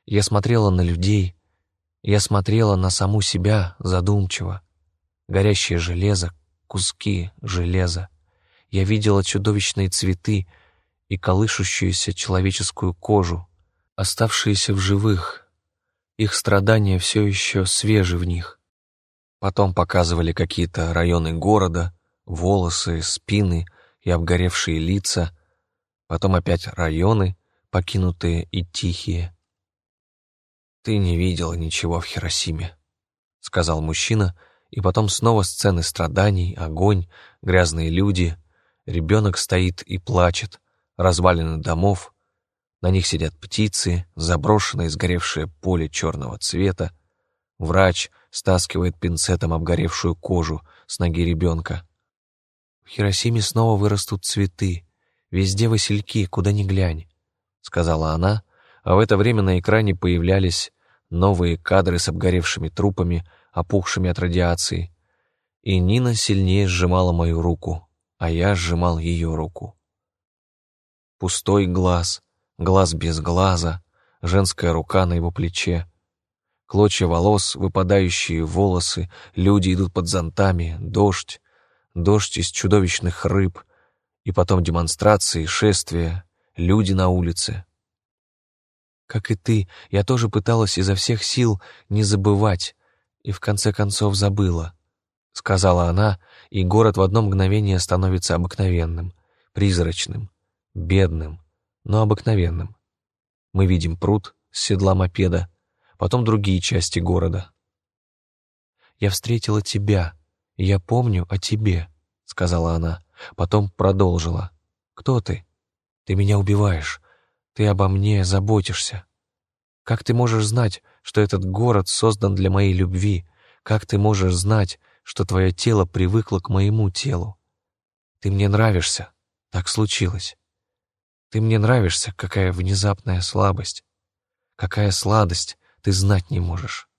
я смотрела на людей, я смотрела на саму себя задумчиво. Горящее железо, куски железа. Я видела чудовищные цветы и колышущуюся человеческую кожу, оставшиеся в живых. Их страдания все еще свежи в них. Потом показывали какие-то районы города, волосы, спины и обгоревшие лица. Потом опять районы, покинутые и тихие. «Ты не видела ничего в Хиросиме», — сказал мужчина, и потом снова сцены страданий, огонь, грязные люди, Ребенок стоит и плачет, развалины домов, на них сидят птицы, заброшенное сгоревшее поле черного цвета. Врач стаскивает пинцетом обгоревшую кожу с ноги ребенка. В Хиросиме снова вырастут цветы, везде васильки, куда ни глянь, сказала она, а в это время на экране появлялись новые кадры с обгоревшими трупами, опухшими от радиации. И Нина сильнее сжимала мою руку, а я сжимал ее руку. Пустой глаз, глаз без глаза, женская рука на его плече. Клочья волос, выпадающие волосы, люди идут под зонтами, дождь, дождь из чудовищных рыб, и потом демонстрации, шествия, люди на улице. Как и ты, я тоже пыталась изо всех сил не забывать, и в конце концов забыла, — сказала она, и город в одно мгновение становится обыкновенным, призрачным, бедным, но обыкновенным. Мы видим пруд с седла мопеда, потом другие части города. «Я встретила тебя, и я помню о тебе», — сказала она, потом продолжила. «Кто ты? Ты меня убиваешь, ты обо мне заботишься. Как ты можешь знать, что этот город создан для моей любви? Как ты можешь знать, что твое тело привыкло к моему телу? Ты мне нравишься, так случилось. Ты мне нравишься, какая внезапная слабость. Какая сладость, ты знать не можешь.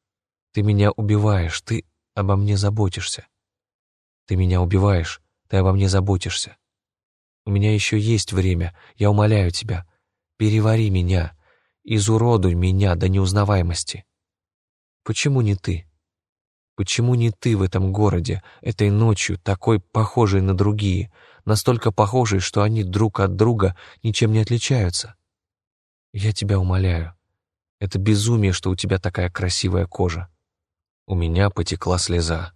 Ты меня убиваешь, ты обо мне заботишься. Ты меня убиваешь, ты обо мне заботишься. У меня еще есть время, я умоляю тебя. Перевари меня, изуродуй меня до неузнаваемости. Почему не ты? Почему не ты в этом городе, этой ночью, такой похожей на другие, настолько похожие, что они друг от друга ничем не отличаются. Я тебя умоляю. Это безумие, что у тебя такая красивая кожа. У меня потекла слеза,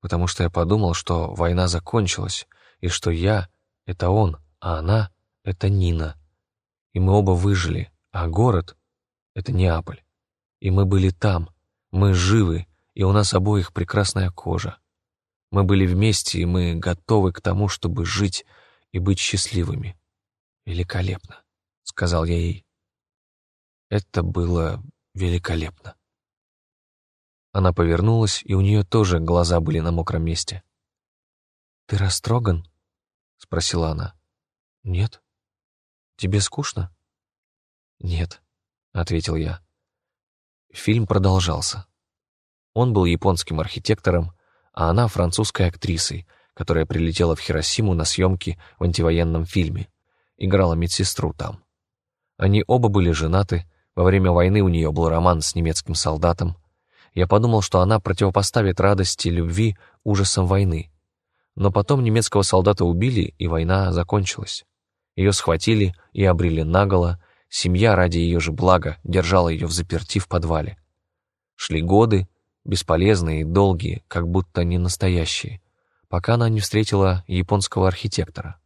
потому что я подумал, что война закончилась, и что я — это он, а она — это Нина. И мы оба выжили, а город — это Неаполь. И мы были там, мы живы, и у нас обоих прекрасная кожа. Мы были вместе, и мы готовы к тому, чтобы жить и быть счастливыми. Великолепно, сказал я ей. Это было великолепно. Она повернулась, и у нее тоже глаза были на мокром месте. «Ты растроган?» — спросила она. «Нет. Тебе скучно?» «Нет», — ответил я. Фильм продолжался. Он был японским архитектором, а она французской актрисой, которая прилетела в Хиросиму на съемки в антивоенном фильме, играла медсестру там. Они оба были женаты, во время войны у нее был роман с немецким солдатом. Я подумал, что она противопоставит радости любви ужасам войны. Но потом немецкого солдата убили, и война закончилась. Ее схватили и обрили наголо, семья ради ее же блага держала ее в заперти в подвале. Шли годы, бесполезные и долгие, как будто не настоящие, пока она не встретила японского архитектора.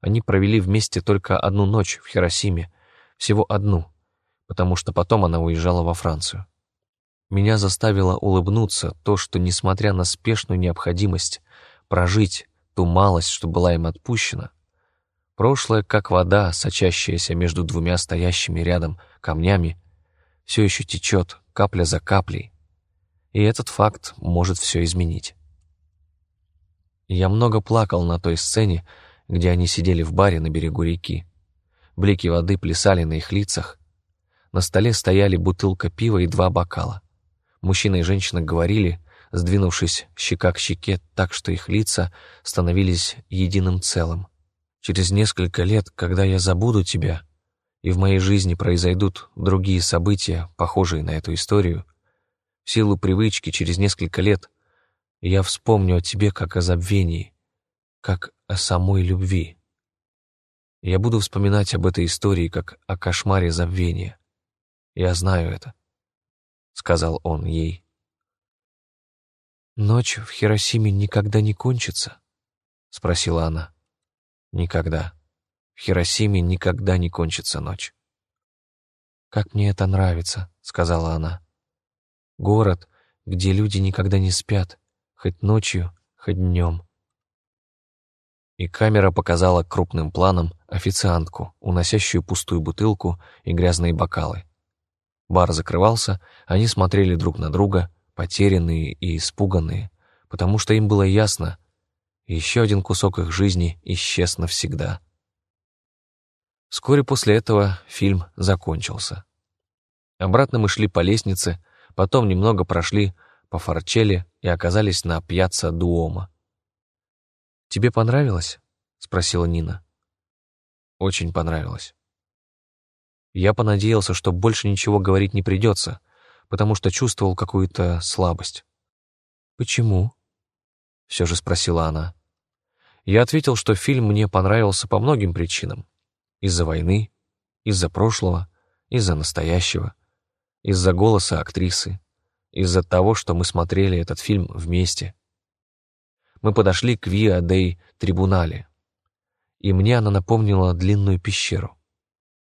Они провели вместе только одну ночь в Хиросиме, всего одну, потому что потом она уезжала во Францию. Меня заставило улыбнуться то, что, несмотря на спешную необходимость прожить ту малость, что была им отпущена, прошлое, как вода, сочащаяся между двумя стоящими рядом камнями, все еще течет капля за каплей, и этот факт может все изменить. Я много плакал на той сцене, где они сидели в баре на берегу реки. Блики воды плясали на их лицах. На столе стояли бутылка пива и два бокала. Мужчина и женщина говорили, сдвинувшись щека к щеке так, что их лица становились единым целым. Через несколько лет, когда я забуду тебя, и в моей жизни произойдут другие события, похожие на эту историю, силу привычки через несколько лет я вспомню о тебе как о забвении, как о самой любви. Я буду вспоминать об этой истории как о кошмаре забвения. Я знаю это, — сказал он ей. «Ночь в Хиросиме никогда не кончится?» — спросила она. «Никогда. В Хиросиме никогда не кончится ночь». «Как мне это нравится», — сказала она. Город, где люди никогда не спят, хоть ночью, хоть днем. И камера показала крупным планом официантку, уносящую пустую бутылку и грязные бокалы. Бар закрывался, они смотрели друг на друга, потерянные и испуганные, потому что им было ясно, еще один кусок их жизни исчез навсегда. Вскоре после этого фильм закончился. Обратно мы шли по лестнице, потом немного прошли по Форчелле и оказались на пьяцца Дуома. «Тебе понравилось?» — спросила Нина. «Очень понравилось». Я понадеялся, что больше ничего говорить не придется, потому что чувствовал какую-то слабость. «Почему?» — все же спросила она. Я ответил, что фильм мне понравился по многим причинам. Из-за войны, из-за прошлого, из-за настоящего, из-за голоса актрисы, из-за того, что мы смотрели этот фильм вместе. Мы подошли к Виа Дей Трибунале, и мне она напомнила длинную пещеру.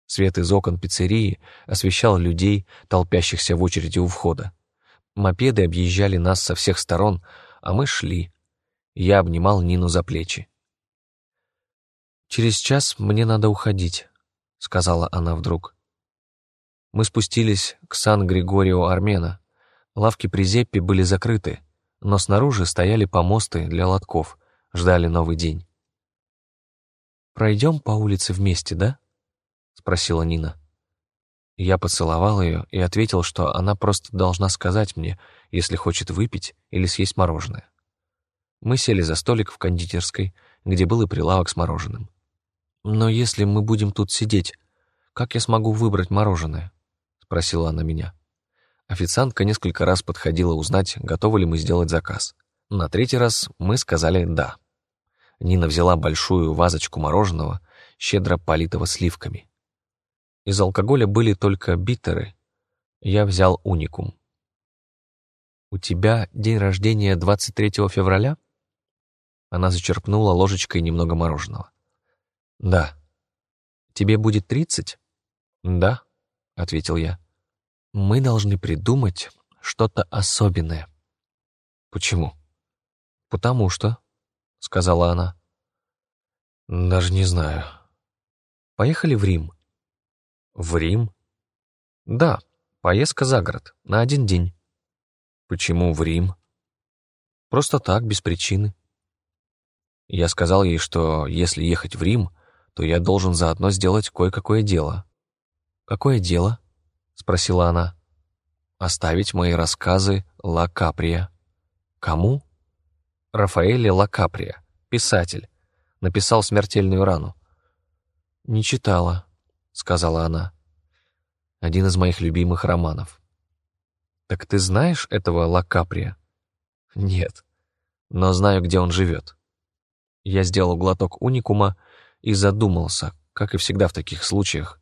Свет из окон пиццерии освещал людей, толпящихся в очереди у входа. Мопеды объезжали нас со всех сторон, а мы шли. Я обнимал Нину за плечи. «Через час мне надо уходить», — сказала она вдруг. Мы спустились к Сан-Григорио Армена. Лавки при Зеппе были закрыты, но снаружи стояли помосты для лотков, ждали новый день. «Пройдем по улице вместе, да?» — спросила Нина. Я поцеловал ее и ответил, что она просто должна сказать мне, если хочет выпить или съесть мороженое. Мы сели за столик в кондитерской, где был и прилавок с мороженым. «Но если мы будем тут сидеть, как я смогу выбрать мороженое?» — спросила она меня. Официантка несколько раз подходила узнать, готовы ли мы сделать заказ. На третий раз мы сказали «да». Нина взяла большую вазочку мороженого, щедро политого сливками. Из алкоголя были только битеры. Я взял уникум. «У тебя день рождения 23 февраля?» Она зачерпнула ложечкой немного мороженого. «Да». «Тебе будет тридцать?» «Да», — ответил я. «Мы должны придумать что-то особенное». «Почему?» «Потому что», — сказала она. «Даже не знаю». «Поехали в Рим». «В Рим?» «Да, поездка за город, на один день». «Почему в Рим?» «Просто так, без причины». Я сказал ей, что если ехать в Рим — то я должен заодно сделать кое-какое дело». «Какое дело?» — спросила она. «Оставить мои рассказы Ла Каприя». «Кому?» «Рафаэле Ла Каприя, писатель. Написал «Смертельную рану». «Не читала», — сказала она. «Один из моих любимых романов». «Так ты знаешь этого Ла Каприя?» «Нет, но знаю, где он живет». Я сделал глоток уникума и задумался, как и всегда в таких случаях,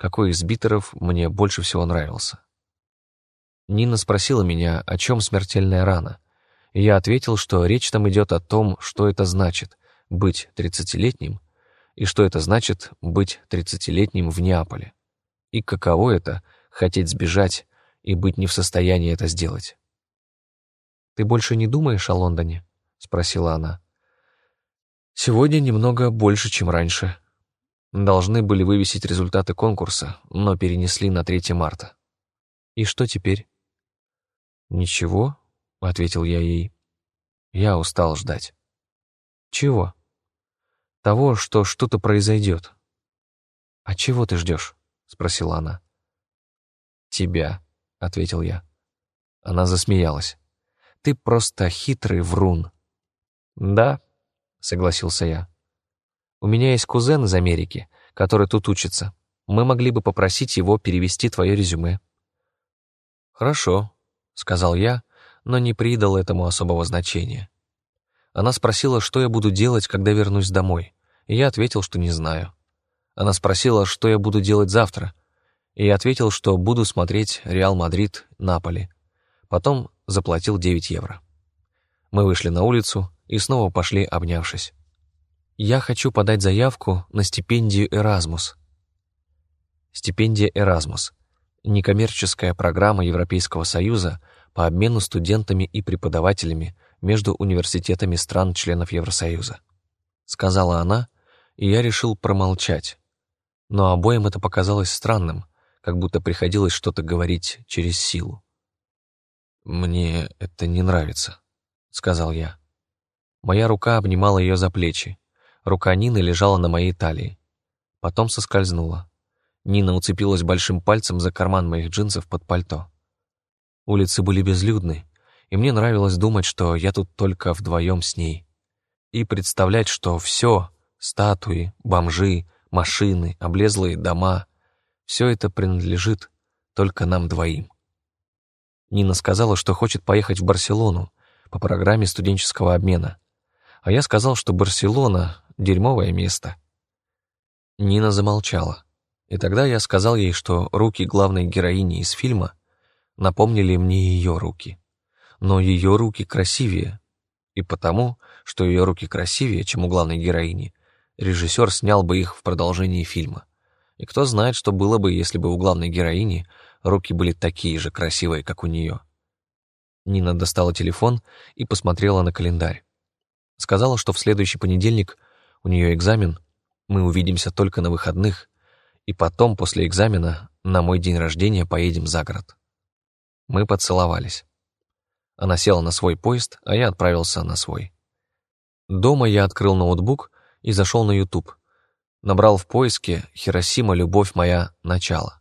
какой из битеров мне больше всего нравился. Нина спросила меня, о чем смертельная рана, и я ответил, что речь там идет о том, что это значит — быть тридцатилетним, и что это значит — быть тридцатилетним в Неаполе, и каково это — хотеть сбежать и быть не в состоянии это сделать. «Ты больше не думаешь о Лондоне?» — спросила она. Сегодня немного больше, чем раньше. Должны были вывесить результаты конкурса, но перенесли на 3 марта. И что теперь? Ничего, ответил я ей. Я устал ждать. Чего? Того, что что-то произойдет. А чего ты ждешь? спросила она. Тебя, ответил я. Она засмеялась. Ты просто хитрый врун. Да, — согласился я. «У меня есть кузен из Америки, который тут учится. Мы могли бы попросить его перевести твое резюме». «Хорошо», — сказал я, но не придал этому особого значения. Она спросила, что я буду делать, когда вернусь домой, и я ответил, что не знаю. Она спросила, что я буду делать завтра, и я ответил, что буду смотреть «Реал Мадрид» Наполи. Потом заплатил 9 евро. Мы вышли на улицу, и снова пошли, обнявшись. «Я хочу подать заявку на стипендию «Эразмус». Стипендия «Эразмус» — некоммерческая программа Европейского Союза по обмену студентами и преподавателями между университетами стран-членов Евросоюза. сказала она, и я решил промолчать. Но обоим это показалось странным, как будто приходилось что-то говорить через силу. «Мне это не нравится», — сказал я. Моя рука обнимала ее за плечи. Рука Нины лежала на моей талии. Потом соскользнула. Нина уцепилась большим пальцем за карман моих джинсов под пальто. Улицы были безлюдны, и мне нравилось думать, что я тут только вдвоем с ней. И представлять, что все — статуи, бомжи, машины, облезлые дома — все это принадлежит только нам двоим. Нина сказала, что хочет поехать в Барселону по программе студенческого обмена. А я сказал, что Барселона — дерьмовое место. Нина замолчала. И тогда я сказал ей, что руки главной героини из фильма напомнили мне ее руки. Но ее руки красивее. И потому, что ее руки красивее, чем у главной героини, режиссер снял бы их в продолжении фильма. И кто знает, что было бы, если бы у главной героини руки были такие же красивые, как у нее. Нина достала телефон и посмотрела на календарь. Сказала, что в следующий понедельник у нее экзамен, мы увидимся только на выходных, и потом, после экзамена, на мой день рождения поедем за город. Мы поцеловались. Она села на свой поезд, а я отправился на свой. Дома я открыл ноутбук и зашел на YouTube. Набрал в поиске «Хиросима, любовь моя, начало».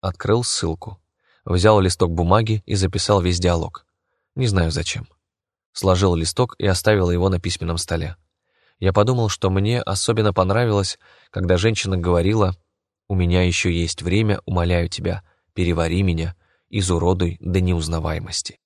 Открыл ссылку. Взял листок бумаги и записал весь диалог. Не знаю зачем. Сложил листок и оставил его на письменном столе. Я подумал, что мне особенно понравилось, когда женщина говорила у меня еще есть время, умоляю тебя, перевари меня, изуродуй до неузнаваемости.